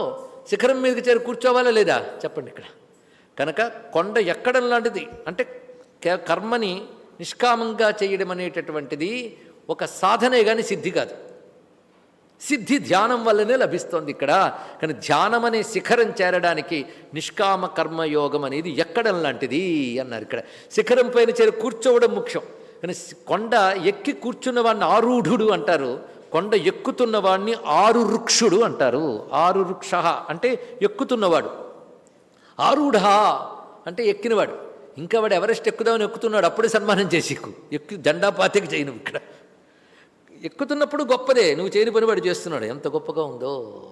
S2: శిఖరం మీదకి చేరి కూర్చోవాలా లేదా? చెప్పండి ఇక్కడ. కనుక కొండ ఎక్కడం లాంటిది అంటే కర్మని నిష్కామంగా చేయడం అనేటటువంటిది ఒక సాధనే కానీ సిద్ధి కాదు. సిద్ధి ధ్యానం వల్లనే లభిస్తోంది ఇక్కడ. కానీ ధ్యానం అనే శిఖరం చేరడానికి నిష్కామ కర్మయోగం అనేది ఎక్కడం లాంటిది అన్నారు ఇక్కడ. శిఖరం పైన చేరి కూర్చోవడం ముఖ్యం. కానీ కొండ ఎక్కి కూర్చున్న వాడిని ఆరూఢుడు అంటారు. కొండ ఎక్కుతున్న వాడిని ఆరు వృక్షుడు అంటారు. ఆరు వృక్ష అంటే ఎక్కుతున్నవాడు. ఆరూఢ అంటే ఎక్కినవాడు. ఇంకా వాడు ఎవరెస్ట్ ఎక్కుదామని ఎక్కుతున్నాడు అప్పుడే సన్మానం చేసి ఎక్కి జెండా పాతికి చేయను ఇక్కడ. ఎక్కుతున్నప్పుడు గొప్పదే. నువ్వు చేయని పని వాడు చేస్తున్నాడు. ఎంత గొప్పగా ఉందో.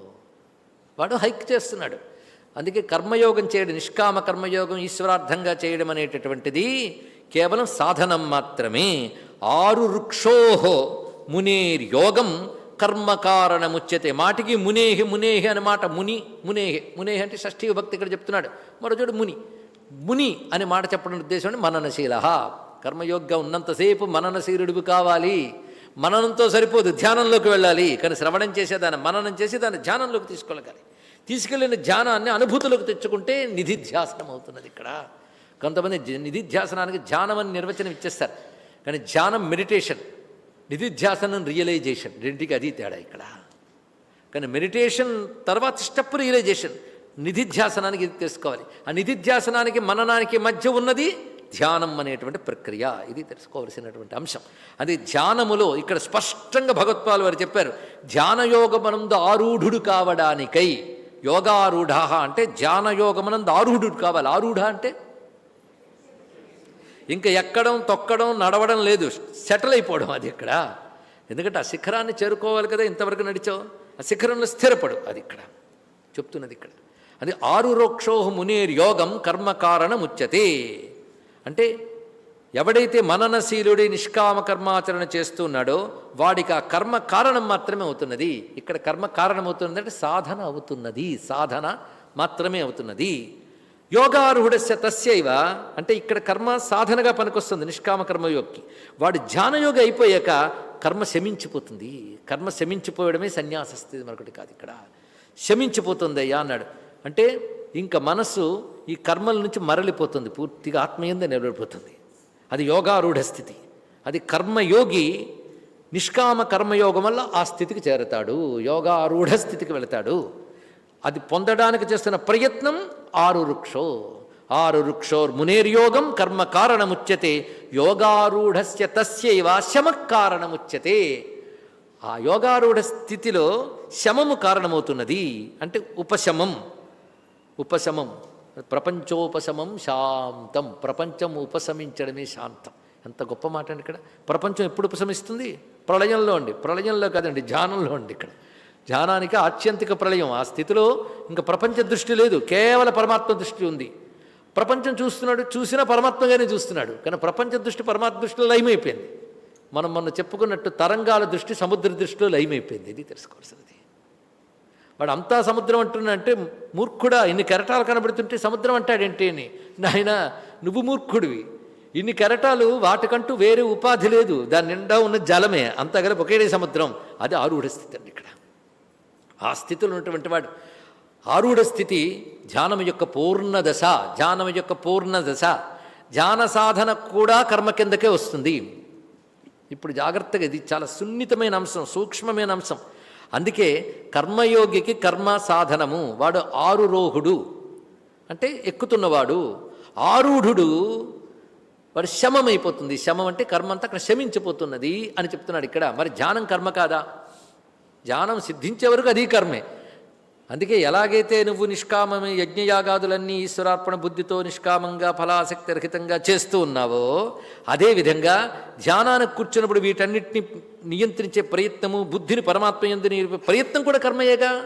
S2: వాడు హైక్ చేస్తున్నాడు. అందుకే కర్మయోగం చేయడం నిష్కామ కర్మయోగం ఈశ్వరార్థంగా చేయడం అనేటటువంటిది కేవలం సాధనం మాత్రమే. ఆరు వృక్షోహో మునేర్ యోగం కర్మకారణముచ్యతే మాటికి మునేహి మునేహి అనమాట ముని మునేహి. మునేహి అంటే షష్ఠీ భక్తి ఇక్కడ చెప్తున్నాడు. మరోచోడు ముని. ముని అనే మాట చెప్పడం ఉద్దేశం మననశీల కర్మయోగ్యం ఉన్నంతసేపు మననశీలుడు కావాలి. మననంతో సరిపోదు ధ్యానంలోకి వెళ్ళాలి. కానీ శ్రవణం చేసేదాన్ని మననం చేసి దాన్ని ధ్యానంలోకి తీసుకెళ్ళగాలి తీసుకెళ్ళిన ధ్యానాన్ని అనుభూతులకు తెచ్చుకుంటే నిధిధ్యాసనం అవుతున్నది ఇక్కడ. కొంతమంది నిధిధ్యాసనానికి ధ్యానం అని నిర్వచనం ఇచ్చేస్తారు. కానీ ధ్యానం మెడిటేషన్ నిధిధ్యాసనం రియలైజేషన్ రెండింటికి అది తేడా ఇక్కడ. కానీ మెడిటేషన్ తర్వాత స్టెప్ రియలైజేషన్ నిధిధ్యాసనానికి ఇది తెలుసుకోవాలి ఆ నిధిధ్యాసనానికి మననానికి మధ్య ఉన్నది ధ్యానం అనేటువంటి ప్రక్రియ. ఇది తెలుసుకోవలసినటువంటి అంశం. అది ధ్యానములో ఇక్కడ స్పష్టంగా భగవత్పాల్ వారు చెప్పారు ధ్యానయోగమనందు ఆరూఢుడు కావడానికై. యోగారూఢ అంటే ధ్యానయోగమనందు ఆరూఢుడు కావాలి. ఆరూఢ అంటే? ఇంకా ఎక్కడం తొక్కడం నడవడం లేదు. సెటిల్ అయిపోవడం అది ఇక్కడ. ఎందుకంటే ఆ శిఖరాన్ని చేరుకోవాలి కదా ఇంతవరకు నడిచావు? ఆ శిఖరంలో స్థిరపడు అది ఇక్కడ. చెప్తున్నది ఇక్కడ. అది ఆరు రోక్షోహ మునేర్ యోగం కర్మకారణముచ్యతే అంటే ఎవడైతే మననశీలుడి నిష్కామ కర్మాచరణ చేస్తున్నాడో వాడికి ఆ కర్మ కారణం మాత్రమే అవుతున్నది. ఇక్కడ కర్మ కారణం అవుతున్నది అంటే సాధన అవుతున్నది. సాధన మాత్రమే అవుతున్నది. యోగారూఢస్య తస్యైవ అంటే ఇక్కడ కర్మ సాధనగా పనికొస్తుంది నిష్కామ కర్మయోగికి. వాడు ధ్యానయోగి అయిపోయాక కర్మ శమించిపోతుంది. కర్మ శమించిపోవడమే సన్యాస స్థితి మరొకటి కాదు ఇక్కడ. శమించిపోతుంది అయ్యా అన్నాడు. అంటే ఇంకా మనస్సు ఈ కర్మల నుంచి మరలిపోతుంది పూర్తిగా ఆత్మయందే నిలబడిపోతుంది. అది యోగారూఢ స్థితి. అది కర్మయోగి నిష్కామ కర్మయోగం వల్ల ఆ స్థితికి చేరతాడు యోగారూఢ స్థితికి వెళతాడు. అది పొందడానికి చేస్తున్న ప్రయత్నం ఆరు వృక్షో. ఆరు వృక్షోర్ మునేర్యోగం కర్మ కారణముచ్యతే యోగారూఢస్య తస్యైవ శమ కారణముచ్యతే. ఆ యోగారూఢ స్థితిలో శమము కారణమవుతున్నది. అంటే ఉపశమం ఉపశమం. ప్రపంచోపశమం శాంతం. ప్రపంచం ఉపశమించడమే శాంతం. ఎంత గొప్ప మాట అండి ఇక్కడ. ప్రపంచం ఎప్పుడు ఉపశమిస్తుంది? ప్రళయంలో అండి. ప్రళయంలో కాదండి ధ్యానంలో అండి ఇక్కడ. ధ్యానానికి ఆత్యంతిక ప్రళయం. ఆ స్థితిలో ఇంకా ప్రపంచ దృష్టి లేదు. కేవల పరమాత్మ దృష్టి ఉంది. ప్రపంచం చూస్తున్నాడు చూసినా పరమాత్మగానే చూస్తున్నాడు. కానీ ప్రపంచ దృష్టి పరమాత్మ దృష్టిలో లయమైపోయింది. మనం మొన్న చెప్పుకున్నట్టు తరంగాల దృష్టి సముద్ర దృష్టిలో లయమైపోయింది. ఇది తెలుసుకోవాల్సింది వాడు అంతా సముద్రం అంటున్నంటే మూర్ఖుడా ఇన్ని కెరటాలు కనబడుతుంటే సముద్రం అంటాడేంటి అని. నాయన నువ్వు మూర్ఖుడివి. ఇన్ని కెరటాలు వాటికంటూ వేరే ఉపాధి లేదు. దాని నిండా ఉన్న జలమే. అంతా గల ఒకేడే సముద్రం. అది ఆరుడ స్థితి అండి ఇక్కడ. ఆ స్థితిలో ఉన్నటువంటి వాడు ఆరుడ స్థితి ధ్యానం యొక్క పూర్ణ దశ ధ్యానం యొక్క పూర్ణ దశ. ధ్యాన సాధన కూడా కర్మ కిందకే వస్తుంది. ఇప్పుడు జాగ్రత్తగా ఇది చాలా సున్నితమైన అంశం సూక్ష్మమైన అంశం. అందుకే కర్మయోగికి కర్మ సాధనము. వాడు ఆరురోహుడు. అంటే ఎక్కుతున్నవాడు. ఆరూఢుడు. వాడు శమమైపోతుంది. శమం అంటే కర్మ అంతా అక్కడ శమించిపోతున్నది అని చెప్తున్నాడు ఇక్కడ. మరి ధ్యానం కర్మ కాదా? ధ్యానం సిద్ధించే వరకు అది కర్మే. అందుకే ఎలాగైతే నువ్వు నిష్కామమే యజ్ఞయాగాదులన్నీ ఈశ్వరార్పణ బుద్ధితో నిష్కామంగా ఫలాసక్తి రహితంగా చేస్తూ ఉన్నావో అదేవిధంగా ధ్యానానికి కూర్చున్నప్పుడు వీటన్నిటిని నియంత్రించే ప్రయత్నము బుద్ధిని పరమాత్మ ఎందు ప్రయత్నం కూడా కర్మయేగా?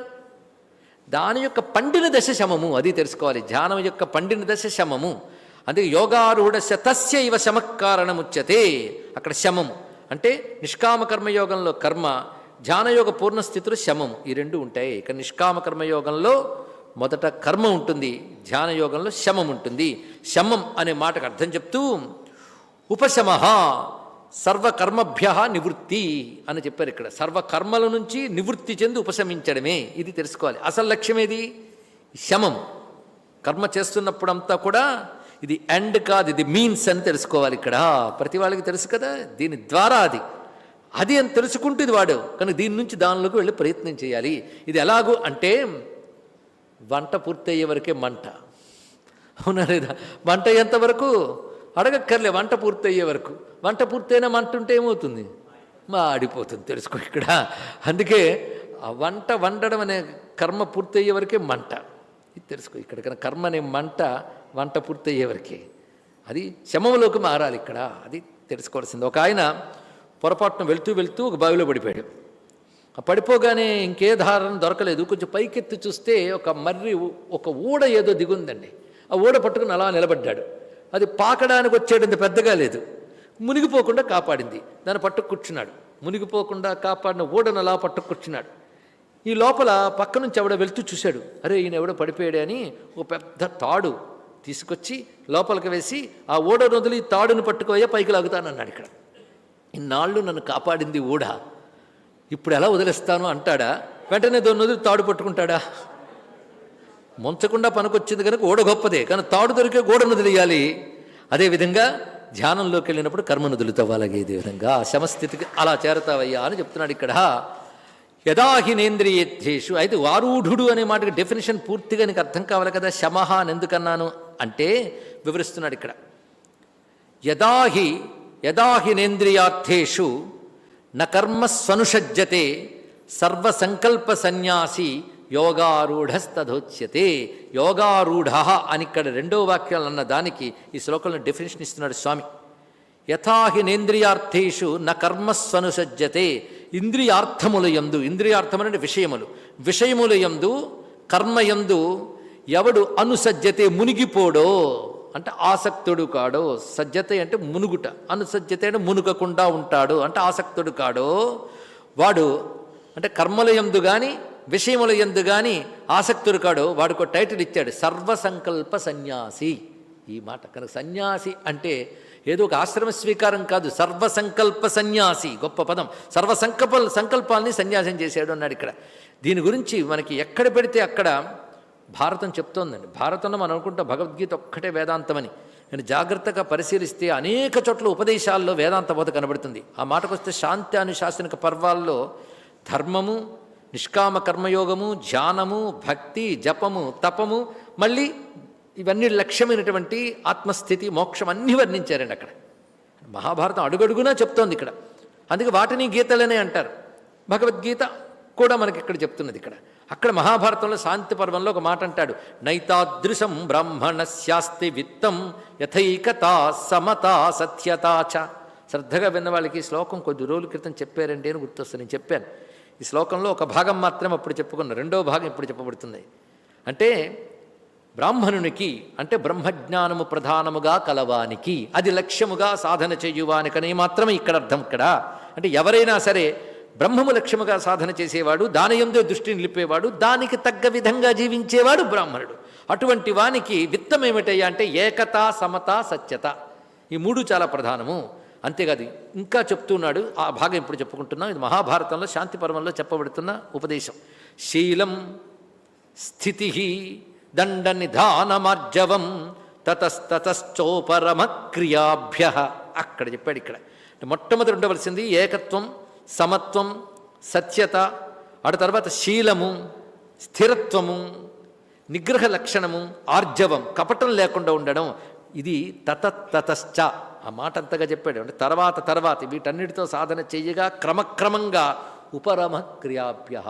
S2: దాని యొక్క పండిన దశ శమము అది తెలుసుకోవాలి. ధ్యానం యొక్క పండిన దశ శమము. అందుకే యోగారూఢస్య తస్య ఇవ శమకారణముచ్యతే అక్కడ శమము. అంటే నిష్కామ కర్మయోగంలో కర్మ ధ్యానయోగ పూర్ణ స్థితిలో శమము. ఈ రెండు ఉంటాయి. ఇక నిష్కామ కర్మయోగంలో మొదట కర్మ ఉంటుంది. ధ్యానయోగంలో శమం ఉంటుంది. శమం అనే మాటకు అర్థం చెప్తూ ఉపశమ సర్వకర్మభ్య నివృత్తి అని చెప్పారు ఇక్కడ. సర్వకర్మల నుంచి నివృత్తి చెంది ఉపశమించడమే. ఇది తెలుసుకోవాలి. అసలు లక్ష్యం ఏది? శమం. కర్మ చేస్తున్నప్పుడంతా కూడా ఇది ఎండ్ కాదు. ఇది మీన్స్ అని తెలుసుకోవాలి ఇక్కడ. ప్రతి వాళ్ళకి తెలుసు కదా? దీని ద్వారా అది. అది అని తెలుసుకుంటుంది వాడు. కానీ దీని నుంచి దానిలోకి వెళ్ళి ప్రయత్నం చేయాలి. ఇది ఎలాగూ అంటే వంట పూర్తయ్యే వరకే మంట. అవునా లేదా? వంట ఎంతవరకు అడగక్కర్లే వంట పూర్తయ్యే వరకు. వంట పూర్తయినా మంట ఉంటే ఏమవుతుంది? మాడిపోతుంది. తెలుసుకో ఇక్కడ. అందుకే ఆ వంట వండడం అనే కర్మ పూర్తయ్యే వరకే మంట. ఇది తెలుసుకో ఇక్కడ. కనుక కర్మ అనే మంట వంట పూర్తయ్యే వరకే. అది శమంలోకి మారాలి ఇక్కడ. అది తెలుసుకోవాల్సింది. ఒక ఆయన పొరపాటున వెళ్తూ వెళ్తూ ఒక బావిలో పడిపోయాడు. పడిపోగానే ఇంకే ధారణ దొరకలేదు. కొంచెం పైకెత్తి చూస్తే ఒక మర్రి ఒక ఊడ ఏదో దిగుందండి. ఆ ఊడ పట్టుకుని అలా నిలబడ్డాడు. అది పాకడానికి వచ్చేటంత పెద్దగా లేదు. మునిగిపోకుండా కాపాడింది. దాన్ని పట్టుకు కూర్చున్నాడు మునిగిపోకుండా కాపాడిన ఊడను అలా పట్టుకు కూర్చున్నాడు ఈ లోపల పక్క నుంచి ఎవడో వెళ్తూ చూశాడు. అరే ఈయన ఎవడో పడిపోయాడు అని ఒక పెద్ద తాడు తీసుకొచ్చి లోపలికి వేసి ఆ ఊడ వదిలి తాడును పట్టుకుపోయే పైకి లాగుతానన్నాడు ఇక్కడ. ఇన్నాళ్ళు నన్ను కాపాడింది ఊడ ఇప్పుడు ఎలా వదిలేస్తాను అంటాడా? వెంటనే దాన్ని వదిలి తాడు పట్టుకుంటాడా? ముంచకుండా పనికొచ్చింది కనుక ఓడ గొప్పదే. కానీ తాడు దొరికే గోడను వదిలేయాలి. అదేవిధంగా ధ్యానంలోకి వెళ్ళినప్పుడు కర్మను వదులుతావు అలాగే ఇదే విధంగా. ఆ శమస్థితికి అలా చేరతావయ్యా అని చెప్తున్నాడు ఇక్కడ. యదాహినేంద్రియేధ్యేషు అయితే వారూఢుడు అనే మాటకి డెఫినేషన్ పూర్తిగా నీకు అర్థం కావాలి కదా? శమహ అని ఎందుకన్నాను? అంటే వివరిస్తున్నాడు ఇక్కడ. యదాహి యదాహినేంద్రియార్థేషు న సర్వసంకల్ప సన్యాసి యోగారూఢస్తధోచ్యతే యోగారూఢ అని ఇక్కడ రెండో వాక్యాలు అన్న దానికి ఈ శ్లోకంలో డెఫినేషన్ ఇస్తున్నాడు స్వామి. యథాహినేంద్రియార్థేషు న కర్మస్వనుసజ్జతే ఇంద్రియార్థముల యందు ఇంద్రియార్థములంటే విషయములు. విషయముల యందు కర్మయందు ఎవడు అనుసజ్జతే మునిగిపోడో అంటే ఆసక్తుడు కాడో సజ్జత అంటే మునుగుట. అనుసజ్జత అంటే మునుగకుండా ఉంటాడు. అంటే ఆసక్తుడు కాడో వాడు అంటే కర్మల యందు కానీ విషయముల యందు కానీ ఆసక్తుడు కాడో వాడికి ఒక టైటిల్ ఇచ్చాడు సర్వసంకల్ప సన్యాసి. ఈ మాట కనుక సన్యాసి అంటే ఏదో ఒక ఆశ్రమ స్వీకారం కాదు సర్వసంకల్ప సన్యాసి గొప్ప పదం. సర్వసంకల్ప సంకల్పాల్ని సన్యాసం చేశాడు అన్నాడు ఇక్కడ. దీని గురించి మనకి ఎక్కడ పెడితే అక్కడ భారతం చెప్తోందండి. భారతంలో మనం అనుకుంటాం భగవద్గీత ఒక్కటే వేదాంతమని. నేను జాగ్రత్తగా పరిశీలిస్తే అనేక చోట్ల ఉపదేశాల్లో వేదాంత బోధ కనబడుతుంది. ఆ మాటకొస్తే శాంతి అనుశాసనిక పర్వాల్లో ధర్మము నిష్కామ కర్మయోగము ధ్యానము భక్తి జపము తపము మళ్ళీ ఇవన్నీ లక్ష్యమైనటువంటి ఆత్మస్థితి మోక్షం అన్నీ వర్ణించారండి అక్కడ. మహాభారతం అడుగడుగునా చెప్తోంది ఇక్కడ. అందుకే వాటిని గీతలనే అంటారు. భగవద్గీత కూడా మనకి ఇక్కడ చెప్తున్నది ఇక్కడ. అక్కడ మహాభారతంలో శాంతి పర్వంలో ఒక మాట అంటాడు. నైతాదృశం బ్రాహ్మణ శాస్తి విత్తం యథైకతా సమతా సత్యతా చ. శ్రద్ధగా విన్న వాళ్ళకి శ్లోకం కొద్ది రోజుల క్రితం చెప్పారండి అని గుర్తొస్తుంది. నేను చెప్పాను. ఈ శ్లోకంలో ఒక భాగం మాత్రం అప్పుడు చెప్పుకున్నాను రెండో భాగం ఇప్పుడు చెప్పబడుతుంది. అంటే బ్రాహ్మణునికి అంటే బ్రహ్మజ్ఞానము ప్రధానముగా కలవానికి అది లక్ష్యముగా సాధన చేయువానికని మాత్రమే ఇక్కడ అర్థం ఇక్కడ. అంటే ఎవరైనా సరే బ్రహ్మము లక్ష్యముగా సాధన చేసేవాడు దాని ఎందు దృష్టి నిలిపేవాడు దానికి తగ్గ విధంగా జీవించేవాడు బ్రాహ్మణుడు. అటువంటి వానికి విత్తం ఏమిటయ్యా అంటే ఏకత సమత సత్యత. ఈ మూడు చాలా ప్రధానము. అంతేకాదు ఇంకా చెప్తున్నాడు ఆ భాగం ఇప్పుడు చెప్పుకుంటున్నాం ఇది మహాభారతంలో శాంతి పర్వంలో చెప్పబడుతున్న ఉపదేశం. శీలం స్థితి దండ నిధానమార్జవం తతస్తతశ్చోపరమ క్రియాభ్య అక్కడ చెప్పాడు ఇక్కడ. మొట్టమొదటి ఉండవలసింది ఏకత్వం సమత్వం సత్యత ఆ తర్వాత శీలము స్థిరత్వము నిగ్రహ లక్షణము ఆర్జవం కపటం లేకుండా ఉండడం ఇది తత తతశ్చ ఆ మాట అంతగా చెప్పాడు. అంటే తర్వాత తర్వాత వీటన్నిటితో సాధన చేయగా క్రమక్రమంగా ఉపరమ క్రియాభ్య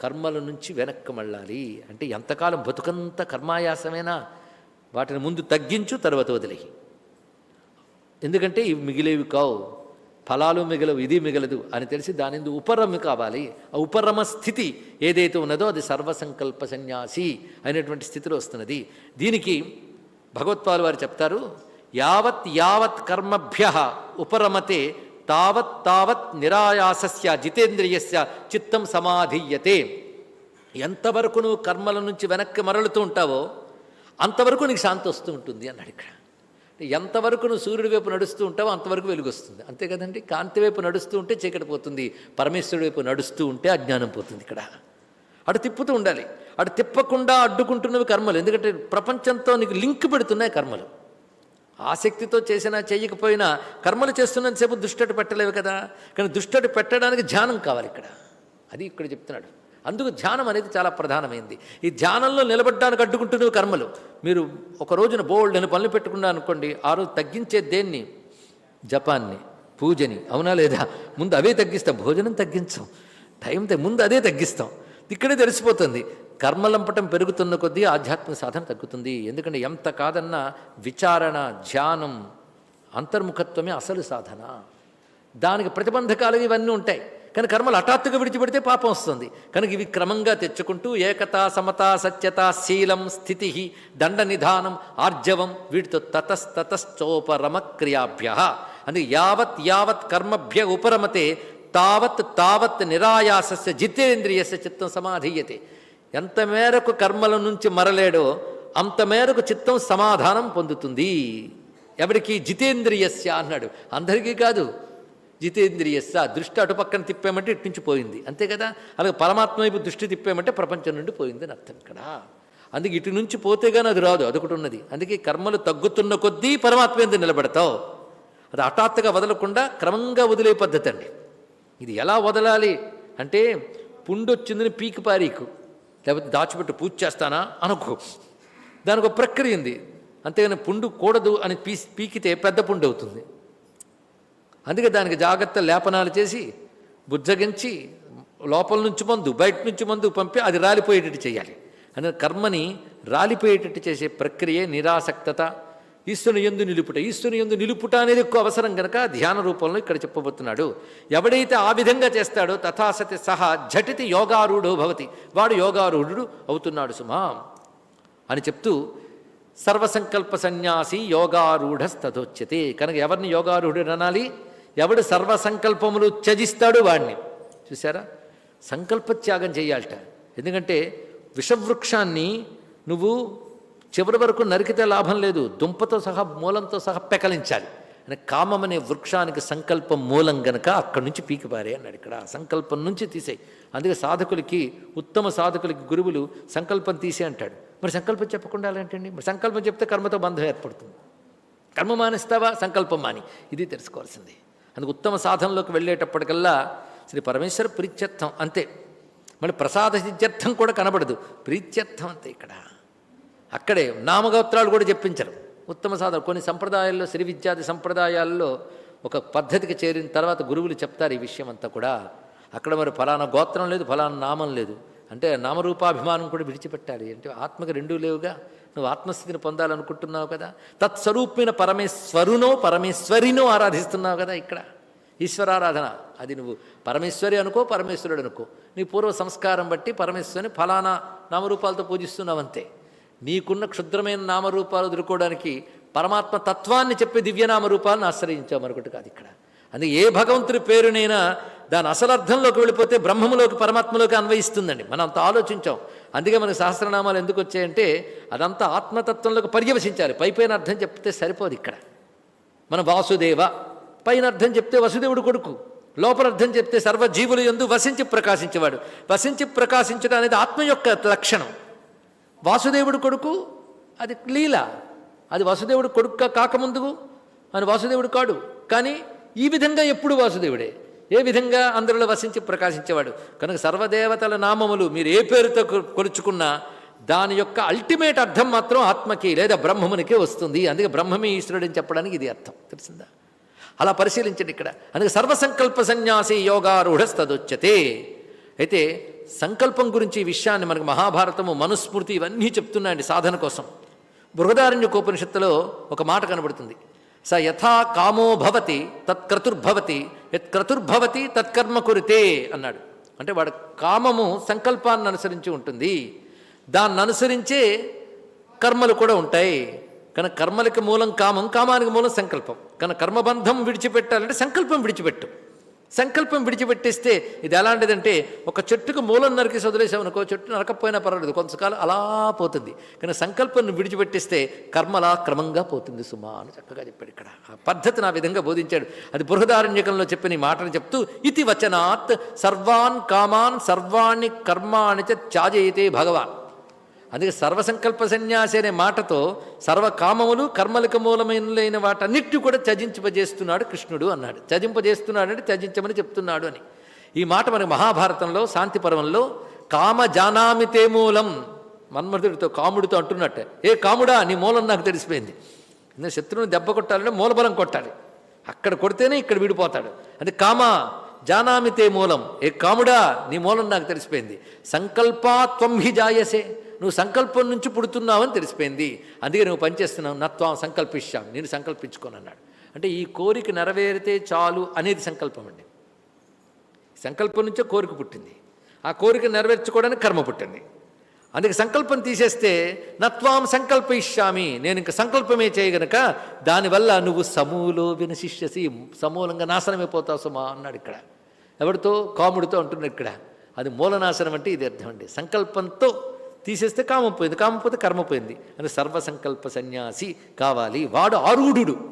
S2: కర్మల నుంచి వెనక్కి మళ్ళాలి. అంటే ఎంతకాలం బతుకంత కర్మాయాసమేనా? వాటిని ముందు తగ్గించు తర్వాత వదిలేయి. ఎందుకంటే ఇవి మిగిలేవి కావు. ఫలాలు మిగలవు ఇది మిగలదు అని తెలిసి దాని ఎందు ఉపరమ కావాలి. ఆ ఉపరమ స్థితి ఏదైతే ఉన్నదో అది సర్వసంకల్ప సన్యాసి అయినటువంటి స్థితిలో వస్తున్నది. దీనికి భగవత్పాలు వారు చెప్తారు యావత్ యావత్ కర్మభ్య ఉపరమతే తావత్ తావత్ నిరాయాసస్య జితేంద్రియస్య చిత్తం సమాధీయతే. ఎంతవరకు నువ్వు కర్మల నుంచి వెనక్కి మరలుతూ ఉంటావో అంతవరకు నీకు శాంతి వస్తూ ఉంటుంది అన్నాడు ఇక్కడ. ఎంతవరకు నువ్వు సూర్యుడి వైపు నడుస్తూ ఉంటావో అంతవరకు వెలుగు వస్తుంది అంతే కదండి? కాంతి వైపు నడుస్తూ ఉంటే చీకటి పోతుంది. పరమేశ్వరుడి వైపు నడుస్తూ ఉంటే అజ్ఞానం పోతుంది ఇక్కడ. అటు తిప్పుతూ ఉండాలి. అటు తిప్పకుండా అడ్డుకుంటున్నవి కర్మలు. ఎందుకంటే ప్రపంచంతో నీకు లింక్ పెడుతున్నాయి కర్మలు. ఆసక్తితో చేసినా చేయకపోయినా కర్మలు చేస్తున్నంతసేపు దుష్టటి పెట్టలేవు కదా? కానీ దుష్టటి పెట్టడానికి ధ్యానం కావాలి ఇక్కడ. అది ఇక్కడ చెప్తున్నాడు. అందుకు ధ్యానం అనేది చాలా ప్రధానమైంది. ఈ ధ్యానంలో నిలబడ్డానికి అడ్డుకుంటున్నవి కర్మలు. మీరు ఒక రోజున బోల్డ్ అని పనులు పెట్టుకున్నా అనుకోండి ఆ రోజు తగ్గించే దేన్ని? జపాన్ని పూజని. అవునా లేదా? ముందు అవే తగ్గిస్తాం. భోజనం తగ్గించాం. టైం ముందు అదే తగ్గిస్తాం. ఇక్కడే తెలిసిపోతుంది. కర్మలంపటం పెరుగుతున్న కొద్దీ ఆధ్యాత్మిక సాధన తగ్గుతుంది. ఎందుకంటే ఎంత కాదన్నా విచారణ ధ్యానం అంతర్ముఖత్వమే అసలు సాధన. దానికి ప్రతిబంధకాలు ఇవన్నీ ఉంటాయి. కానీ కర్మలు హఠాత్తుగా విడిచిపెడితే పాపం వస్తుంది. కనుక ఇవి క్రమంగా తెచ్చుకుంటూ ఏకత సమత సత్యత శీలం స్థితి దండ నిధానం ఆర్జవం వీటితో తతస్తతశ్చోపరమ క్రియాభ్య అందుకే యావత్ యావత్ కర్మభ్య ఉపరమతే తావత్ తావత్ నిరాయాసస్య జితేంద్రియస్య చిత్తం సమాధీయతే. ఎంత మేరకు కర్మల నుంచి మరలేడో అంత మేరకు చిత్తం సమాధానం పొందుతుంది. ఎవరికి జితేంద్రియస్య అన్నాడు. అందరికీ కాదు. జితేంద్రియస్స దృష్టి అటు పక్కన తిప్పామంటే ఇటు నుంచి పోయింది. అంతే కదా? అలాగే పరమాత్మ వైపు దృష్టి తిప్పామంటే ప్రపంచం నుండి పోయింది అని అర్థం ఇక్కడ. అందుకే ఇటు నుంచి పోతే కానీ అది రాదు అదొకటి ఉన్నది. అందుకే కర్మలు తగ్గుతున్న కొద్దీ పరమాత్మ మీద నిలబడతావు. అది హఠాత్తుగా వదలకుండా క్రమంగా వదిలే పద్ధతి అండి. ఇది ఎలా వదలాలి? అంటే పుండు వచ్చిందని పీకి పారీకు లేకపోతే దాచిపెట్టు పూజ చేస్తానా అనుకో. దానికి ఒక ప్రక్రియ ఉంది. అంతేగాని పుండు కూడదు అని పీ పీకితే పెద్ద పుండు అవుతుంది. అందుకే దానికి జాగ్రత్త లేపనాలు చేసి బుజ్జగించి లోపల నుంచి మందు బయట నుంచి మందు పంపి అది రాలిపోయేటట్టు చేయాలి. అందుకే కర్మని రాలిపోయేటట్టు చేసే ప్రక్రియే నిరాసక్తత. ఈశ్వరుని ఎందు నిలుపుట. ఈశ్వరుని ఎందు నిలుపుట అనేది ఎక్కువ అవసరం కనుక ధ్యాన రూపంలో ఇక్కడ చెప్పబోతున్నాడు. ఎవడైతే ఆ విధంగా చేస్తాడో తథాసతి సహా ఝటితి యోగారూఢో భవతి. వాడు యోగారూఢుడు అవుతున్నాడు సుమా అని చెప్తూ సర్వసంకల్ప సన్యాసి యోగారూఢస్తథోచ్యతే కనుక ఎవరిని యోగారూఢుడు అనాలి? ఎవడు సర్వ సంకల్పములు త్యజిస్తాడు వాడిని చూసారా సంకల్పత్యాగం చేయాలట. ఎందుకంటే విషవృక్షాన్ని నువ్వు చివరి వరకు నరికితే లాభం లేదు. దుంపతో సహా మూలంతో సహా పెకలించాలి. అని కామం అనే వృక్షానికి సంకల్పం మూలం గనక అక్కడి నుంచి పీకిపారే అన్నాడు ఇక్కడ. సంకల్పం నుంచి తీసేయి. అందుకే సాధకులకి ఉత్తమ సాధకులకి గురువులు సంకల్పం తీసే అంటాడు. మరి సంకల్పం చెప్పకుండా ఏంటండి మరి సంకల్పం చెప్తే కర్మతో బంధం ఏర్పడుతుంది. కర్మ మానేస్తావా? సంకల్పం మాని. ఇది తెలుసుకోవాల్సింది. అందుకు ఉత్తమ సాధనలోకి వెళ్ళేటప్పటికల్లా శ్రీ పరమేశ్వర ప్రీత్యర్థం అంతే. మళ్ళీ ప్రసాద సిద్ధ్యర్థం కూడా కనబడదు. ప్రీత్యర్థం అంతే ఇక్కడ. అక్కడే నామగోత్రాలు కూడా చెప్పించరు. ఉత్తమ సాధన. కొన్ని సంప్రదాయాల్లో శ్రీ విద్యాది సంప్రదాయాల్లో ఒక పద్ధతికి చేరిన తర్వాత గురువులు చెప్తారు ఈ విషయం అంతా కూడా. అక్కడ మరి ఫలానా గోత్రం లేదు ఫలానా నామం లేదు. అంటే నామరూపాభిమానం కూడా విడిచిపెట్టాలి. అంటే ఆత్మకి రెండూ లేవుగా. నువ్వు ఆత్మస్థితిని పొందాలనుకుంటున్నావు కదా. తత్స్వరూపిన పరమేశ్వరునో పరమేశ్వరినో ఆరాధిస్తున్నావు కదా ఇక్కడ. ఈశ్వరారాధన. అది నువ్వు పరమేశ్వరి అనుకో పరమేశ్వరుడు అనుకో. నీ పూర్వ సంస్కారం బట్టి పరమేశ్వరుని ఫలానా నామరూపాలతో పూజిస్తున్నావంతే. నీకున్న క్షుద్రమైన నామరూపాలు ఎదుర్కోవడానికి పరమాత్మ తత్వాన్ని చెప్పే దివ్యనామరూపాలను ఆశ్రయించావు మరొకటి కాదు ఇక్కడ. అందుకే ఏ భగవంతుడి పేరునైనా దాని అసలు అర్థంలోకి వెళ్ళిపోతే బ్రహ్మములోకి పరమాత్మలోకి అన్వయిస్తుందండి. మనం అంత ఆలోచించాం. అందుకే మనకు సహస్రనామాలు ఎందుకు వచ్చాయంటే అదంతా ఆత్మతత్వంలోకి పర్యవసించాలి పైపైన అర్థం చెప్తే సరిపోదు ఇక్కడ. మన వాసుదేవ పైన అర్థం చెప్తే వసుదేవుడు కొడుకు. లోపల అర్థం చెప్తే సర్వజీవులు ఎందు వసించి ప్రకాశించేవాడు. వసించి ప్రకాశించడం అనేది ఆత్మ యొక్క లక్షణం. వాసుదేవుడు కొడుకు అది లీల. అది వసుదేవుడు కొడుక్క కాకముందు అని వాసుదేవుడు కాడు. కానీ ఈ విధంగా ఎప్పుడు వాసుదేవుడే? ఏ విధంగా అందరిలో వసించి ప్రకాశించేవాడు? కనుక సర్వదేవతల నామములు మీరు ఏ పేరుతో కొలుచుకున్నా దాని యొక్క అల్టిమేట్ అర్థం మాత్రం ఆత్మకి లేదా బ్రహ్మమునికే వస్తుంది. అందుకే బ్రహ్మమే ఈశ్వరుడని చెప్పడానికి ఇది అర్థం. తెలిసిందా? అలా పరిశీలించండి ఇక్కడ. అందుకే సర్వసంకల్ప సన్యాసి యోగారూఢస్తదొచ్చతే అయితే సంకల్పం గురించి ఈ విషయాన్ని మనకు మహాభారతము మనుస్మృతి ఇవన్నీ చెప్తున్నాయండి సాధన కోసం. బృహదారణ్యకోపనిషత్తులో ఒక మాట కనబడుతుంది. స యథా కామో భవతి తత్క్రతుర్భవతి యత్ క్రతుర్భవతి తత్కర్మ కురితే అన్నాడు. అంటే వాడు కామము సంకల్పాన్ని అనుసరించి ఉంటుంది. దాన్ని అనుసరించే కర్మలు కూడా ఉంటాయి. కానీ కర్మలకి మూలం కామం కామానికి మూలం సంకల్పం. కనుక కర్మబంధం విడిచిపెట్టాలంటే సంకల్పం విడిచిపెట్టు. సంకల్పం విడిచిపెట్టేస్తే ఇది ఎలాంటిదంటే ఒక చెట్టుకు మూలం నరికి వదిలేసామనుకో చెట్టు నరకపోయినా పర్వాలేదు కొంతకాలం అలా పోతుంది. కానీ సంకల్పం విడిచిపెట్టేస్తే కర్మలా క్రమంగా పోతుంది సుమా అని చక్కగా చెప్పాడు ఇక్కడ. ఆ పద్ధతిని ఆ విధంగా బోధించాడు. అది బృహదారణ్యకంలో చెప్పిన ఈ మాటను చెప్తూ ఇతి వచనాత్ సర్వాన్ కామాన్ సర్వాణి కర్మాణి చ త్యాజయితే భగవాన్. అందుకే సర్వసంకల్ప సన్యాసి అనే మాటతో సర్వకామములు కర్మలకు మూలమైన వాటన్నిటి కూడా త్యజింపజేస్తున్నాడు కృష్ణుడు అన్నాడు. త్యజింపజేస్తున్నాడు అంటే త్యజించమని చెప్తున్నాడు అని. ఈ మాట మనకి మహాభారతంలో శాంతి పర్వంలో కామ జానామితే మూలం మన్మధుడితో కాముడితో అంటున్నట్టే. ఏ కాముడా నీ మూలం నాకు తెలిసిపోయింది. ఎందుకంటే శత్రువుని దెబ్బ కొట్టాలంటే మూలబలం కొట్టాలి. అక్కడ కొడితేనే ఇక్కడ విడిపోతాడు. అంటే కామ జానామితే మూలం. ఏ కాముడా నీ మూలం నాకు తెలిసిపోయింది. సంకల్పాత్వం హి జాయసే. నువ్వు సంకల్పం నుంచి పుడుతున్నావని తెలిసిపోయింది. అందుకే నువ్వు పనిచేస్తున్నావు. నత్వం సంకల్పిస్తాం నేను సంకల్పించుకోను అన్నాడు. అంటే ఈ కోరిక నెరవేరితే చాలు అనేది సంకల్పం అండి. సంకల్పం నుంచే కోరిక పుట్టింది. ఆ కోరిక నెరవేర్చుకోవడానికి కర్మ పుట్టింది. అందుకే సంకల్పం తీసేస్తే నత్వాం సంకల్పయిష్యామి నేను ఇంక సంకల్పమే చేయగనక దానివల్ల నువ్వు సమూలో వినశిష్యసి సమూలంగా నాశనమైపోతావు సుమా అన్నాడు ఇక్కడ. ఎవరితో? కాముడితో అంటున్నాడు ఇక్కడ. అది మూలనాశనం అంటే ఇది అర్థం అండి. సంకల్పంతో తీసేస్తే కామం పోయింది కామం పోతే కర్మ పోయింది. అని సర్వసంకల్ప సన్యాసి కావాలి వాడు ఆరూఢుడు.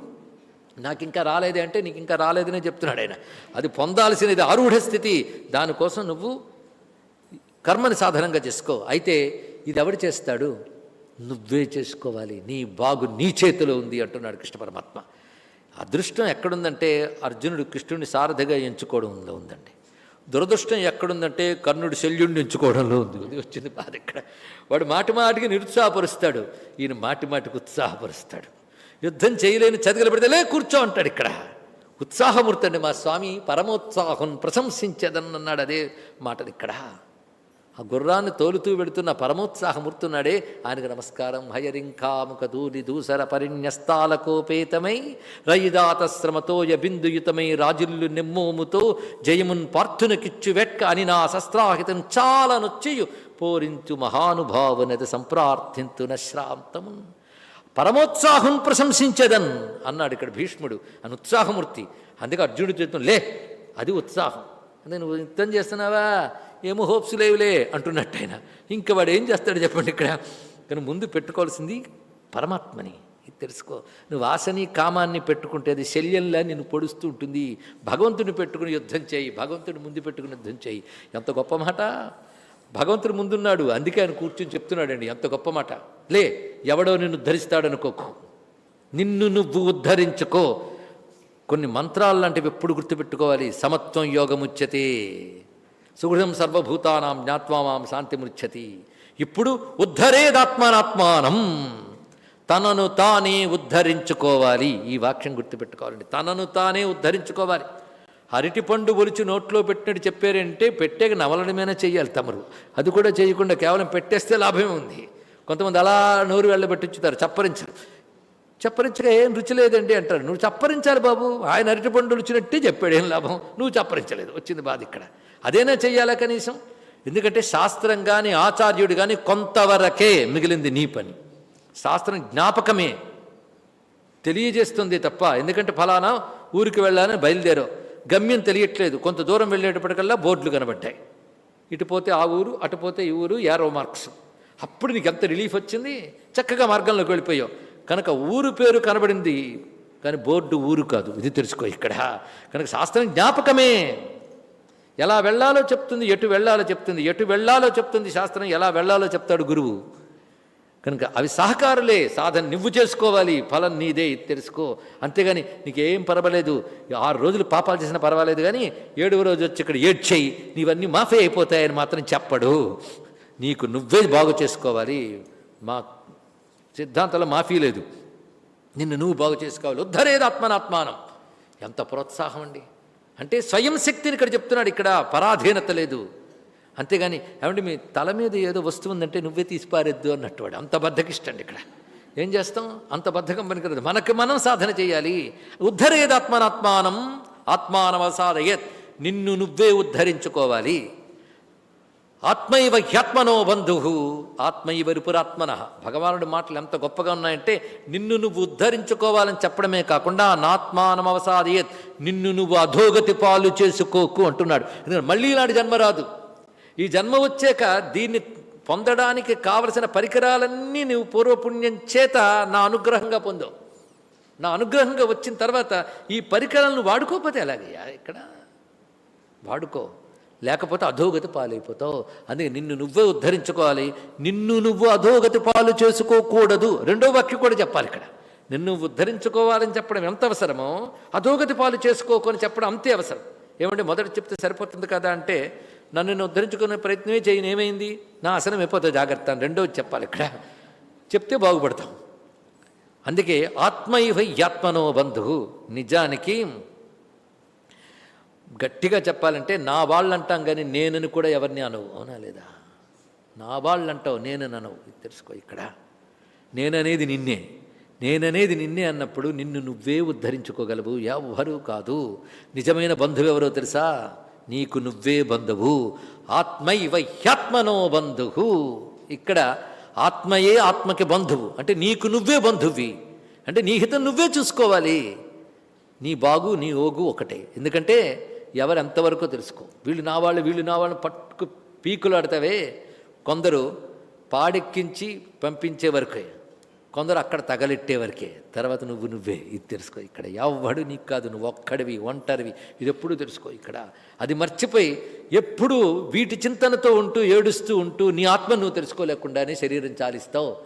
S2: నాకు ఇంకా రాలేదే అంటే నీకు ఇంకా రాలేదనే చెప్తున్నాడు ఆయన. అది పొందాల్సినది ఆరూఢ స్థితి. దానికోసం నువ్వు కర్మని సాధనంగా చేసుకో. అయితే ఇది ఎవడు చేస్తాడు? నువ్వే చేసుకోవాలి. నీ బాగు నీ చేతిలో ఉంది అంటున్నాడు కృష్ణ పరమాత్మ. అదృష్టం ఎక్కడుందంటే అర్జునుడు కృష్ణుడిని సారథిగా ఎంచుకోవడంలో ఉందండి. దురదృష్టం ఎక్కడుందంటే కర్ణుడు శల్యుడిని ఎంచుకోవడంలో ఉంది. వచ్చింది బాధ ఇక్కడ. వాడు మాటి మాటికి నిరుత్సాహపరుస్తాడు. ఈయన మాటి మాటికి ఉత్సాహపరుస్తాడు. యుద్ధం చేయలేని చదిగలు పెడితే లే కూర్చో అంటాడు ఇక్కడ. ఉత్సాహమూర్తండి మా స్వామి పరమోత్సాహం ప్రశంసించేదన్నన్నాడు అదే మాటది ఇక్కడ. ఆ గుర్రాన్ని తోలుతూ వెడుతున్న పరమోత్సాహమూర్తున్నాడే ఆయనకు నమస్కారం. హయరింకాముక దూలి దూసర పరిణ్యస్తాలకోపేతమై రయిదాతశ్రమతోయ బిందుయుతమై రాజుల్లు నిమ్మోముతో జయమున్ పార్థునకిచ్చు వెట్క అని నా శస్త్రాహితం చాలా నొచ్చియు పోరించు మహానుభావునది సంప్రార్థింతున శ్రాంతమున్. పరమోత్సాహం ప్రశంసించదన్ అన్నాడు ఇక్కడ భీష్ముడు అని ఉత్సాహమూర్తి అందుకే అర్జునుడు చెప్తాం లే అది ఉత్సాహం. అంటే నువ్వు యుద్ధం చేస్తున్నావా? ఏమో హోప్స్ లేవులే అంటున్నట్టు ఆయన ఇంకా వాడు ఏం చేస్తాడు చెప్పండి ఇక్కడ. కానీ ముందు పెట్టుకోవాల్సింది పరమాత్మని. తెలుసుకో. నువ్వు ఆశని కామాన్ని పెట్టుకుంటే అది శల్యంలా నిన్ను పొడుస్తూ ఉంటుంది. భగవంతుని పెట్టుకుని యుద్ధం చేయి. భగవంతుని ముందు పెట్టుకుని యుద్ధం చేయి. ఎంత గొప్ప మాట. భగవంతుడు ముందున్నాడు. అందుకే ఆయన కూర్చొని చెప్తున్నాడండి. ఎంత గొప్ప మాట. లే ఎవడో నిన్ను ధరిస్తాడనుకోకు నిన్ను నువ్వు ఉద్ధరించుకో. కొన్ని మంత్రాలు లాంటివి ఎప్పుడు గుర్తుపెట్టుకోవాలి. సమత్వం యోగముచ్యతే. సుహృదం సర్వభూతానాం జ్ఞాత్వా మాం శాంతిముచ్యతి ఇప్పుడు ఉద్ధరేదాత్మానాత్మానం. తనను తానే ఉద్ధరించుకోవాలి. ఈ వాక్యం గుర్తుపెట్టుకోవాలండి. తనను తానే ఉద్ధరించుకోవాలి. అరటిపండు ఒలిచి నోట్లో పెట్టినట్టు చెప్పారంటే పెట్టేక నవలడమైనా చేయాలి తమరు. అది కూడా చేయకుండా కేవలం పెట్టేస్తే లాభమే ఉంది. కొంతమంది అలా నోరు వెళ్ళబెట్టించుతారు. చప్పరించరు. చప్పరించగా ఏం రుచి లేదండి అంటారు. నువ్వు చప్పరించాలి బాబు. ఆయన అరటిపండు రుచినట్టే చెప్పాడు. ఏం లాభం? నువ్వు చప్పరించలేదు. వచ్చింది బాధ ఇక్కడ. అదేనా చెయ్యాలా కనీసం? ఎందుకంటే శాస్త్రం కానీ ఆచార్యుడు కానీ కొంతవరకే మిగిలింది నీ పని. శాస్త్రం జ్ఞాపకమే. తెలియజేస్తుంది తప్ప ఎందుకంటే ఫలానా ఊరికి వెళ్ళాలని బయలుదేరో. గమ్యం తెలియట్లేదు. కొంత దూరం వెళ్ళేటప్పటికల్లా బోర్డులు కనబడ్డాయి. ఇటు పోతే ఆ ఊరు అటు పోతే ఈ ఊరు యారో మార్క్స్. అప్పుడు నీకు ఎంత రిలీఫ్ వచ్చింది? చక్కగా మార్గంలోకి వెళ్ళిపోయావు. కనుక ఊరు పేరు కనబడింది. కానీ బోర్డు ఊరు కాదు. ఇది తెలుసుకో ఇక్కడ. కనుక శాస్త్రం జ్ఞాపకమే. ఎలా వెళ్ళాలో చెప్తుంది ఎటు వెళ్ళాలో చెప్తుంది. ఎటు వెళ్ళాలో చెప్తుంది శాస్త్రం ఎలా వెళ్ళాలో చెప్తాడు గురువు. కనుక అవి సహకారులే సాధన నువ్వు చేసుకోవాలి ఫలం నీదే ఇది తెలుసుకో. అంతేగాని నీకేం పర్వాలేదు ఆరు రోజులు పాపాలు చేసినా పర్వాలేదు కానీ ఏడవ రోజు వచ్చి ఇక్కడ ఏడ్చేయి నీవన్నీ మాఫీ అయిపోతాయని మాత్రం చెప్పడు. నీకు నువ్వే బాగు చేసుకోవాలి. మా సిద్ధాంతంలో మాఫీ లేదు. నిన్ను నువ్వు బాగు చేసుకోవాలి. ఉద్ధరేది ఆత్మనాత్మానం ఎంత ప్రోత్సాహం అండి. అంటే స్వయం శక్తిని ఇక్కడ చెప్తున్నాడు ఇక్కడ పరాధీనత లేదు. అంతేగాని ఏమంటే మీ తల మీద ఏదో వస్తువు ఉందంటే నువ్వే తీసిపారేద్దు అన్నట్టు వాడు అంత బద్ధకిష్టండి ఇక్కడ. ఏం చేస్తాం? అంత బద్ధకం పనికిరదు. మనకి మనం సాధన చేయాలి. ఉద్ధరేది ఆత్మనాత్మానం ఆత్మానవసాదయత్. నిన్ను నువ్వే ఉద్ధరించుకోవాలి. ఆత్మైవ హ్యాత్మనో బంధు. ఆత్మైవ రిపురాత్మన భగవానుడి మాటలు ఎంత గొప్పగా ఉన్నాయంటే నిన్ను నువ్వు ఉద్ధరించుకోవాలని చెప్పడమే కాకుండా నాత్మానమవసాదయత్ నిన్ను నువ్వు అధోగతి పాలు చేసుకోకు అంటున్నాడు. ఎందుకంటే మళ్ళీ ఇలాంటి జన్మ రాదు. ఈ జన్మ వచ్చాక దీన్ని పొందడానికి కావలసిన పరికరాలన్నీ నువ్వు పూర్వపుణ్యం చేత నా అనుగ్రహంగా పొందావు. నా అనుగ్రహంగా వచ్చిన తర్వాత ఈ పరికరాలను వాడుకోకపోతే ఎలాగయ్యా ఇక్కడ? వాడుకో. లేకపోతే అధోగతి పాలైపోతావు. అందుకే నిన్ను నువ్వే ఉద్ధరించుకోవాలి. నిన్ను నువ్వు అధోగతి పాలు చేసుకోకూడదు. రెండో వాక్యం కూడా చెప్పాలి ఇక్కడ. నిన్ను ఉద్ధరించుకోవాలని చెప్పడం ఎంత అవసరమో అధోగతి పాలు చేసుకోకొని చెప్పడం అంతే అవసరం. ఏమంటే మొదట చెప్తే సరిపోతుంది కదా అంటే నన్ను నేను ఉద్ధరించుకునే ప్రయత్నమే చేయను. ఏమైంది? నా అసనం అయిపోతుంది జాగ్రత్త రెండోది చెప్పాలి ఇక్కడ. చెప్తే బాగుపడతాం. అందుకే ఆత్మైవ యాత్మనో బంధువు నిజానికి గట్టిగా చెప్పాలంటే నా వాళ్ళు అంటాం కానీ నేనని కూడా ఎవరిని అనవు. అవునా లేదా? నా వాళ్ళు అంటావు నేనని అనవు. తెలుసుకో ఇక్కడ. నేననేది నిన్నే. నేననేది నిన్నే అన్నప్పుడు నిన్ను నువ్వే ఉద్ధరించుకోగలవు. ఎవ్వరూ కాదు. నిజమైన బంధువు ఎవరో తెలుసా? నీకు నువ్వే బంధువు. ఆత్మైవ హ్యాత్మనో బంధువు. ఇక్కడ ఆత్మయే ఆత్మకి బంధువు. అంటే నీకు నువ్వే బంధువి. అంటే నీ హితం నువ్వే చూసుకోవాలి. నీ బాగు నీ ఓగు ఒకటే. ఎందుకంటే ఎవరు ఎంతవరకు తెలుసుకో? వీళ్ళు నా వాళ్ళు వీళ్ళు నా వాళ్ళని పట్టుకు పీకులాడతావే. కొందరు పాడెక్కించి పంపించే వరకే కొందరు అక్కడ తగలెట్టే వరకే. తర్వాత నువ్వు నువ్వే ఇది తెలుసుకో ఇక్కడ. ఎవ్వడు నీకు కాదు నువ్వు ఒక్కడివి ఒంటరివి. ఇది ఎప్పుడు తెలుసుకో ఇక్కడ. అది మర్చిపోయి ఎప్పుడు వీటి చింతనతో ఉంటూ ఏడుస్తూ ఉంటూ నీ ఆత్మ నువ్వు తెలుసుకోలేకుండానే శరీరం చాలిస్తావు.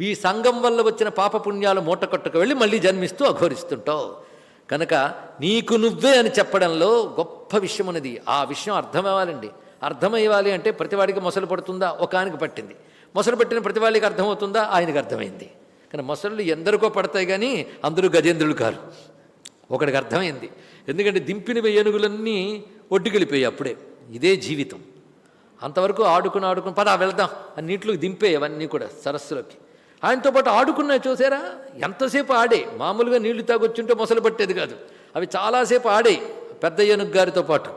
S2: ఈ సంఘం వల్ల వచ్చిన పాపపుణ్యాలు మూట కట్టుకు వెళ్ళి మళ్ళీ జన్మిస్తూ అఘోరిస్తుంటావు. కనుక నీకు నువ్వే అని చెప్పడంలో గొప్ప విషయం ఉన్నది. ఆ విషయం అర్థమవ్వాలండి. అర్థమయ్యాలి అంటే ప్రతివాడికి మొసలు పడుతుందా? ఒక ఆయనకు పట్టింది. మొసలు పట్టిన ప్రతివాడికి అర్థమవుతుందా? ఆయనకి అర్థమైంది. కానీ మొసళ్ళు ఎందరికో పడతాయి కానీ అందరూ గజేంద్రులు కారు. ఒకడికి అర్థమైంది. ఎందుకంటే దింపిన ఏనుగులన్నీ ఒడ్డుకెళ్ళిపోయాయి అప్పుడే. ఇదే జీవితం. అంతవరకు ఆడుకుని ఆడుకుని పద వెళ్దాం. అని నీటిలోకి దింపే అవన్నీ కూడా సరస్సులోకి. ఆయనతో పాటు ఆడుకున్నాయి చూసారా? ఎంతసేపు ఆడే? మామూలుగా నీళ్ళు తాగొచ్చుంటే మొసలు పట్టేది కాదు. అవి చాలాసేపు ఆడే పెద్ద ఏనుగు గారితో పాటు.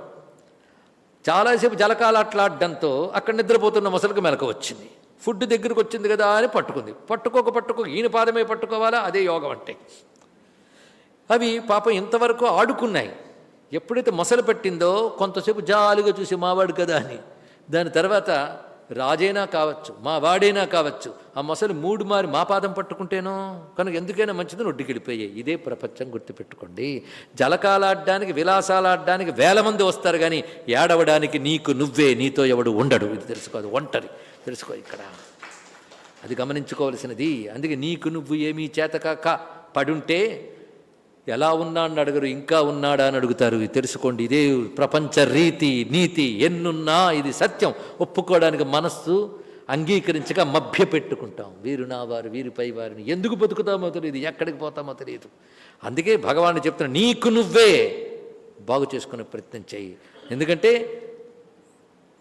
S2: చాలాసేపు జలకాలాట్లాడడంతో అక్కడ నిద్రపోతున్న మొసలకు మెలక వచ్చింది. ఫుడ్ దగ్గరకు వచ్చింది కదా అని పట్టుకుంది. పట్టుకోక పట్టుకోక ఈయన పాదమే పట్టుకోవాలా? అదే యోగం అంటే. అవి పాపం ఇంతవరకు ఆడుకున్నాయి. ఎప్పుడైతే మొసలు పట్టిందో కొంతసేపు జాలిగా చూసి మావాడు కదా అని. దాని తర్వాత రాజైనా కావచ్చు మా వాడైనా కావచ్చు ఆ మొసలు మూడు మారి మా పాదం పట్టుకుంటేనో? కనుక ఎందుకైనా మంచిది నొడ్డుకెళ్ళిపోయాయి ఇదే ప్రపంచం గుర్తుపెట్టుకోండి. జలకాలాడ్డానికి విలాసాలాడ్డానికి వేల మంది వస్తారు కానీ ఏడవడానికి నీకు నువ్వే నీతో ఎవడు ఉండడు. ఇది తెలుసుకోదు ఒంటరి. తెలుసుకో ఇక్కడ. అది గమనించుకోవలసినది. అందుకే నీకు నువ్వు ఏమీ చేతకాక పడుంటే ఎలా ఉన్నాడని అడగరు ఇంకా ఉన్నాడా అని అడుగుతారు. తెలుసుకోండి ఇదే ప్రపంచ రీతి నీతి ఎన్నున్నా ఇది సత్యం. ఒప్పుకోవడానికి మనస్సు అంగీకరించక మభ్య పెట్టుకుంటాం వీరు నా వారు వీరిపై వారిని. ఎందుకు బతుకుతామో తెలియదు ఎక్కడికి పోతామో తెలియదు. అందుకే భగవాన్ చెప్తున్నా నీకు నువ్వే బాగు చేసుకునే ప్రయత్నం చేయి. ఎందుకంటే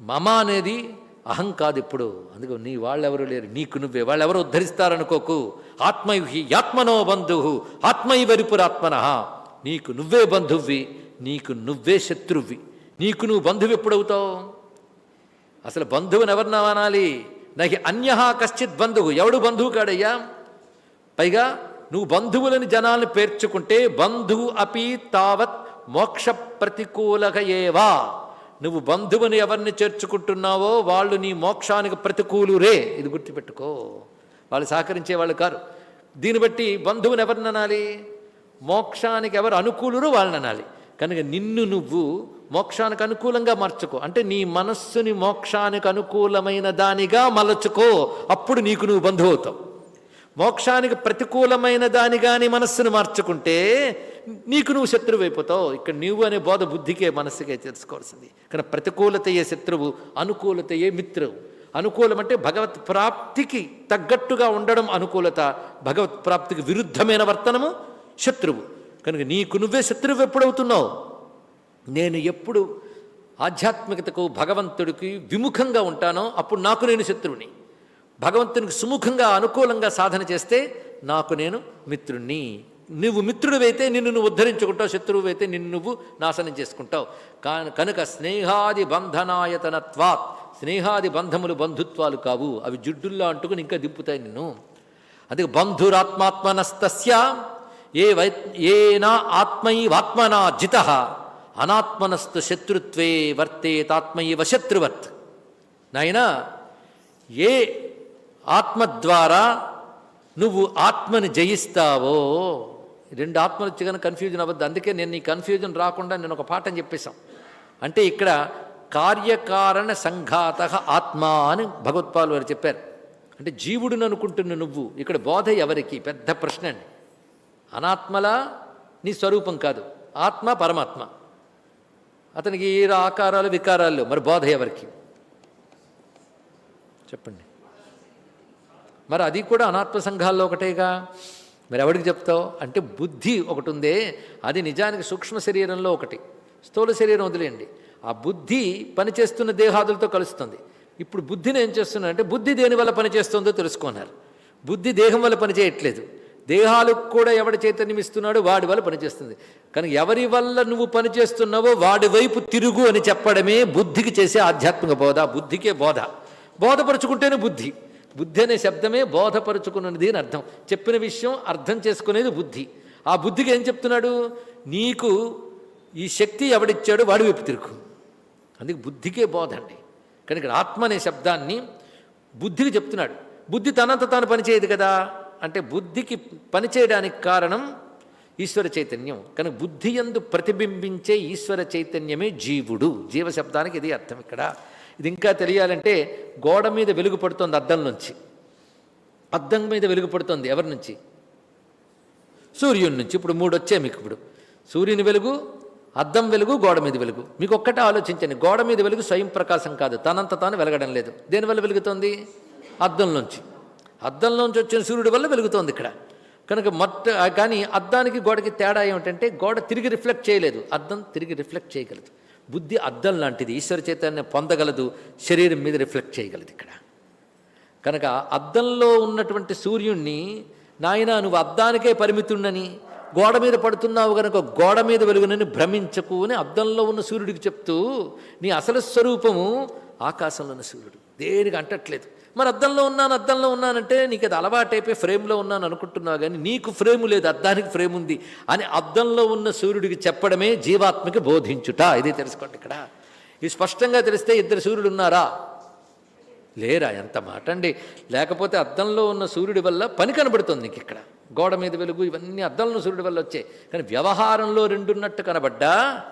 S2: మమ అనేది అహం కాదు ఇప్పుడు. అందుకే నీ వాళ్ళెవరూ లేరు. నీకు నువ్వే. వాళ్ళెవరు ఉద్ధరిస్తారనుకోకు. ఆత్మయుహి ఆత్మనో బంధు. ఆత్మైవరిపురాత్మన నీకు నువ్వే బంధువ్వి. నీకు నువ్వే శత్రువ్వి. నీకు నువ్వు బంధువు ఎప్పుడవుతావు? అసలు బంధువుని ఎవరిని అనాలి? నహి అన్య కశ్చిత్ బంధువు. ఎవడు బంధువు కాడయ్యా? పైగా నువ్వు బంధువులని జనాలను పేర్చుకుంటే బంధువు అపి తావత్ మోక్ష ప్రతికూలక ఏవా? నువ్వు బంధువుని ఎవరిని చేర్చుకుంటున్నావో వాళ్ళు నీ మోక్షానికి ప్రతికూలురే. ఇది గుర్తుపెట్టుకో. వాళ్ళు సహకరించే వాళ్ళు కారు. దీన్ని బట్టి బంధువుని ఎవరిని అనాలి? మోక్షానికి ఎవరు అనుకూలురో వాళ్ళని అనాలి. కనుక నిన్ను నువ్వు మోక్షానికి అనుకూలంగా మార్చుకో. అంటే నీ మనస్సుని మోక్షానికి అనుకూలమైన దానిగా మలచుకో. అప్పుడు నీకు నువ్వు బంధువు అవుతావు. మోక్షానికి ప్రతికూలమైన దానిగాని మనస్సును మార్చుకుంటే నీకు నువ్వు శత్రువు అయిపోతావు ఇక్కడ నీవు అనే బోధ బుద్ధికే మనస్సుకే తెలుసుకోవాల్సింది. కానీ ప్రతికూలతయే శత్రువు? అనుకూలతయే మిత్రువు? అనుకూలం అంటే భగవత్ ప్రాప్తికి తగ్గట్టుగా ఉండడం అనుకూలత. భగవత్ ప్రాప్తికి విరుద్ధమైన వర్తనము శత్రువు. కనుక నీకు నువ్వే శత్రువు ఎప్పుడవుతున్నావు? నేను ఎప్పుడు ఆధ్యాత్మికతకు భగవంతుడికి విముఖంగా ఉంటానో అప్పుడు నాకు నేను శత్రువుని. భగవంతునికి సుముఖంగా అనుకూలంగా సాధన చేస్తే నాకు నేను మిత్రుణ్ణి. నువ్వు మిత్రుడివైతే నిన్ను నువ్వు ఉద్ధరించుకుంటావు శత్రువు అయితే నిన్ను నువ్వు నాశనం చేసుకుంటావు. కా- కనుక స్నేహాది బంధనాయతనత్వాత్ స్నేహాది బంధములు బంధుత్వాలు కావు. అవి జుడ్డుల్లో అంటుకుని ఇంకా దింపుతాయి నిన్ను. అందుకే బంధురాత్మాత్మనస్తస్య ఏ వై ఏనా ఆత్మైవాత్మనా జిత అనాత్మనస్తు శత్రుత్వే వర్తేతాత్మైవ శత్రువత్. నాయనా ఏ ఆత్మ ద్వారా నువ్వు ఆత్మని జయిస్తావో. రెండు ఆత్మలు వచ్చి కన్ఫ్యూజన్ అవ్వద్దు. అందుకే నేను నీ కన్ఫ్యూజన్ రాకుండా నేను ఒక పాఠం చెప్పేశాం. అంటే ఇక్కడ కార్యకారణ సంఘాత ఆత్మ అని భగవత్పాల్ వారు చెప్పారు. అంటే జీవుడిని అనుకుంటున్న నువ్వు ఇక్కడ బోధ ఎవరికి? పెద్ద ప్రశ్న అండి. అనాత్మలా నీ స్వరూపం కాదు. ఆత్మ పరమాత్మ. అతనికి ఈ ఆకారాలు వికారాలు మరి బోధ ఎవరికి? చెప్పండి. మరి అది కూడా అనాత్మ సంఘాల్లో ఒకటేగా? మరి ఎవరికి చెప్తావు? అంటే బుద్ధి ఒకటి ఉందే అది నిజానికి సూక్ష్మ శరీరంలో ఒకటి. స్థూల శరీరం వదిలేయండి. ఆ బుద్ధి పనిచేస్తున్న దేహాదులతో కలుస్తుంది. ఇప్పుడు బుద్ధిని ఏం చేస్తున్నా అంటే బుద్ధి దేని వల్ల పనిచేస్తుందో తెలుసుకున్నారు. బుద్ధి దేహం వల్ల పనిచేయట్లేదు. దేహాలకు కూడా ఎవడ చైతన్యం ఇస్తున్నాడో వాడి వల్ల పనిచేస్తుంది. కనుక ఎవరి వల్ల నువ్వు పనిచేస్తున్నావో వాడి వైపు తిరుగు అని చెప్పడమే బుద్ధికి చేసే ఆధ్యాత్మిక బోధ. బుద్ధికే బోధ. బోధపరుచుకుంటేనే బుద్ధి. బుద్ధి అనే శబ్దమే బోధపరుచుకున్నది అని అర్థం. చెప్పిన విషయం అర్థం చేసుకునేది బుద్ధి. ఆ బుద్ధికి ఏం చెప్తున్నాడు? నీకు ఈ శక్తి ఎవడిచ్చాడో వాడి వైపు తిరుగు. అందుకే బుద్ధికే బోధ అండి. కనుక ఇక్కడ ఆత్మ అనే శబ్దాన్ని బుద్ధికి చెప్తున్నాడు. బుద్ధి తనంత తాను పనిచేయదు కదా? అంటే బుద్ధికి పనిచేయడానికి కారణం ఈశ్వర చైతన్యం. కనుక బుద్ధి ఎందు ప్రతిబింబించే ఈశ్వర చైతన్యమే జీవుడు. జీవ శబ్దానికి ఇది అర్థం ఇక్కడ. ఇది ఇంకా తెలియాలంటే గోడ మీద వెలుగు పడుతుంది అద్దం నుంచి. అద్దం మీద వెలుగు పడుతుంది ఎవరి నుంచి? సూర్యుడి నుంచి. ఇప్పుడు మూడు వచ్చాయి మీకు ఇప్పుడు. సూర్యుని వెలుగు అద్దం వెలుగు గోడ మీద వెలుగు. మీకు ఒక్కటే ఆలోచించండి. గోడ మీద వెలుగు స్వయం ప్రకాశం కాదు. తనంత తాను వెలగడం లేదు. దేనివల్ల వెలుగుతోంది? అద్దంలోంచి అద్దంలోంచి వచ్చిన సూర్యుడి వల్ల వెలుగుతోంది ఇక్కడ. కనుక మొట్ట కానీ అద్దానికి గోడకి తేడా ఏమిటంటే గోడ తిరిగి రిఫ్లెక్ట్ చేయలేదు. అద్దం తిరిగి రిఫ్లెక్ట్ చేయగలదు. బుద్ధి అద్దం లాంటిది ఈశ్వర చైతన్యం పొందగలదు శరీరం మీద రిఫ్లెక్ట్ చేయగలదు ఇక్కడ. కనుక అద్దంలో ఉన్నటువంటి సూర్యుణ్ణి నాయన నువ్వు అద్దానికే పరిమితుండని గోడ మీద పడుతున్నావు కనుక గోడ మీద వెలుగునని భ్రమించకు అని అద్దంలో ఉన్న సూర్యుడికి చెప్తూ నీ అసలు స్వరూపము ఆకాశంలో ఉన్న సూర్యుడు. దేనికి అంటట్లేదు. మరి అద్దంలో ఉన్నాను అద్దంలో ఉన్నానంటే నీకు అది అలవాటైపోయి ఫ్రేమ్లో ఉన్నాను అనుకుంటున్నావు కానీ నీకు ఫ్రేము లేదు అద్దానికి ఫ్రేమ్ ఉంది అని అద్దంలో ఉన్న సూర్యుడికి చెప్పడమే జీవాత్మకి బోధించుట. ఇది తెలుసుకోండి ఇక్కడ. ఇది స్పష్టంగా తెలిస్తే ఇద్దరు సూర్యుడు ఉన్నారా? లేరా? ఎంత మాట అండి. లేకపోతే అద్దంలో ఉన్న సూర్యుడి వల్ల పని కనబడుతుంది నీకు ఇక్కడ. గోడ మీద వెలుగు ఇవన్నీ అద్దంలో సూర్యుడి వల్ల వచ్చాయి కానీ వ్యవహారంలో రెండున్నట్టు కనబడ్డా?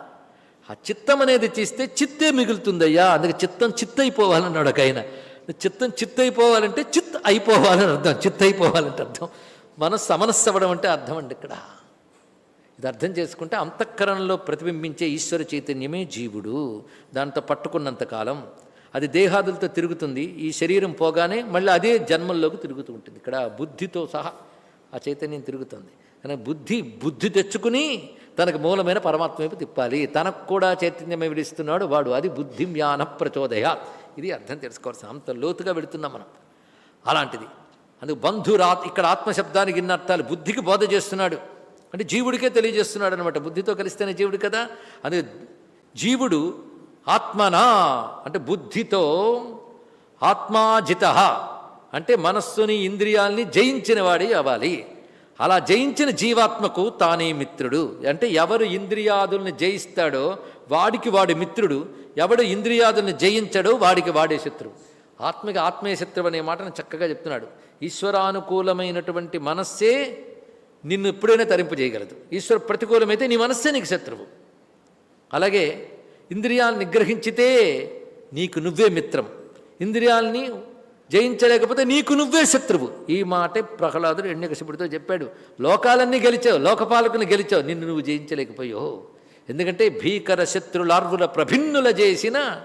S2: ఆ చిత్తం అనేది చేస్తే చిత్తే మిగులుతుందయ్యా. అందుకే చిత్తం చిత్తైపోవాలన్నాడు ఒక ఆయన. చిత్తం చిత్తైపోవాలంటే చిత్ అయిపోవాలని అర్థం. చిత్తైపోవాలంటే అర్థం. మనస్సు సమనస్సు అవ్వడం అంటే అర్థం అండి ఇక్కడ. ఇది అర్థం చేసుకుంటే అంతఃకరణలో ప్రతిబింబించే ఈశ్వర చైతన్యమే జీవుడు. దాంతో పట్టుకున్నంత కాలం అది దేహాదులతో తిరుగుతుంది. ఈ శరీరం పోగానే మళ్ళీ అదే జన్మల్లోకి తిరుగుతూ ఉంటుంది. ఇక్కడ బుద్ధితో సహా ఆ చైతన్యం తిరుగుతుంది. కానీ బుద్ధి బుద్ధి తెచ్చుకుని తనకు మూలమైన పరమాత్మ వైపు తిప్పాలి. తనకు కూడా చైతన్యమే విడిస్తున్నాడు వాడు. అది బుద్ధి యాన ప్రచోదయ ఇది అర్థం తెలుసుకోవాల్సిన అంత లోతుగా వెళుతున్నాం మనం. అలాంటిది. అందుకు బంధురా ఇక్కడ ఆత్మశబ్దానికి ఇన్న అర్థాలు. బుద్ధికి బోధ చేస్తున్నాడు. అంటే జీవుడికే తెలియజేస్తున్నాడు అనమాట బుద్ధితో కలిస్తేనే జీవుడు కదా? అందుకే జీవుడు ఆత్మనా? అంటే బుద్ధితో ఆత్మాజిత. అంటే మనస్సుని ఇంద్రియాల్ని జయించిన వాడి అవ్వాలి. అలా జయించిన జీవాత్మకు తానే మిత్రుడు. అంటే ఎవరు ఇంద్రియాదుల్ని జయిస్తాడో వాడికి వాడి మిత్రుడు. ఎవడు ఇంద్రియాదుల్ని జయించడో వాడికి వాడే శత్రువు ఆత్మకి ఆత్మీయ శత్రువు అనే మాటను చక్కగా చెప్తున్నాడు. ఈశ్వరానుకూలమైనటువంటి మనస్సే నిన్ను ఎప్పుడైనా తరింపు చేయగలదు. ఈశ్వర ప్రతికూలమైతే నీ మనస్సే నీకు శత్రువు. అలాగే ఇంద్రియాలను నిగ్రహించితే నీకు నువ్వే మిత్రం. ఇంద్రియాలని జయించలేకపోతే నీకు నువ్వే శత్రువు. ఈ మాటే ప్రహ్లాదుడు ఎన్నికశిపుడితో చెప్పాడు. లోకాలన్నీ గెలిచావు లోకపాలకుని గెలిచావు నిన్ను నువ్వు జయించలేకపోయో ఎందుకంటే భీకర శత్రులార్వుల ప్రభిన్నుల చేసిన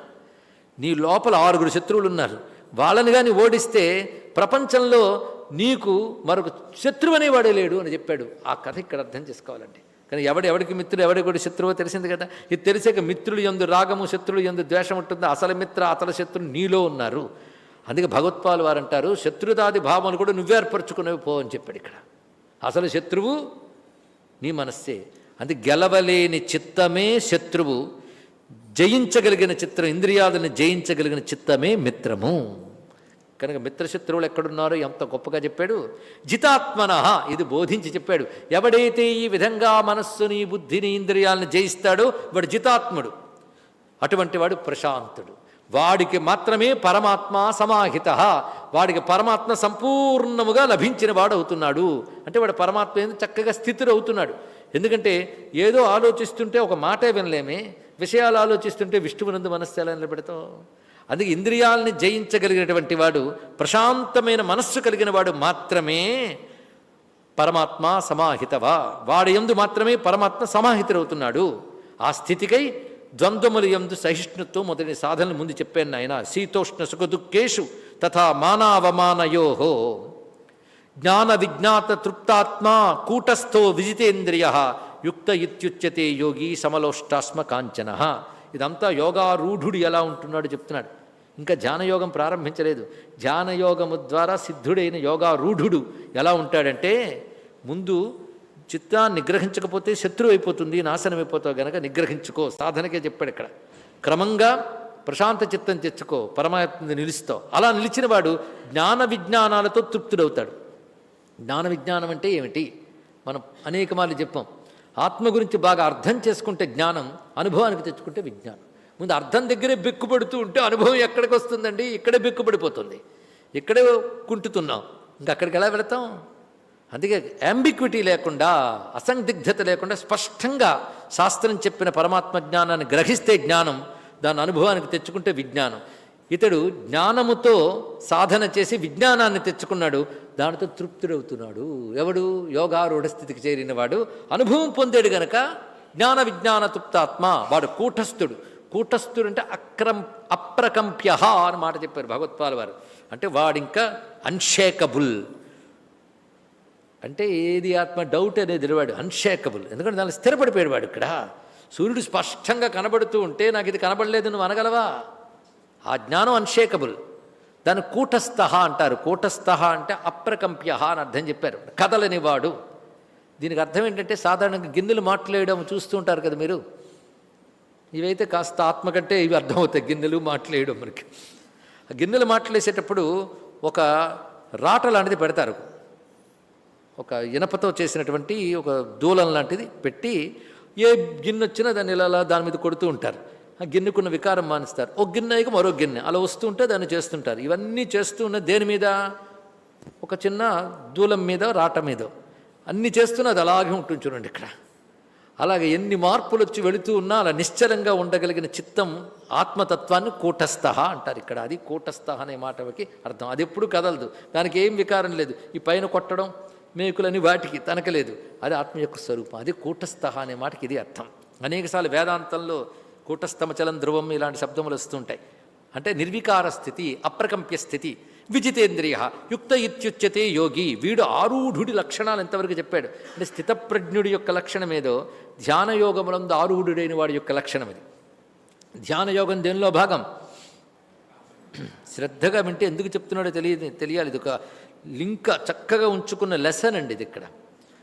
S2: నీ లోపల ఆరుగురు శత్రువులు ఉన్నారు వాళ్ళని కానీ ఓడిస్తే ప్రపంచంలో నీకు మరొక శత్రువు అనేవాడే లేడు అని చెప్పాడు. ఆ కథ ఇక్కడ అర్థం చేసుకోవాలండి. కానీ ఎవడు ఎవడికి మిత్రుడు ఎవడి కూడా శత్రువో తెలిసింది కదా. ఇది తెలిసాక మిత్రులు ఎందు రాగము శత్రులు ఎందు ద్వేషం ఉంటుందో? అసలు మిత్ర అతల శత్రులు నీలో ఉన్నారు. అందుకే భగవత్పాలు వారు అంటారు శత్రుతాది భావములు కూడా నువ్వేర్పరచుకునేవి పో అని చెప్పాడు ఇక్కడ. అసలు శత్రువు నీ మనస్సే. అది గెలవలేని చిత్తమే శత్రువు. జయించగలిగిన చిత్రం ఇంద్రియాదుని జయించగలిగిన చిత్తమే మిత్రము. కనుక మిత్రశత్రువులు ఎక్కడున్నారో ఎంత గొప్పగా చెప్పాడు. జితాత్మన ఇది బోధించి చెప్పాడు. ఎవడైతే ఈ విధంగా మనస్సుని బుద్ధిని ఇంద్రియాలను జయిస్తాడో వాడు జితాత్ముడు. అటువంటి వాడు ప్రశాంతుడు. వాడికి మాత్రమే పరమాత్మ సమాహిత. వాడికి పరమాత్మ సంపూర్ణముగా లభించిన వాడు అవుతున్నాడు అంటే వాడు పరమాత్మ ఏంది చక్కగా స్థితిలో అవుతున్నాడు ఎందుకంటే ఏదో ఆలోచిస్తుంటే ఒక మాటే వినలేమే. విషయాలు ఆలోచిస్తుంటే విష్ణువునందు మనస్సు ఎలా నిలబెడతావు? అందుకే ఇంద్రియాలని జయించగలిగినటువంటి వాడు ప్రశాంతమైన మనస్సు కలిగిన వాడు మాత్రమే పరమాత్మ సమాహితవా. వాడి ఎందు మాత్రమే పరమాత్మ సమాహితుడవుతున్నాడు. ఆ స్థితికై ద్వంద్వములు ఎందు సహిష్ణుత్వం మొదటి సాధనలు ముందు చెప్పాను ఆయన శీతోష్ణ సుఖదుఃఖేషు తథా మానావమానయోహో జ్ఞాన విజ్ఞాత తృప్తాత్మా కూటస్థో విజితేంద్రియ. యుక్త ఇత్యుచ్యతే యోగి సమలోష్టాస్మ కాంచన. ఇదంతా యోగారూఢుడు ఎలా ఉంటున్నాడు చెప్తున్నాడు. ఇంకా ధ్యానయోగం ప్రారంభించలేదు. ధ్యానయోగము ద్వారా సిద్ధుడైన యోగారూఢుడు ఎలా ఉంటాడంటే ముందు చిత్తాన్ని నిగ్రహించకపోతే శత్రువు అయిపోతుంది నాశనం అయిపోతావు గనక నిగ్రహించుకో. సాధనకే చెప్పాడు ఇక్కడ. క్రమంగా ప్రశాంత చిత్తం తెచ్చుకో పరమాత్మని నిలుస్తావు. అలా నిలిచిన వాడు జ్ఞాన విజ్ఞానాలతో తృప్తుడవుతాడు. జ్ఞాన విజ్ఞానం అంటే ఏమిటి? మనం అనేక మార్లు చెప్పాం. ఆత్మ గురించి బాగా అర్థం చేసుకుంటే జ్ఞానం అనుభవానికి తెచ్చుకుంటే విజ్ఞానం. ముందు అర్థం దగ్గరే బెక్కుపడుతూ ఉంటే అనుభవం ఎక్కడికి వస్తుందండి? ఇక్కడే బెక్కుపడిపోతుంది. ఇక్కడే కుంటుతున్నాం. ఇంకా అక్కడికి ఎలా వెళతాం? అందుకే అంబిక్విటీ లేకుండా అసందిగ్ధత లేకుండా స్పష్టంగా శాస్త్రం చెప్పిన పరమాత్మ జ్ఞానాన్ని గ్రహిస్తే జ్ఞానం దాని అనుభవానికి తెచ్చుకుంటే విజ్ఞానం. ఇతడు జ్ఞానముతో సాధన చేసి విజ్ఞానాన్ని తెచ్చుకున్నాడు దానితో తృప్తుడవుతున్నాడు. ఎవడు? యోగారూఢ స్థితికి చేరినవాడు. అనుభవం పొందాడు గనక జ్ఞాన విజ్ఞాన తృప్తాత్మ వాడు కూటస్థుడు. కూటస్థుడు అంటే అక్రం అప్రకంప్య అని మాట చెప్పారు భగవత్పాల్ వారు. అంటే వాడింకా అన్షేకబుల్. అంటే ఏది ఆత్మ డౌట్ అనేది తెలివాడు అన్షేకబుల్ ఎందుకంటే దానిలో స్థిరపడిపోయాడు వాడు ఇక్కడ. సూర్యుడు స్పష్టంగా కనబడుతూ ఉంటే నాకు ఇది కనబడలేదు నువ్వు అనగలవా? ఆ జ్ఞానం అన్షేకబుల్ దాన్ని కూటస్థ అంటారు. కూటస్థ అంటే అప్రకంప్య అని అర్థం చెప్పారు. కదలని వాడు. దీనికి అర్థం ఏంటంటే సాధారణంగా గిన్నెలు మాట్లాడడం చూస్తూ ఉంటారు కదా మీరు. ఇవైతే కాస్త ఆత్మ కంటే ఇవి అర్థమవుతాయి. గిన్నెలు మాట్లాడడం మనకి. ఆ గిన్నెలు మాట్లాడేసేటప్పుడు ఒక రాట లాంటిది పెడతారు. ఒక ఇనపతో చేసినటువంటి ఒక దూలం లాంటిది పెట్టి ఏ గిన్నె వచ్చినా దాన్ని ఇలా అలా దాని మీద కొడుతూ ఉంటారు. ఆ గిన్నెకున్న వికారం మానిస్తారు. ఒక గిన్నె అయ్యాక మరో గిన్నె. అలా వస్తుంటే దాన్ని చేస్తుంటారు. ఇవన్నీ చేస్తూ ఉన్న దేని మీద? ఒక చిన్న దూలం మీద రాట మీద. అన్ని చేస్తున్నా అది అలాగే ఉంటుంది చూడండి ఇక్కడ. అలాగే ఎన్ని మార్పులు వచ్చి వెళుతూ ఉన్నా అలా నిశ్చలంగా ఉండగలిగిన చిత్తం ఆత్మతత్వాన్ని కూటస్థ అంటారు ఇక్కడ. అది కూటస్థ అనే మాటకి అర్థం. అది ఎప్పుడు కదలదు. దానికి ఏం వికారం లేదు. ఈ పైన కొట్టడం మేకులని వాటికి తనకలేదు. అది ఆత్మ యొక్క స్వరూపం. అది కూటస్థ అనే మాటకి ఇది అర్థం. అనేకసార్లు వేదాంతంలో కూటస్థమచలం ధ్రువం ఇలాంటి శబ్దములు వస్తుంటాయి. అంటే నిర్వికార స్థితి అప్రకంప్య స్థితి విజితేంద్రియ యుక్త ఇత్యుచ్యతే యోగి. వీడు ఆరూఢుడి లక్షణాలు ఎంతవరకు చెప్పాడు? అంటే స్థితప్రజ్ఞుడి యొక్క లక్షణం ఏదో ధ్యానయోగములందు ఆరూఢుడైన వాడి యొక్క లక్షణం ఇది ధ్యానయోగం దేనిలో భాగం? శ్రద్ధగా వింటే ఎందుకు చెప్తున్నాడో తెలియదు తెలియాలి. ఇది ఒక లింక చక్కగా ఉంచుకున్న లెసన్ అండి ఇది ఇక్కడ.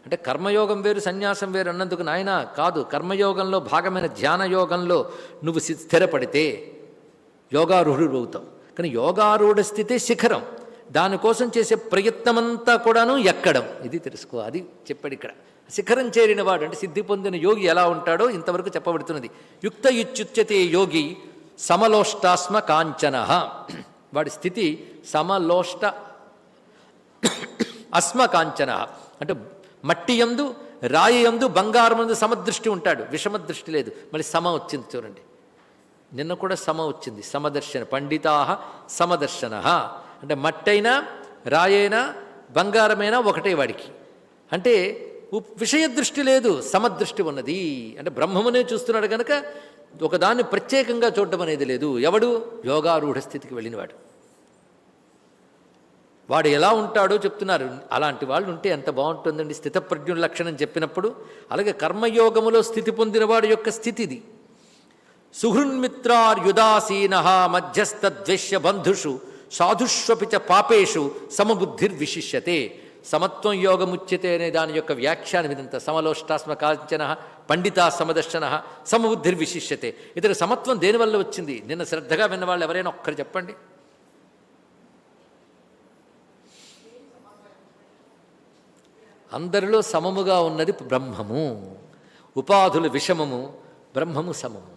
S2: అంటే కర్మయోగం వేరు సన్యాసం వేరు అన్నందుకు నాయన కాదు కర్మయోగంలో భాగమైన ధ్యానయోగంలో నువ్వు స్థిరపడితే యోగారూఢుడు అవుతావు కానీ యోగారూఢ స్థితి శిఖరం. దానికోసం చేసే ప్రయత్నమంతా కూడాను ఎక్కడం. ఇది తెలుసుకో అది చెప్పాడు ఇక్కడ. శిఖరం చేరిన వాడు అంటే సిద్ధి పొందిన యోగి ఎలా ఉంటాడో ఇంతవరకు చెప్పబడుతున్నది. యుక్త ఇచ్చుచ్యతే యోగి సమలోష్టాస్మ కాంచన. వాడి స్థితి సమలోష్ట అస్మకాంచన. అంటే మట్టి యందు రాయి యందు బంగారం యందు సమదృష్టి ఉంటాడు. విషమ దృష్టి లేదు. మళ్ళీ సమ వచ్చింది చూడండి. నిన్న కూడా సమ వచ్చింది. సమదర్శన. పండితా సమదర్శన. అంటే మట్టైనా రాయైనా బంగారమైనా ఒకటే వాడికి. అంటే ఉప్- విషయ దృష్టి లేదు సమదృష్టి ఉన్నది. అంటే బ్రహ్మమునే చూస్తున్నాడు కనుక ఒకదాన్ని ప్రత్యేకంగా చూడడం అనేది లేదు. ఎవడు? యోగారూఢ స్థితికి వెళ్ళినవాడు. వాడు ఎలా ఉంటాడో చెప్తున్నారు. అలాంటి వాళ్ళు ఉంటే ఎంత బాగుంటుందండి స్థితప్రజ్ఞుల లక్షణం చెప్పినప్పుడు. అలాగే కర్మయోగములో స్థితి పొందినవాడు యొక్క స్థితిది. సుహృన్మిత్రార్యుదాసీన మధ్యస్థద్వేష్య బంధుషు సాధుష్వపిచ పాపేషు సమబుద్ధిర్విశిష్యతే. సమత్వం యోగముచ్యతే అనే దాని యొక్క వ్యాఖ్యానం ఇదంతా. సమలోష్టాస్మ కాంచన పండితా సమదర్శన సమబుద్ధిర్విశిష్యతే. ఇతర సమత్వం దేనివల్ల వచ్చింది? నిన్న శ్రద్ధగా విన్న వాళ్ళు ఎవరైనా ఒక్కరు చెప్పండి. అందరిలో సమముగా ఉన్నది బ్రహ్మము. ఉపాధులు విషమము బ్రహ్మము సమము.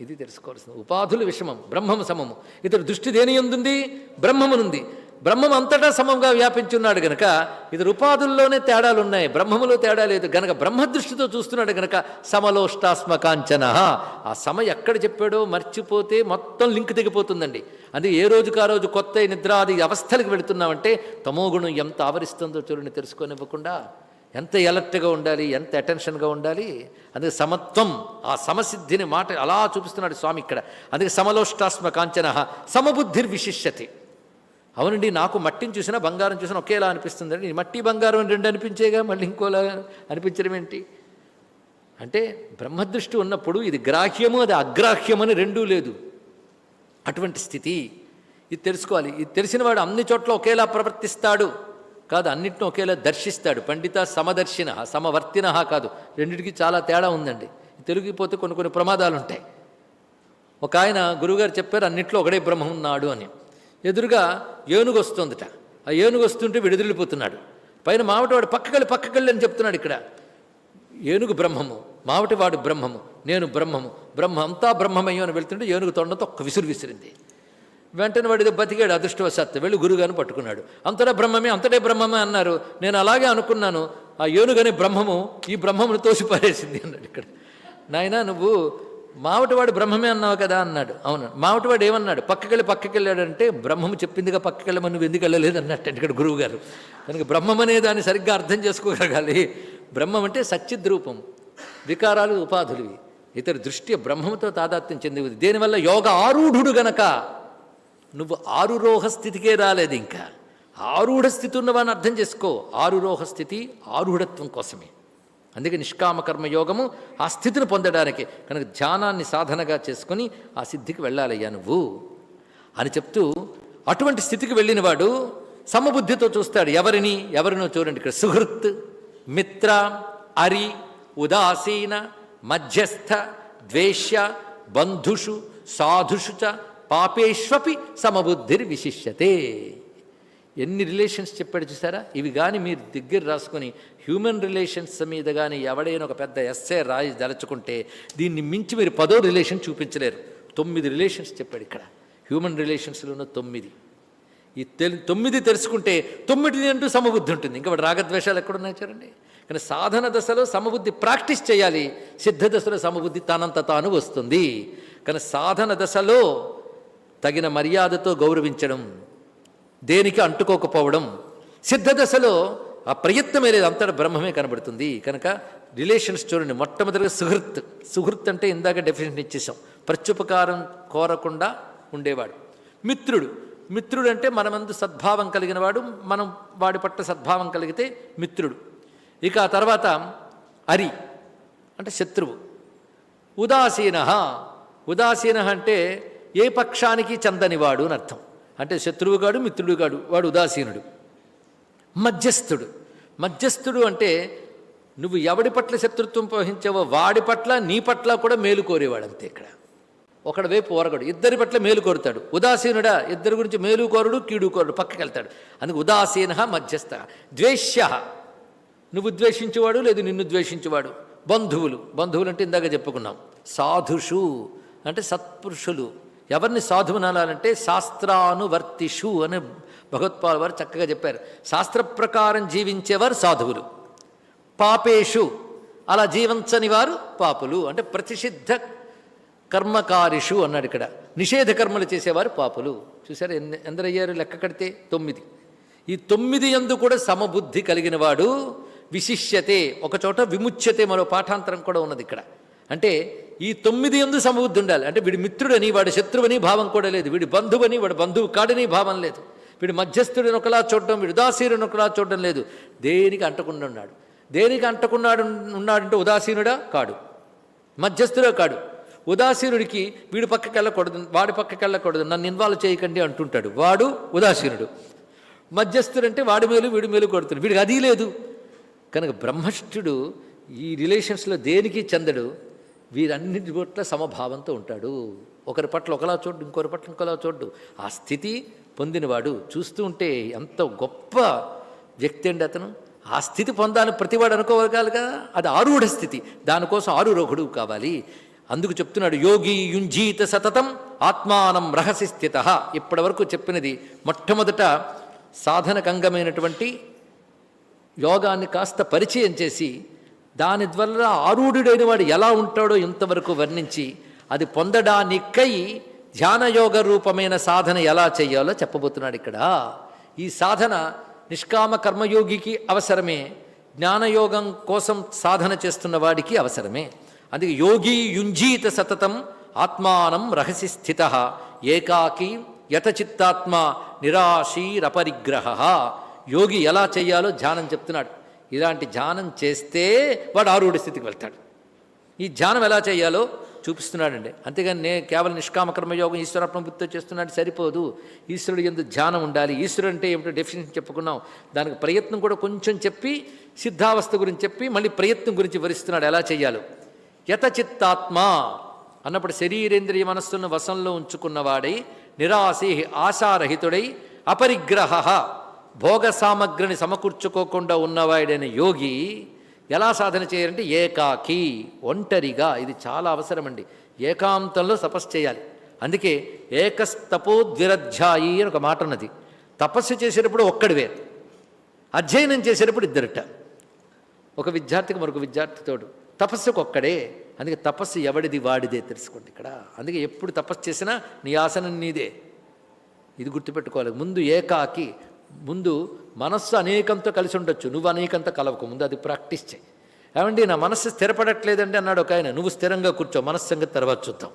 S2: ఇది తెలుసుకోవాల్సింది. ఉపాధులు విషమం బ్రహ్మము సమము. ఇతడు దృష్టి దేని ఎందుంది బ్రహ్మమునుంది. బ్రహ్మం అంతటా సమంగా వ్యాపించున్నాడు గనక ఇది ఉపాధుల్లోనే తేడాలు ఉన్నాయి బ్రహ్మములో తేడా లేదు. గనక బ్రహ్మదృష్టితో చూస్తున్నాడు గనక సమలోష్టాస్మ కాంచన ఆ సమ ఎక్కడ చెప్పాడో మర్చిపోతే మొత్తం లింక్ తెగిపోతుందండి. అందుకే ఏ రోజుకు ఆ రోజు కొత్త నిద్రాది అవస్థలకు వెళుతున్నామంటే తమోగుణం ఎంత ఆవరిస్తుందో చూడండి తెలుసుకోనివ్వకుండా. ఎంత ఎలర్ట్గా ఉండాలి ఎంత అటెన్షన్గా ఉండాలి. అందుకే సమత్వం ఆ సమసిద్ధిని మాట అలా చూపిస్తున్నాడు స్వామి ఇక్కడ. అందుకే సమలోష్టాస్మ కాంచన సమబుద్ధిర్విశిష్యతే. అవునండి నాకు మట్టిని చూసినా బంగారం చూసినా ఒకేలా అనిపిస్తుందండి మట్టి బంగారం రెండు అనిపించేగా మళ్ళీ ఇంకోలా అనిపించడం ఏంటి? అంటే బ్రహ్మదృష్టి ఉన్నప్పుడు ఇది గ్రాహ్యము అది అగ్రాహ్యమని రెండూ లేదు. అటువంటి స్థితి. ఇది తెలుసుకోవాలి. ఇది తెలిసినవాడు అన్ని చోట్ల ఒకేలా ప్రవర్తిస్తాడు. కాదు అన్నిటిని ఒకేలా దర్శిస్తాడు. పండిత సమదర్శిన సమవర్తిన కాదు. రెండింటికి చాలా తేడా ఉందండి. తెలుగుపోతే కొన్ని కొన్ని ప్రమాదాలు ఉంటాయి ఒక ఆయన గురువుగారు చెప్పారు అన్నిట్లో ఒకడే బ్రహ్మ ఉన్నాడు అని. ఎదురుగా ఏనుగు వస్తుందట ఆ ఏనుగు వస్తుంటే విడుదలిపోతున్నాడు పైన మామిటివాడు పక్కకెళ్ళి పక్కకెళ్ళి అని చెప్తున్నాడు ఇక్కడ. ఏనుగు బ్రహ్మము మామిటివాడు బ్రహ్మము నేను బ్రహ్మము బ్రహ్మ అంతా బ్రహ్మమయ్యో అని వెళ్తుంటే ఏనుగు తొండతో ఒక్క విసురు విసిరింది. వెంటనే వాడిది బతికాడు అదృష్టవశాత్తు వెళ్ళి గురుగాను పట్టుకున్నాడు. అంతటా బ్రహ్మమే అంతటే బ్రహ్మమే అన్నారు. నేను అలాగే అనుకున్నాను. ఆ ఏనుగనే బ్రహ్మము ఈ బ్రహ్మమును తోసిపారేసింది అన్నాడు ఇక్కడ. నాయనా నువ్వు మావటివాడు బ్రహ్మమే అన్నావు కదా అన్నాడు. అవును. మావటివాడు ఏమన్నాడు? పక్కకెళ్ళి పక్కకెళ్ళాడంటే బ్రహ్మము చెప్పిందిగా పక్కకెళ్ళమని నువ్వు ఎందుకు వెళ్ళలేదు? అన్నట్టు ఇక్కడ గురువు గారు కనుక బ్రహ్మం అనే దాన్ని సరిగ్గా అర్థం చేసుకోగలగాలి. బ్రహ్మం అంటే సచ్చిద్ రూపం వికారాలు ఉపాధులువి. ఇతర దృష్టి బ్రహ్మముతో తాదాత్యం చెంది దేనివల్ల? యోగ ఆరూఢుడు గనక. నువ్వు ఆరురోహ స్థితికే రాలేదు ఇంకా. ఆరూఢ స్థితి ఉన్నవాన్ని అర్థం చేసుకో. ఆరురోహ స్థితి ఆరూఢత్వం కోసమే. అందుకే నిష్కామ కర్మయోగము ఆ స్థితిని పొందడానికి. కనుక ధ్యానాన్ని సాధనగా చేసుకొని ఆ సిద్ధికి వెళ్ళాలయ్యా నువ్వు. అని చెప్తూ అటువంటి స్థితికి వెళ్ళినవాడు సమబుద్ధితో చూస్తాడు ఎవరిని? ఎవరినో చూడండి ఇక్కడ. సుహృత్ మిత్ర అరి ఉదాసీన మధ్యస్థ ద్వేష్య బంధుషు సాధుషు చ పాపేష్వపి సమబుద్ధిర్ విశిష్యతే ఎన్ని రిలేషన్స్ చెప్పాడు చూసారా? ఇవి కానీ మీరు దగ్గర రాసుకొని హ్యూమన్ రిలేషన్స్ మీద కానీ ఎవడైనా ఒక పెద్ద ఎస్సే రాయి దలచుకుంటే దీన్ని మించి మీరు పదో రిలేషన్ చూపించలేరు. తొమ్మిది రిలేషన్స్ చెప్పాడు ఇక్కడ. హ్యూమన్ రిలేషన్స్లోనూ తొమ్మిది. ఈ తెలి తొమ్మిది తెలుసుకుంటే తొమ్మిది అంటూ సమబుద్ధి ఉంటుంది. ఇంకా రాగద్వేషాలు ఎక్కడున్నాయి చూడండి. కానీ సాధన దశలో సమబుద్ధి ప్రాక్టీస్ చేయాలి. సిద్ధ దశలో సమబుద్ధి తానంత తాను వస్తుంది. కానీ సాధన దశలో తగిన మర్యాదతో గౌరవించడం దేనికి అంటుకోకపోవడం? సిద్ధ దశలో ఆ ప్రయత్నమే లేదు అంతటా బ్రహ్మమే కనబడుతుంది. కనుక రిలేషన్స్ చూడండి మొట్టమొదటిగా సుహృత్. సుహృత్ అంటే ఇందాక డెఫినేషన్ ఇచ్చేసాం ప్రత్యుపకారం కోరకుండా ఉండేవాడు. మిత్రుడు. మిత్రుడు అంటే మనమందు సద్భావం కలిగిన వాడు. మనం వాడి పట్ల సద్భావం కలిగితే మిత్రుడు. ఇక ఆ తర్వాత అరి అంటే శత్రువు. ఉదాసీన ఉదాసీన అంటే ఏ పక్షానికి చెందనివాడు అని అర్థం. అంటే శత్రువుగాడు మిత్రుడుగాడు వాడు ఉదాసీనుడు. మధ్యస్థుడు. మధ్యస్థుడు అంటే నువ్వు ఎవడి పట్ల శత్రుత్వం వహించావో వాడి పట్ల నీ పట్ల కూడా మేలు కోరేవాడు అంతే ఇక్కడ. ఒకడి వైపు ఓరగడు ఇద్దరి పట్ల మేలు కోరుతాడు. ఉదాసీనుడా ఇద్దరి గురించి మేలు కోరుడు కీడు కోరుడు పక్కకి వెళ్తాడు. అందుకు ఉదాసీన మధ్యస్థ. ద్వేష్య నువ్వు ద్వేషించేవాడు లేదు నిన్ను ద్వేషించేవాడు. బంధువులు. బంధువులు అంటే ఇందాక చెప్పుకున్నాం. సాధుషు. అంటే సత్పురుషులు. ఎవరిని సాధువనాలంటే శాస్త్రానువర్తిషు అని భగవత్పాల్ వారు చక్కగా చెప్పారు. శాస్త్ర ప్రకారం జీవించేవారు సాధువులు. పాపేషు అలా జీవించని వారు పాపులు. అంటే ప్రతిషిద్ధ కర్మకారిషు అన్నాడు ఇక్కడ. నిషేధ కర్మలు చేసేవారు పాపులు. చూసారు ఎన్ని ఎందరయ్యారు లెక్క కడితే? తొమ్మిది. ఈ తొమ్మిది ఎందు కూడా సమబుద్ధి కలిగిన వాడు విశిష్యతే ఒకచోట విముచ్యతే మరో పాఠాంతరం కూడా ఉన్నది ఇక్కడ. అంటే ఈ తొమ్మిది ఎందు సమబుద్ధి ఉండాలి. అంటే వీడి మిత్రుడని వాడి శత్రువని భావం కూడా లేదు. వీడి బంధువని వాడి బంధువు కాడని భావం లేదు. వీడు మధ్యస్థుడిని ఒకలా చూడడం వీడు ఉదాసీనుని ఒకలా చూడడం లేదు. దేనికి అంటకుండా ఉన్నాడు? దేనికి అంటకున్నాడు ఉన్నాడంటే ఉదాసీనుడా? కాడు. మధ్యస్థుడా? కాడు. ఉదాసీనుడికి వీడి పక్కకి వెళ్ళకూడదు వాడి పక్కకి వెళ్ళకూడదు. నన్ను ఇన్వాల్వ్ చేయకండి అంటుంటాడు. వాడు ఉదాసీనుడు. మధ్యస్థుడంటే వాడి మేలు వీడి మేలు కొడుతాడు వీడికి అది లేదు. కనుక బ్రహ్మష్ఠుడు ఈ రిలేషన్స్లో దేనికి చెందడు? వీరన్నిటి పట్ల సమభావంతో ఉంటాడు. ఒకరి పట్ల ఒకలా చూడు ఇంకొకరి పట్ల ఇంకోలా చూడు ఆ స్థితి పొందినవాడు. చూస్తూ ఉంటే ఎంత గొప్ప వ్యక్తి అండి అతను. ఆ స్థితి పొందాలని ప్రతివాడు అనుకోగలగాలి అది ఆరూఢ స్థితి. దానికోసం ఆరురోహుడు కావాలి. అందుకు చెప్తున్నాడు యోగి యుంజీత సతతం ఆత్మానం రహసి స్థిత. ఇప్పటి వరకు చెప్పినది మొట్టమొదట సాధనకంగమైనటువంటి యోగాన్ని కాస్త పరిచయం చేసి దాని ద్వారా ఆరూఢుడైన వాడు ఎలా ఉంటాడో ఇంతవరకు వర్ణించి అది పొందడానికై ధ్యానయోగ రూపమైన సాధన ఎలా చేయాలో చెప్పబోతున్నాడు ఇక్కడ. ఈ సాధన నిష్కామ కర్మయోగికి అవసరమే జ్ఞానయోగం కోసం సాధన చేస్తున్న వాడికి అవసరమే. అందుకే యోగి యుంజీత సతతం ఆత్మానం రహసి స్థిత ఏకాకి యతచిత్తాత్మ నిరాశీరపరిగ్రహ. యోగి ఎలా చేయాలో ధ్యానం చెప్తున్నాడు. ఇలాంటి ధ్యానం చేస్తే వాడు ఆరుడి స్థితికి వెళ్తాడు. ఈ ధ్యానం ఎలా చేయాలో చూపిస్తున్నాడండి. అంతేగాని నేను కేవలం నిష్కామ కర్మయోగం ఈశ్వరాత్మబుద్ధితో చేస్తున్నాడు సరిపోదు. ఈశ్వరుడు ఎందు ధ్యానం ఉండాలి. ఈశ్వరుడు అంటే ఏమిటో డెఫినేషన్ చెప్పుకున్నాం. దానికి ప్రయత్నం కూడా కొంచెం చెప్పి సిద్ధావస్థ గురించి చెప్పి మళ్ళీ ప్రయత్నం గురించి వివరిస్తున్నాడు ఎలా చేయాలో. యతచిత్తాత్మ అన్నప్పుడు శరీరేంద్రియ మనస్సును వశంలో ఉంచుకున్నవాడై నిరాశి ఆశారహితుడై అపరిగ్రహ భోగ సామగ్రిని సమకూర్చుకోకుండా ఉన్నవాడైన యోగి ఎలా సాధన చేయాలంటే ఏకాకి ఒంటరిగా. ఇది చాలా అవసరమండి. ఏకాంతంలో తపస్సు చేయాలి. అందుకే ఏకస్తపోద్విరధ్యాయి అని ఒక మాట ఉన్నది. తపస్సు చేసేటప్పుడు ఒక్కడివే అధ్యయనం చేసేటప్పుడు ఇద్దరుట. ఒక విద్యార్థికి మరొక విద్యార్థితోడు తపస్సుకు ఒక్కడే. అందుకే తపస్సు ఎవడిది వాడిదే తెలుసుకోండి ఇక్కడ. అందుకే ఎప్పుడు తపస్సు చేసినా నీ ఆసనం నీదే. ఇది గుర్తుపెట్టుకోవాలి. ముందు ఏకాకి ముందు మనస్సు అనేకంతో కలిసి ఉండొచ్చు. నువ్వు అనేకంతో కలవకు. ముందు అది ప్రాక్టీస్ చేయి. ఏమండి నా మనస్సు స్థిరపడట్లేదండి అన్నాడు ఒక ఆయన. నువ్వు స్థిరంగా కూర్చో. మనస్సు సంగతి తర్వాత చూద్దాం.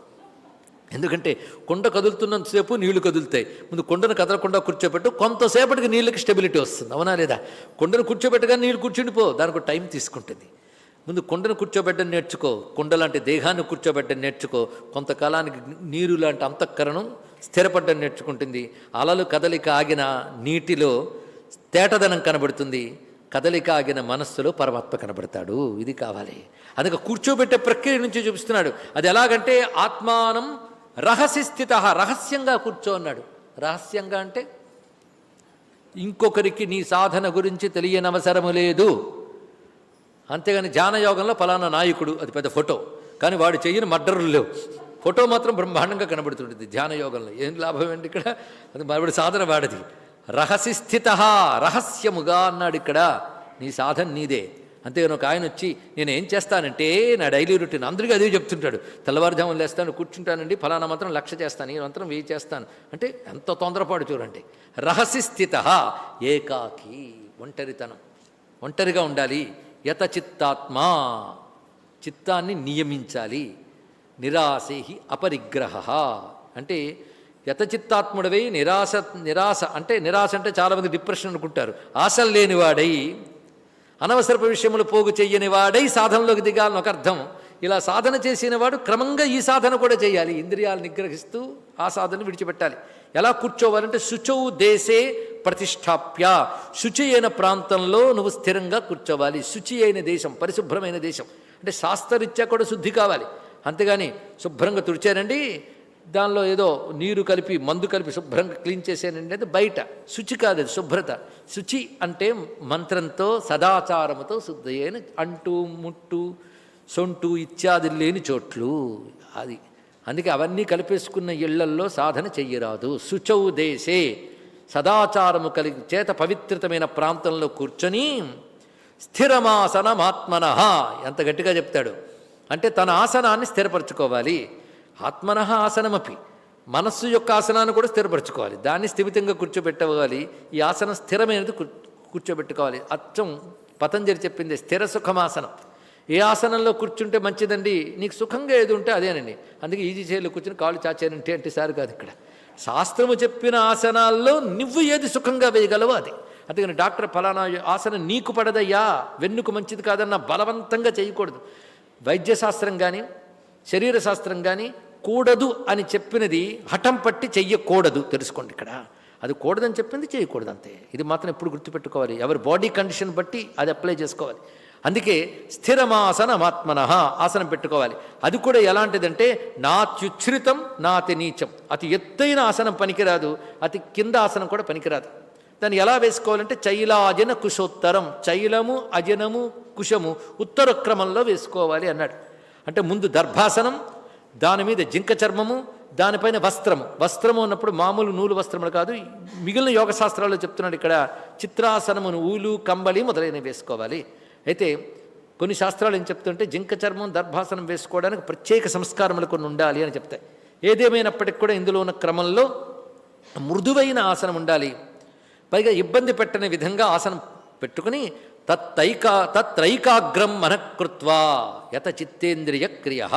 S2: ఎందుకంటే కొండ కదులుతున్నంతసేపు నీళ్ళు కదులుతాయి. ముందు కుండను కదలకుండా కూర్చోబెట్టు. కొంతసేపటికి నీళ్ళకి స్టెబిలిటీ వస్తుంది. అవునా లేదా? కుండను కూర్చోబెట్టగా నీళ్ళు కూర్చుండిపో. దానికి టైం తీసుకుంటుంది. ముందు కుండను కూర్చోబెట్టని నేర్చుకో. కుండ లాంటి దేహాన్ని కూర్చోబెట్టని నేర్చుకో. కొంతకాలానికి నీరు లాంటి అంతఃకరణం స్థిరపడ్డం నేర్చుకుంటుంది. అలలు కదలిక ఆగిన నీటిలో తేటదనం కనబడుతుంది. కదలిక ఆగిన మనస్సులో పరమాత్మ కనబడతాడు. ఇది కావాలి. అందుకే కూర్చోబెట్టే ప్రక్రియ నుంచి చూపిస్తున్నాడు. అది ఎలాగంటే ఆత్మానం రహస్య స్థిత రహస్యంగా కూర్చో అన్నాడు. రహస్యంగా అంటే ఇంకొకరికి నీ సాధన గురించి తెలియనవసరము లేదు. అంతేగాని ధ్యానయోగంలో ఫలానా నాయకుడు అది పెద్ద ఫోటో. కానీ వాడు చెయ్యని మర్డర్లు లేవు. ఫోటో మాత్రం బ్రహ్మాండంగా కనబడుతుంటుంది ధ్యానయోగంలో ఏం లాభం ఏంటి ఇక్కడ? అది మరొకటి సాధన వాడది. రహసి స్థిత రహస్యముగా అన్నాడు ఇక్కడ. నీ సాధన నీదే. అంతేగాని ఒక ఆయన వచ్చి నేను ఏం చేస్తానంటే నా డైలీ రొటీన్ అందరికీ అదే చెప్తుంటాడు. తెల్లవారుజామున లేస్తాను కూర్చుంటానండి ఫలానా మాత్రం లక్ష చేస్తాను ఈ మంత్రం వెయ్యి చేస్తాను. అంటే ఎంత తొందరపాటు చూడండి. రహసి స్థిత ఏకాకి ఒంటరితనం. ఒంటరిగా ఉండాలి. యత చిత్తాత్మా చిత్తాన్ని నియమించాలి. నిరాశేహి అపరిగ్రహ. అంటే యతచిత్తాత్ముడవై నిరాశ నిరాశ అంటే నిరాశ అంటే చాలామంది డిప్రెషన్ అనుకుంటారు. ఆశలు లేనివాడై అనవసరపు విషయములు పోగు చెయ్యని వాడై సాధనలోకి దిగాలని ఒక అర్థం. ఇలా సాధన చేసిన వాడు క్రమంగా ఈ సాధన కూడా చేయాలి. ఇంద్రియాలు నిగ్రహిస్తూ ఆ సాధన విడిచిపెట్టాలి. ఎలా కూర్చోవాలంటే శుచౌ దేశే ప్రతిష్టాప్య. శుచి అయిన ప్రాంతంలో నువ్వు స్థిరంగా కూర్చోవాలి. శుచి అయిన దేశం పరిశుభ్రమైన దేశం. అంటే శాస్త్రరీత్యా కూడా శుద్ధి కావాలి. అంతేగాని శుభ్రంగా తుడిచారండి దానిలో ఏదో నీరు కలిపి మందు కలిపి శుభ్రంగా క్లీన్ చేసానండి అది బయట. శుచి కాదు అది శుభ్రత. శుచి అంటే మంత్రంతో సదాచారముతో శుద్ధి అంటు ముట్టు సొంటు ఇత్యాది లేని చోట్లు అది. అందుకే అవన్నీ కలిపేసుకున్న ఇళ్ళల్లో సాధన చెయ్యరాదు. శుచౌ దేశే. సదాచారము కలిగి చేత పవిత్రతమైన ప్రాంతంలో కూర్చొని స్థిరమాసనమాత్మన. ఎంత గట్టిగా చెప్తాడు. అంటే తన ఆసనాన్ని స్థిరపరచుకోవాలి. ఆత్మన ఆసనమపి. మనస్సు యొక్క ఆసనాన్ని కూడా స్థిరపరచుకోవాలి. దాన్ని స్థిమితంగా కూర్చోబెట్టుకోవాలి ఈ ఆసనం స్థిరమైనది కూర్చోబెట్టుకోవాలి. అచ్చం పతంజలి చెప్పింది స్థిర సుఖమాసనం. ఏ ఆసనంలో కూర్చుంటే మంచిదండి? నీకు సుఖంగా ఏది ఉంటే అదేనండి అందుకే ఈజీ చైర్లో కూర్చుని కాళ్ళు చాచారంటే అంటే సార్ కాదు ఇక్కడ. శాస్త్రము చెప్పిన ఆసనాల్లో నువ్వు ఏది సుఖంగా వేయగలవో అది. అందుకని డాక్టర్ ఫలానా ఆసనం నీకు పడదయ్యా. వెన్నుకు మంచిది కాదన్న బలవంతంగా చేయకూడదు. వైద్యశాస్త్రం కానీ శరీర శాస్త్రం కానీ కూడదు అని చెప్పినది హఠం పట్టి చెయ్యకూడదు. తెలుసుకోండి ఇక్కడ. అది కూడదని చెప్పింది చేయకూడదు అంతే. ఇది మాత్రం ఎప్పుడు గుర్తుపెట్టుకోవాలి. ఎవరి బాడీ కండిషన్ బట్టి అది అప్లై చేసుకోవాలి. అందుకే స్థిరమాసనమాత్మన ఆసనం పెట్టుకోవాలి. అది కూడా ఎలాంటిదంటే నాత్యుచ్ఛ్రితం నాతి నీచం. అతి ఎత్తైన ఆసనం పనికిరాదు. అతి కింద ఆసనం కూడా పనికిరాదు. దాన్ని ఎలా వేసుకోవాలంటే చైలాజన కుశోత్తరం. చైలము అజనము కుశము ఉత్తర క్రమంలో వేసుకోవాలి అన్నాడు. అంటే ముందు దర్భాసనం దాని మీద జింక చర్మము దానిపైన వస్త్రము. వస్త్రము ఉన్నప్పుడు మామూలు నూలు వస్త్రములు కాదు మిగిలిన యోగ శాస్త్రాల్లో చెప్తున్నాడు ఇక్కడ చిత్రాసనమును ఊలు కంబళి మొదలైనవి వేసుకోవాలి. అయితే కొన్ని శాస్త్రాలు ఏం చెప్తుంటే జింక చర్మం దర్భాసనం వేసుకోవడానికి ప్రత్యేక సంస్కారములు కొన్ని ఉండాలి అని చెప్తాయి. ఏదేమైనప్పటికి కూడా ఇందులో ఉన్న క్రమంలో మృదువైన ఆసనం ఉండాలి. పైగా ఇబ్బంది పెట్టని విధంగా ఆసనం పెట్టుకుని తత్తైకా తత్రైకాగ్రం మనకృత్వా యత చిత్తేంద్రియ క్రియ.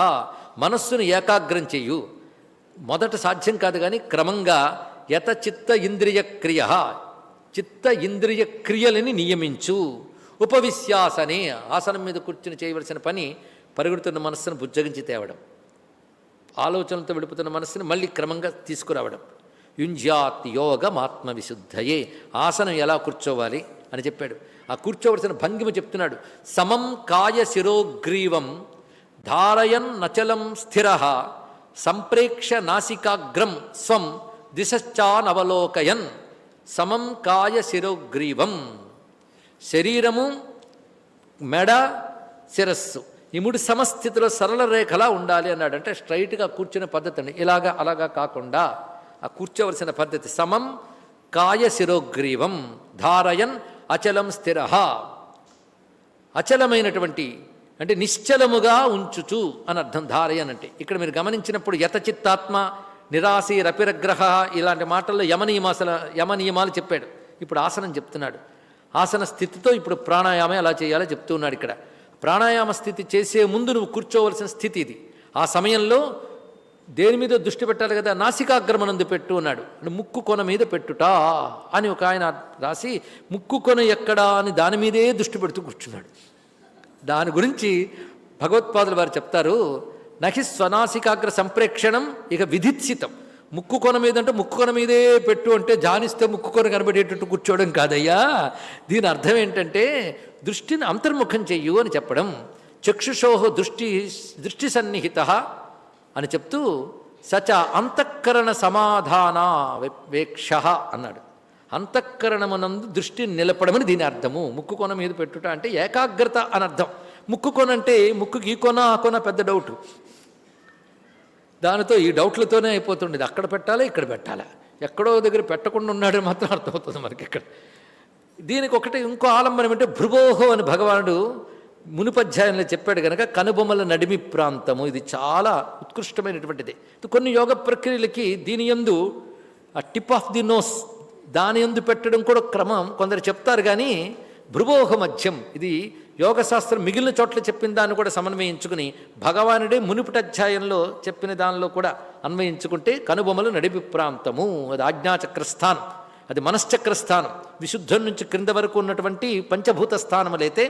S2: మనస్సును ఏకాగ్రం చేయు మొదట సాధ్యం కాదు కానీ క్రమంగా యత చిత్త ఇంద్రియ క్రియ. చిత్త ఇంద్రియ క్రియలని నియమించు. ఉపవిశ్యాసనే ఆసనం మీద కూర్చుని చేయవలసిన పని పరుగుడుతున్న మనస్సును బుజ్జగించి తేవడం. ఆలోచనలతో విడుపుతున్న మనస్సుని మళ్ళీ క్రమంగా తీసుకురావడం. యుంజాత్ యోగమాత్మవిశుద్ధయే ఆసనం ఎలా కూర్చోవాలి అని చెప్పాడు. ఆ కూర్చోవలసిన భంగిమ చెప్తున్నాడు. సమం కాయ శిరోగ్రీవం ధారయన్ నచలం స్థిర సంప్రేక్ష నాసికాగ్రం స్వం దిశానవలోకయన్ సమం కాయ శిరోగ్రీవం శరీరము మెడ శిరస్సు. ఈ మూడు సమస్థితిలో సరళ రేఖలా ఉండాలి అన్నాడు. అంటే స్ట్రైట్గా కూర్చునే పద్ధతి అండి. ఇలాగా అలాగా కాకుండా ఆ కూర్చోవలసిన పద్ధతి. సమం కాయ శిరోగ్రీవం ధారయన్ అచలం స్థిర. అచలమైనటువంటి అంటే నిశ్చలముగా ఉంచుచు అని అర్థం ధారయనంటే ఇక్కడ మీరు గమనించినప్పుడు యతచిత్తాత్మ నిరాశి రపిరగ్రహ ఇలాంటి మాటల్లో యమనియమాసల యమనియమాలు చెప్పాడు. ఇప్పుడు ఆసనం చెప్తున్నాడు. ఆసన స్థితితో ఇప్పుడు ప్రాణాయామం ఎలా చేయాలో చెప్తున్నాడు ఇక్కడ. ప్రాణాయామ స్థితి చేసే ముందు నువ్వు కూర్చోవలసిన స్థితి ఇది. ఆ సమయంలో దేని మీద దృష్టి పెట్టాలి కదా? నాసికాగ్రమనందు పెట్టు అన్నాడు. ముక్కు కొన మీద పెట్టుటా అని ఒక ఆయన రాసి ముక్కు కొన ఎక్కడా అని దాని మీదే దృష్టి పెడుతూ కూర్చున్నాడు. దాని గురించి భగవత్పాదులు వారు చెప్తారు నహి స్వనాసికాగ్ర సంప్రేక్షణం ఇక విధిత్సితం. ముక్కు కొన మీద అంటే ముక్కు కొన మీదే పెట్టు అంటే జానిస్తే ముక్కు కొన కనబడేటట్టు కూర్చోవడం కాదయ్యా. దీని అర్థం ఏంటంటే దృష్టిని అంతర్ముఖం చెయ్యు అని చెప్పడం. చక్షుషోహ దృష్టి దృష్టి సన్నిహిత అని చెప్తూ సచ అంతఃకరణ సమాధాన వేక్ష అన్నాడు. అంతఃకరణమునందు దృష్టిని నిలపడమని దీని అర్థము. ముక్కు కొన మీద పెట్టుట అంటే ఏకాగ్రత అని అర్థం. ముక్కు కొన అంటే ముక్కుకి ఈ కొన ఆ కొన పెద్ద డౌట్. దానితో ఈ డౌట్లతోనే అయిపోతుండేది. అక్కడ పెట్టాలా ఇక్కడ పెట్టాలా? ఎక్కడో దగ్గర పెట్టకుండా ఉన్నాడని మాత్రం అర్థమవుతుంది మనకి ఇక్కడ. దీనికి ఒకటి ఇంకో ఆలంబనం అంటే భృగోహో అని భగవానుడు మునుపధ్యాయంలో చెప్పాడు కనుక కనుబొమ్మల నడిమి ప్రాంతము. ఇది చాలా ఉత్కృష్టమైనటువంటిది. కొన్ని యోగ ప్రక్రియలకి దీని యందు ఆ టిప్ ఆఫ్ ది నోస్ దాని యందు పెట్టడం కూడా క్రమం. కొందరు చెప్తారు కానీ భృగోహ మధ్యం. ఇది యోగశాస్త్రం మిగిలిన చోట్ల చెప్పిన దాన్ని కూడా సమన్వయించుకుని భగవానుడే మునుపటి అధ్యాయంలో చెప్పిన దానిలో కూడా అన్వయించుకుంటే కనుబొమ్మలు నడిపి ప్రాంతము అది ఆజ్ఞాచక్రస్థానం అది మనశ్చక్ర స్థానం విశుద్ధం నుంచి క్రింద వరకు ఉన్నటువంటి పంచభూత స్థానములైతే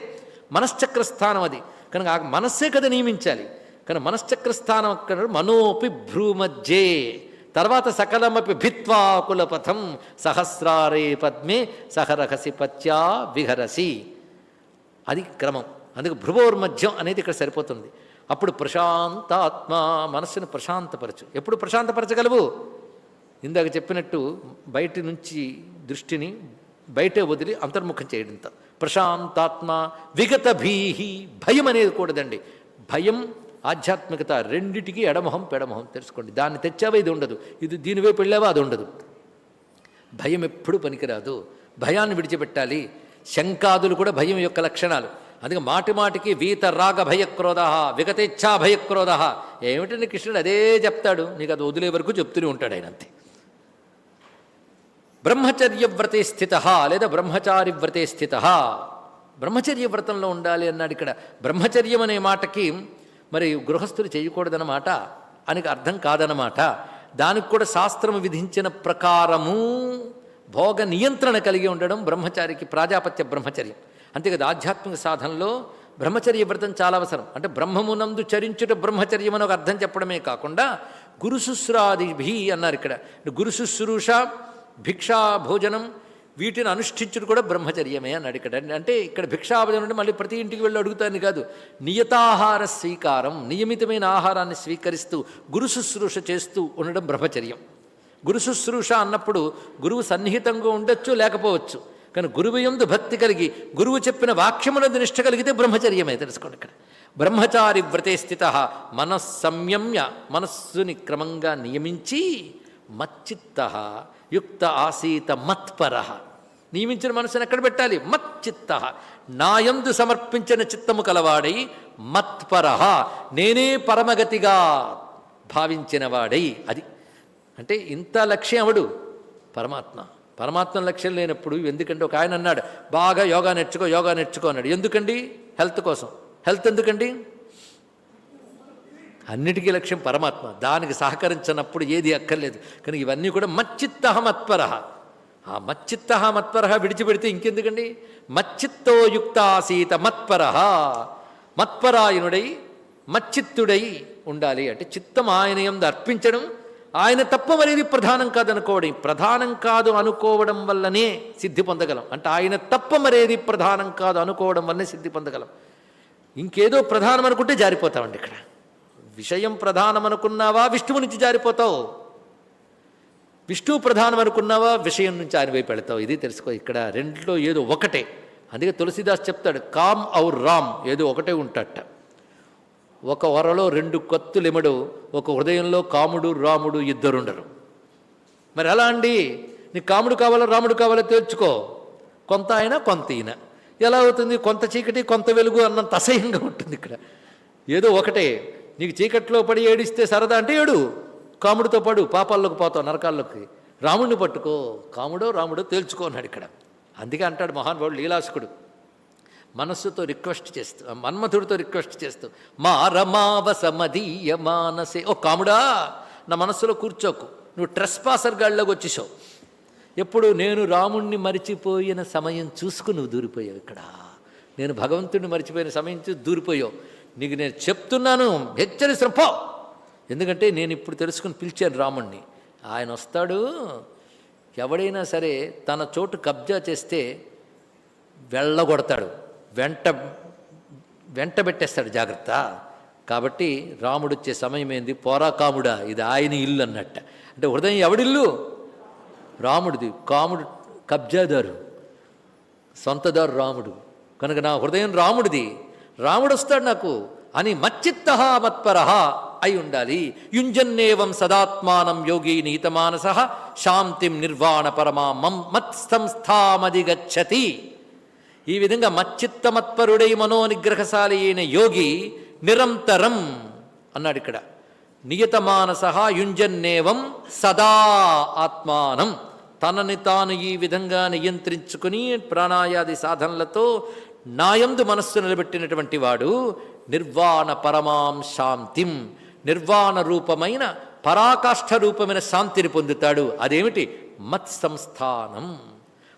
S2: మనశ్చక్ర స్థానం అది. కనుక ఆ మనస్సే కదా నియమించాలి. కానీ మనశ్చక్ర స్థానం అక్కడ మనోపి భ్రూమజ్జే తర్వాత సకలమపి భిత్వా కులపథం సహస్రారే పద్మే సహరహసి పత్యా విహరసి. అది క్రమం. అందుకు భ్రువోర్మధ్యం అనేది ఇక్కడ సరిపోతుంది. అప్పుడు ప్రశాంతాత్మ మనస్సును ప్రశాంతపరచు. ఎప్పుడు ప్రశాంతపరచగలవు? ఇందాక చెప్పినట్టు బయటి నుంచి దృష్టిని బయటే వదిలి అంతర్ముఖం చేయడంతో. ప్రశాంతాత్మ విగత భీహి భయం అనేది కూడదండి. భయం ఆధ్యాత్మికత రెండిటికి ఎడమొహం పెడమొహం తెలుసుకోండి. దాన్ని తెచ్చావా ఇది ఉండదు. ఇది దీనివైపు వెళ్ళావా అది ఉండదు. భయం ఎప్పుడు పనికిరాదు. భయాన్ని విడిచిపెట్టాలి. శంకాదులు కూడా భయం యొక్క లక్షణాలు. అందుకే మాటి మాటికి వీత రాగ భయక్రోధ విగతేచ్ఛా భయక్రోధ ఏమిటండి కృష్ణుడు అదే చెప్తాడు? నీకు అది వదిలే వరకు చెప్తూనే ఉంటాడు ఆయన అంతే. బ్రహ్మచర్య వ్రతే స్థిత లేదా బ్రహ్మచారి వ్రతే స్థిత. బ్రహ్మచర్య వ్రతంలో ఉండాలి అన్నాడు ఇక్కడ. బ్రహ్మచర్యం అనే మాటకి మరి గృహస్థులు చేయకూడదన్నమాట. అని అర్థం కాదనమాట దానికి కూడా శాస్త్రము విధించిన ప్రకారము భోగ నియంత్రణ కలిగి ఉండడం బ్రహ్మచారికి ప్రాజాపత్య బ్రహ్మచర్యం. అంతేకాదు ఆధ్యాత్మిక సాధనలో బ్రహ్మచర్య వ్రతం చాలా అవసరం. అంటే బ్రహ్మమునందు చరించుట బ్రహ్మచర్యం అని ఒక అర్థం చెప్పడమే కాకుండా గురుశుశ్రాదిభి అన్నారు ఇక్కడ. గురుశుశ్రూష భిక్షాభోజనం వీటిని అనుష్ఠించుడు కూడా బ్రహ్మచర్యమే అన్నాడు ఇక్కడ. అంటే ఇక్కడ భిక్షాభోజనం అంటే మళ్ళీ ప్రతి ఇంటికి వెళ్ళి అడుగుతాను కాదు. నియతాహార స్వీకారం నియమితమైన ఆహారాన్ని స్వీకరిస్తూ గురు శుశ్రూష చేస్తూ ఉండడం బ్రహ్మచర్యం. గురు శుశ్రూష అన్నప్పుడు గురువు సన్నిహితంగా ఉండొచ్చు లేకపోవచ్చు. కానీ గురువు ఎందు భక్తి కలిగి గురువు చెప్పిన వాక్యమునందు నిష్ట కలిగితే బ్రహ్మచర్యమే తెలుసుకోండి ఇక్కడ. బ్రహ్మచారి వ్రతే స్థిత మనస్సంయమ్య మనస్సుని క్రమంగా నియమించి మచ్చిత్త యుక్త ఆసీత మత్పర. నియమించిన మనసుని ఎక్కడ పెట్టాలి? మచ్చిత్త. నాయందు సమర్పించిన చిత్తము కలవాడై మత్పర. నేనే పరమగతిగా భావించిన వాడై. అది అంటే ఇంత లక్ష్యం అవడు పరమాత్మ. పరమాత్మ లక్ష్యం లేనప్పుడు ఎందుకంటే ఒక ఆయన అన్నాడు బాగా యోగా నేర్చుకో యోగా నేర్చుకో అన్నాడు. ఎందుకండి? హెల్త్ కోసం. హెల్త్ ఎందుకండి? అన్నిటికీ లక్ష్యం పరమాత్మ. దానికి సహకరించినప్పుడు ఏది అక్కర్లేదు. కానీ ఇవన్నీ కూడా మచ్చిత్త మత్పర ఆ మచ్చిత్త మత్పర విడిచిపెడితే ఇంకెందుకండి? మచ్చిత్తో యుక్తాసీత మత్పర. మత్పరాయణుడై మచ్చిత్తుడై ఉండాలి అంటే చిత్తం ఆయన ఎందు అర్పించడం ఆయన తప్ప మరేది ప్రధానం కాదనుకోవడం. ప్రధానం కాదు అనుకోవడం వల్లనే సిద్ధి పొందగలం. అంటే ఆయన తప్ప మరేది ప్రధానం కాదు అనుకోవడం వల్లనే సిద్ధి పొందగలం. ఇంకేదో ప్రధానం అనుకుంటే జారిపోతామండి ఇక్కడ. విషయం ప్రధానం అనుకున్నావా విష్ణువు నుంచి జారిపోతావు. విష్ణువు ప్రధానం అనుకున్నావా విషయం నుంచి ఆయన వైపు వెళతావు ఇది తెలుసుకో ఇక్కడ రెంట్లో ఏదో ఒకటే. అందుకే తులసిదాస్ చెప్తాడు కామ్ ఔర్ రామ్ ఏదో ఒకటే ఉంటాడట ఒక వరలో రెండు కత్తులెమడు ఒక హృదయంలో కాముడు రాముడు ఇద్దరుండరు. మరి ఎలా అండి? నీ కాముడు కావాలో రాముడు కావాలో తేల్చుకో. కొంత ఆయన కొంత ఈయన. ఎలా అవుతుంది? కొంత చీకటి కొంత వెలుగు అన్నంత అసహ్యంగా ఉంటుంది ఇక్కడ. ఏదో ఒకటే. నీకు చీకట్లో పడి ఏడిస్తే సరదా అంటే ఏడు. కాముడితో పడు పాపాల్లోకి పోతావు నరకాల్లోకి. రాముడిని పట్టుకో. కాముడో రాముడో తేల్చుకోన్నాడు ఇక్కడ. అందుకే అంటాడు మహానుభావుడు లీలాసుకుడు. మనస్సుతో రిక్వెస్ట్ చేస్తూ మన్మథుడితో రిక్వెస్ట్ చేస్తూ మా రమావస మదీయ మానసే. ఓ కాముడా నా మనస్సులో కూర్చోకు. నువ్వు ట్రెస్ పాసర్ గాళ్ళలోకి వచ్చేసావు. ఎప్పుడు నేను రాముణ్ణి మరిచిపోయిన సమయం చూసుకు నువ్వు దూరిపోయావు ఇక్కడ. నేను భగవంతుడిని మరిచిపోయిన సమయం చూసి దూరిపోయావు. నీకు నేను చెప్తున్నాను హెచ్చరిస్తున్న పో. ఎందుకంటే నేను ఇప్పుడు తెలుసుకుని పిలిచాను రాముణ్ణి. ఆయన వస్తాడు. ఎవడైనా సరే తన చోటు కబ్జా చేస్తే వెళ్ళగొడతాడు. వెంట వెంట పెట్టేస్తాడు జాగ్రత్త. కాబట్టి రాముడు వచ్చే సమయం ఏంది? పోరా కాముడా ఇది ఆయన ఇల్లు అన్నట్ట. అంటే హృదయం ఎవడిల్లు? రాముడిది. కాముడు కబ్జాదారు సొంతదారు రాముడు. కనుక నా హృదయం రాముడిది. రాముడు వస్తాడు నాకు. అని మచ్చిత్త మత్పర అయి ఉండాలి. యుంజన్నేవం సదాత్మానం యోగి నీతమానస శాంతిం నిర్వాణ పరమా మం మత్సంస్థామది గచ్చతి ఈ విధంగా మచ్చిత్తమత్పరుడై మనోనిగ్రహశాలి అయిన యోగి నిరంతరం అన్నాడు ఇక్కడ. నియతమానస యుంజన్నేవం సదా ఆత్మానం. తనని తాను ఈ విధంగా నియంత్రించుకుని ప్రాణాయాది సాధనలతో నాయందు మనస్సు నిలబెట్టినటువంటి వాడు నిర్వాణ పరమాం శాంతిం. నిర్వాణ రూపమైన పరాకాష్ఠ రూపమైన శాంతిని పొందుతాడు. అదేమిటి? మత్సంస్థానం.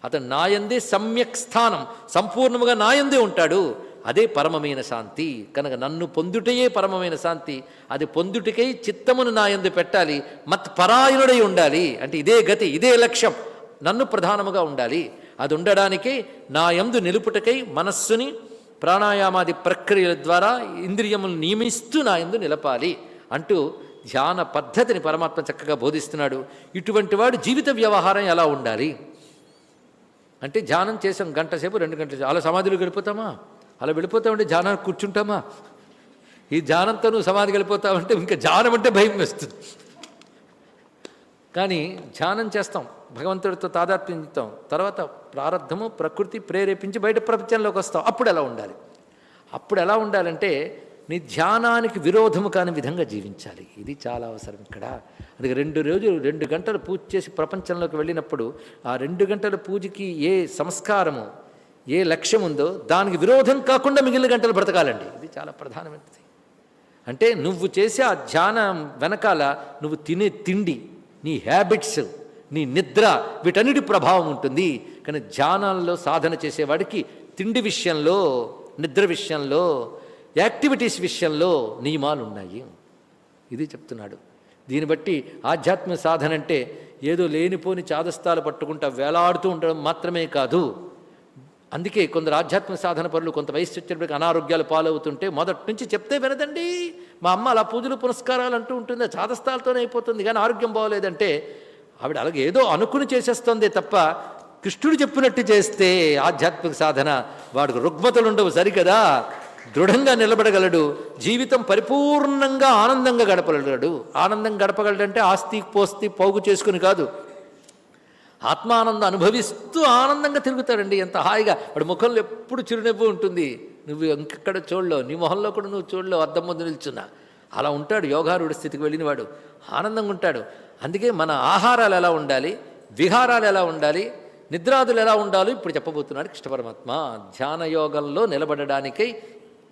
S2: అతను నాయందే సమ్యక్ స్థానం. సంపూర్ణముగా నాయందే ఉంటాడు. అదే పరమమైన శాంతి. కనుక నన్ను పొందుటయే పరమమైన శాంతి. అది పొందుటకై చిత్తమును నాయందు పెట్టాలి. మత్పరాయణుడై ఉండాలి. అంటే ఇదే గతి ఇదే లక్ష్యం. నన్ను ప్రధానముగా ఉండాలి. అది ఉండడానికి నా యందు నిలుపుటకై మనస్సుని ప్రాణాయామాది ప్రక్రియల ద్వారా ఇంద్రియములు నియమిస్తూ నా యందు నిలపాలి అంటూ ధ్యాన పద్ధతిని పరమాత్మ చక్కగా బోధిస్తున్నాడు. ఇటువంటి వాడు జీవిత వ్యవహారం ఎలా ఉండాలి? అంటే ధ్యానం చేసాం గంట సేపు రెండు గంటల సేపు. అలా సమాధిలో గడిపోతామా అలా వెళ్ళిపోతామంటే ధ్యానానికి కూర్చుంటామా? ఈ ధ్యానంతో నువ్వు సమాధికి వెళ్ళిపోతావంటే ఇంకా ధ్యానం అంటే భయం వేస్తుంది. కానీ ధ్యానం చేస్తాం భగవంతుడితో తాదాత్మ్యం తర్వాత ప్రారంధము ప్రకృతి ప్రేరేపించి బయట ప్రపంచంలోకి వస్తాం. అప్పుడు ఎలా ఉండాలి? అప్పుడు ఎలా ఉండాలంటే నీ ధ్యానానికి విరోధము కాని విధంగా జీవించాలి. ఇది చాలా అవసరం ఇక్కడ. అందుకే రెండు రోజులు రెండు గంటలు పూజ చేసి ప్రపంచంలోకి వెళ్ళినప్పుడు ఆ రెండు గంటల పూజకి ఏ సంస్కారము ఏ లక్ష్యం ఉందో దానికి విరోధం కాకుండా మిగిలిన గంటలు బ్రతకాలండి. ఇది చాలా ప్రధానమైనది. అంటే నువ్వు చేసే ఆ ధ్యానం వెనకాల నువ్వు తినే తిండి నీ హ్యాబిట్స్ నీ నిద్ర వీటన్నిటి ప్రభావం ఉంటుంది. కానీ ధ్యానాల్లో సాధన చేసేవాడికి తిండి విషయంలో నిద్ర విషయంలో యాక్టివిటీస్ విషయంలో నియమాలు ఉన్నాయి ఇది చెప్తున్నాడు. దీన్ని బట్టి ఆధ్యాత్మిక సాధన అంటే ఏదో లేనిపోని చాదస్తాలు పట్టుకుంటా వేలాడుతూ ఉండడం మాత్రమే కాదు. అందుకే కొందరు ఆధ్యాత్మిక సాధన పనులు కొంత వయసు వచ్చేటప్పటికి అనారోగ్యాలు పాలవుతుంటే మొదటి నుంచి చెప్తే వినదండి. మా అమ్మ అలా పూజలు పునస్కారాలు అంటూ ఉంటుంది చాదస్థాలతోనే చాదస్తాలతోనే అయిపోతుంది. కానీ ఆరోగ్యం బాగోలేదంటే ఆవిడ అలాగే ఏదో అనుకుని చేసేస్తుంది తప్ప కృష్ణుడు చెప్పినట్టు చేస్తే ఆధ్యాత్మిక సాధన వాడికి రుగ్మతలు ఉండవు సరికదా. దృఢంగా నిలబడగలడు. జీవితం పరిపూర్ణంగా ఆనందంగా గడపగలడు. ఆనందం గడపగలడంటే ఆస్తి పోస్తి పోగు చేసుకుని కాదు. ఆత్మానందం అనుభవిస్తూ ఆనందంగా తిరుగుతాడండి. ఎంత హాయిగా. వాడి ముఖంలో ఎప్పుడు చిరునవ్వు ఉంటుంది. నువ్వు ఇంకెక్కడ చూడలేవు. నీ మొహంలో కూడా నువ్వు చూడలేవు. అద్దం ముందు నిల్చున్నా. అలా ఉంటాడు యోగారుడి స్థితికి వెళ్ళినవాడు. ఆనందంగా ఉంటాడు. అందుకే మన ఆహారాలు ఎలా ఉండాలి? విహారాలు ఎలా ఉండాలి? నిద్రాదులు ఎలా ఉండాలో? ఇప్పుడు చెప్పబోతున్నాడు కృష్ణ పరమాత్మ ధ్యాన యోగంలో నిలబడడానికై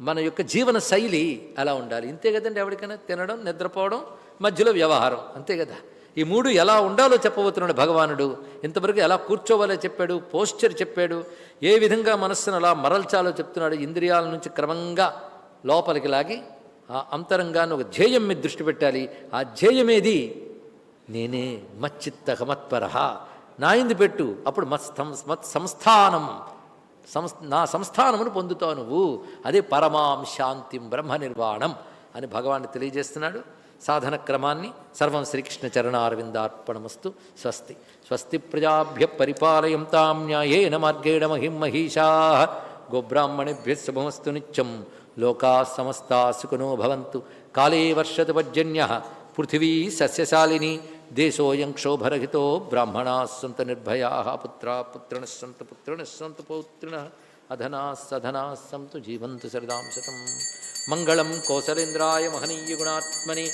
S2: మన యొక్క జీవన శైలి ఎలా ఉండాలి? ఇంతే కదండి ఎవరికైనా తినడం నిద్రపోవడం మధ్యలో వ్యవహారం. అంతే కదా. ఈ మూడు ఎలా ఉండాలో చెప్పబోతున్నాడు భగవానుడు. ఇంతవరకు ఎలా కూర్చోవాలో చెప్పాడు పోస్చర్ చెప్పాడు ఏ విధంగా మనస్సును అలా మరల్చాలో చెప్తున్నాడు ఇంద్రియాల నుంచి క్రమంగా లోపలికి లాగి ఆ అంతరంగాన్ని ఒక ధ్యేయం మీద దృష్టి పెట్టాలి. ఆ ధ్యేయమేది? నేనే మచ్చిత్తహ మత్పర నా ఇందు పెట్టు అప్పుడు మత్స్థం మత్ సంస్థానం సంస్ నా సంస్థానమును పొందుతావు నువ్వు. అదే పరమాం శాంతిం బ్రహ్మ నిర్వాణం అని భగవాన్ తెలియజేస్తున్నాడు. సాధన క్రమాన్ని సర్వం శ్రీకృష్ణ చరణారవిందార్పణమస్తు స్వస్తి. స్వస్తి ప్రజాభ్య పరిపాలయం తాం న్యాయేన మార్గేణ మహిం మహిషా. గోబ్రాహ్మణేభ్య శుభమస్తు నిత్యం. లోకా సమస్తా సుఖనో భవంతు. కాళే వర్షత పర్జన్య. పృథివీ సస్యశాలిని. దేశోయం క్షోభరహితో బ్రాహ్మణా సంత నిర్భయా. పుత్రా పుత్రిణ సంత పుత్రిణ సంత పౌత్రిణ. అధనా సధనా సంతు జీవంతు సరదాం శతం. మంగళం కోసలేంద్రాయ మహనీయ గుణాత్మని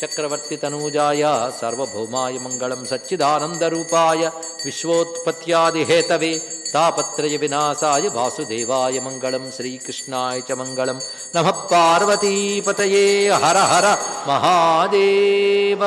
S2: చక్రవర్తి తనూజాయ సార్వభౌమాయ మంగళం సచ్చిదానందరూపాయ విశ్వోత్పత్యాదిహేతవే తాపత్రయ వినాశాయ వాసుదేవాయ మంగళం శ్రీకృష్ణాయ చ మంగళం నమ పార్వతీపతయే హర హర మహాదేవ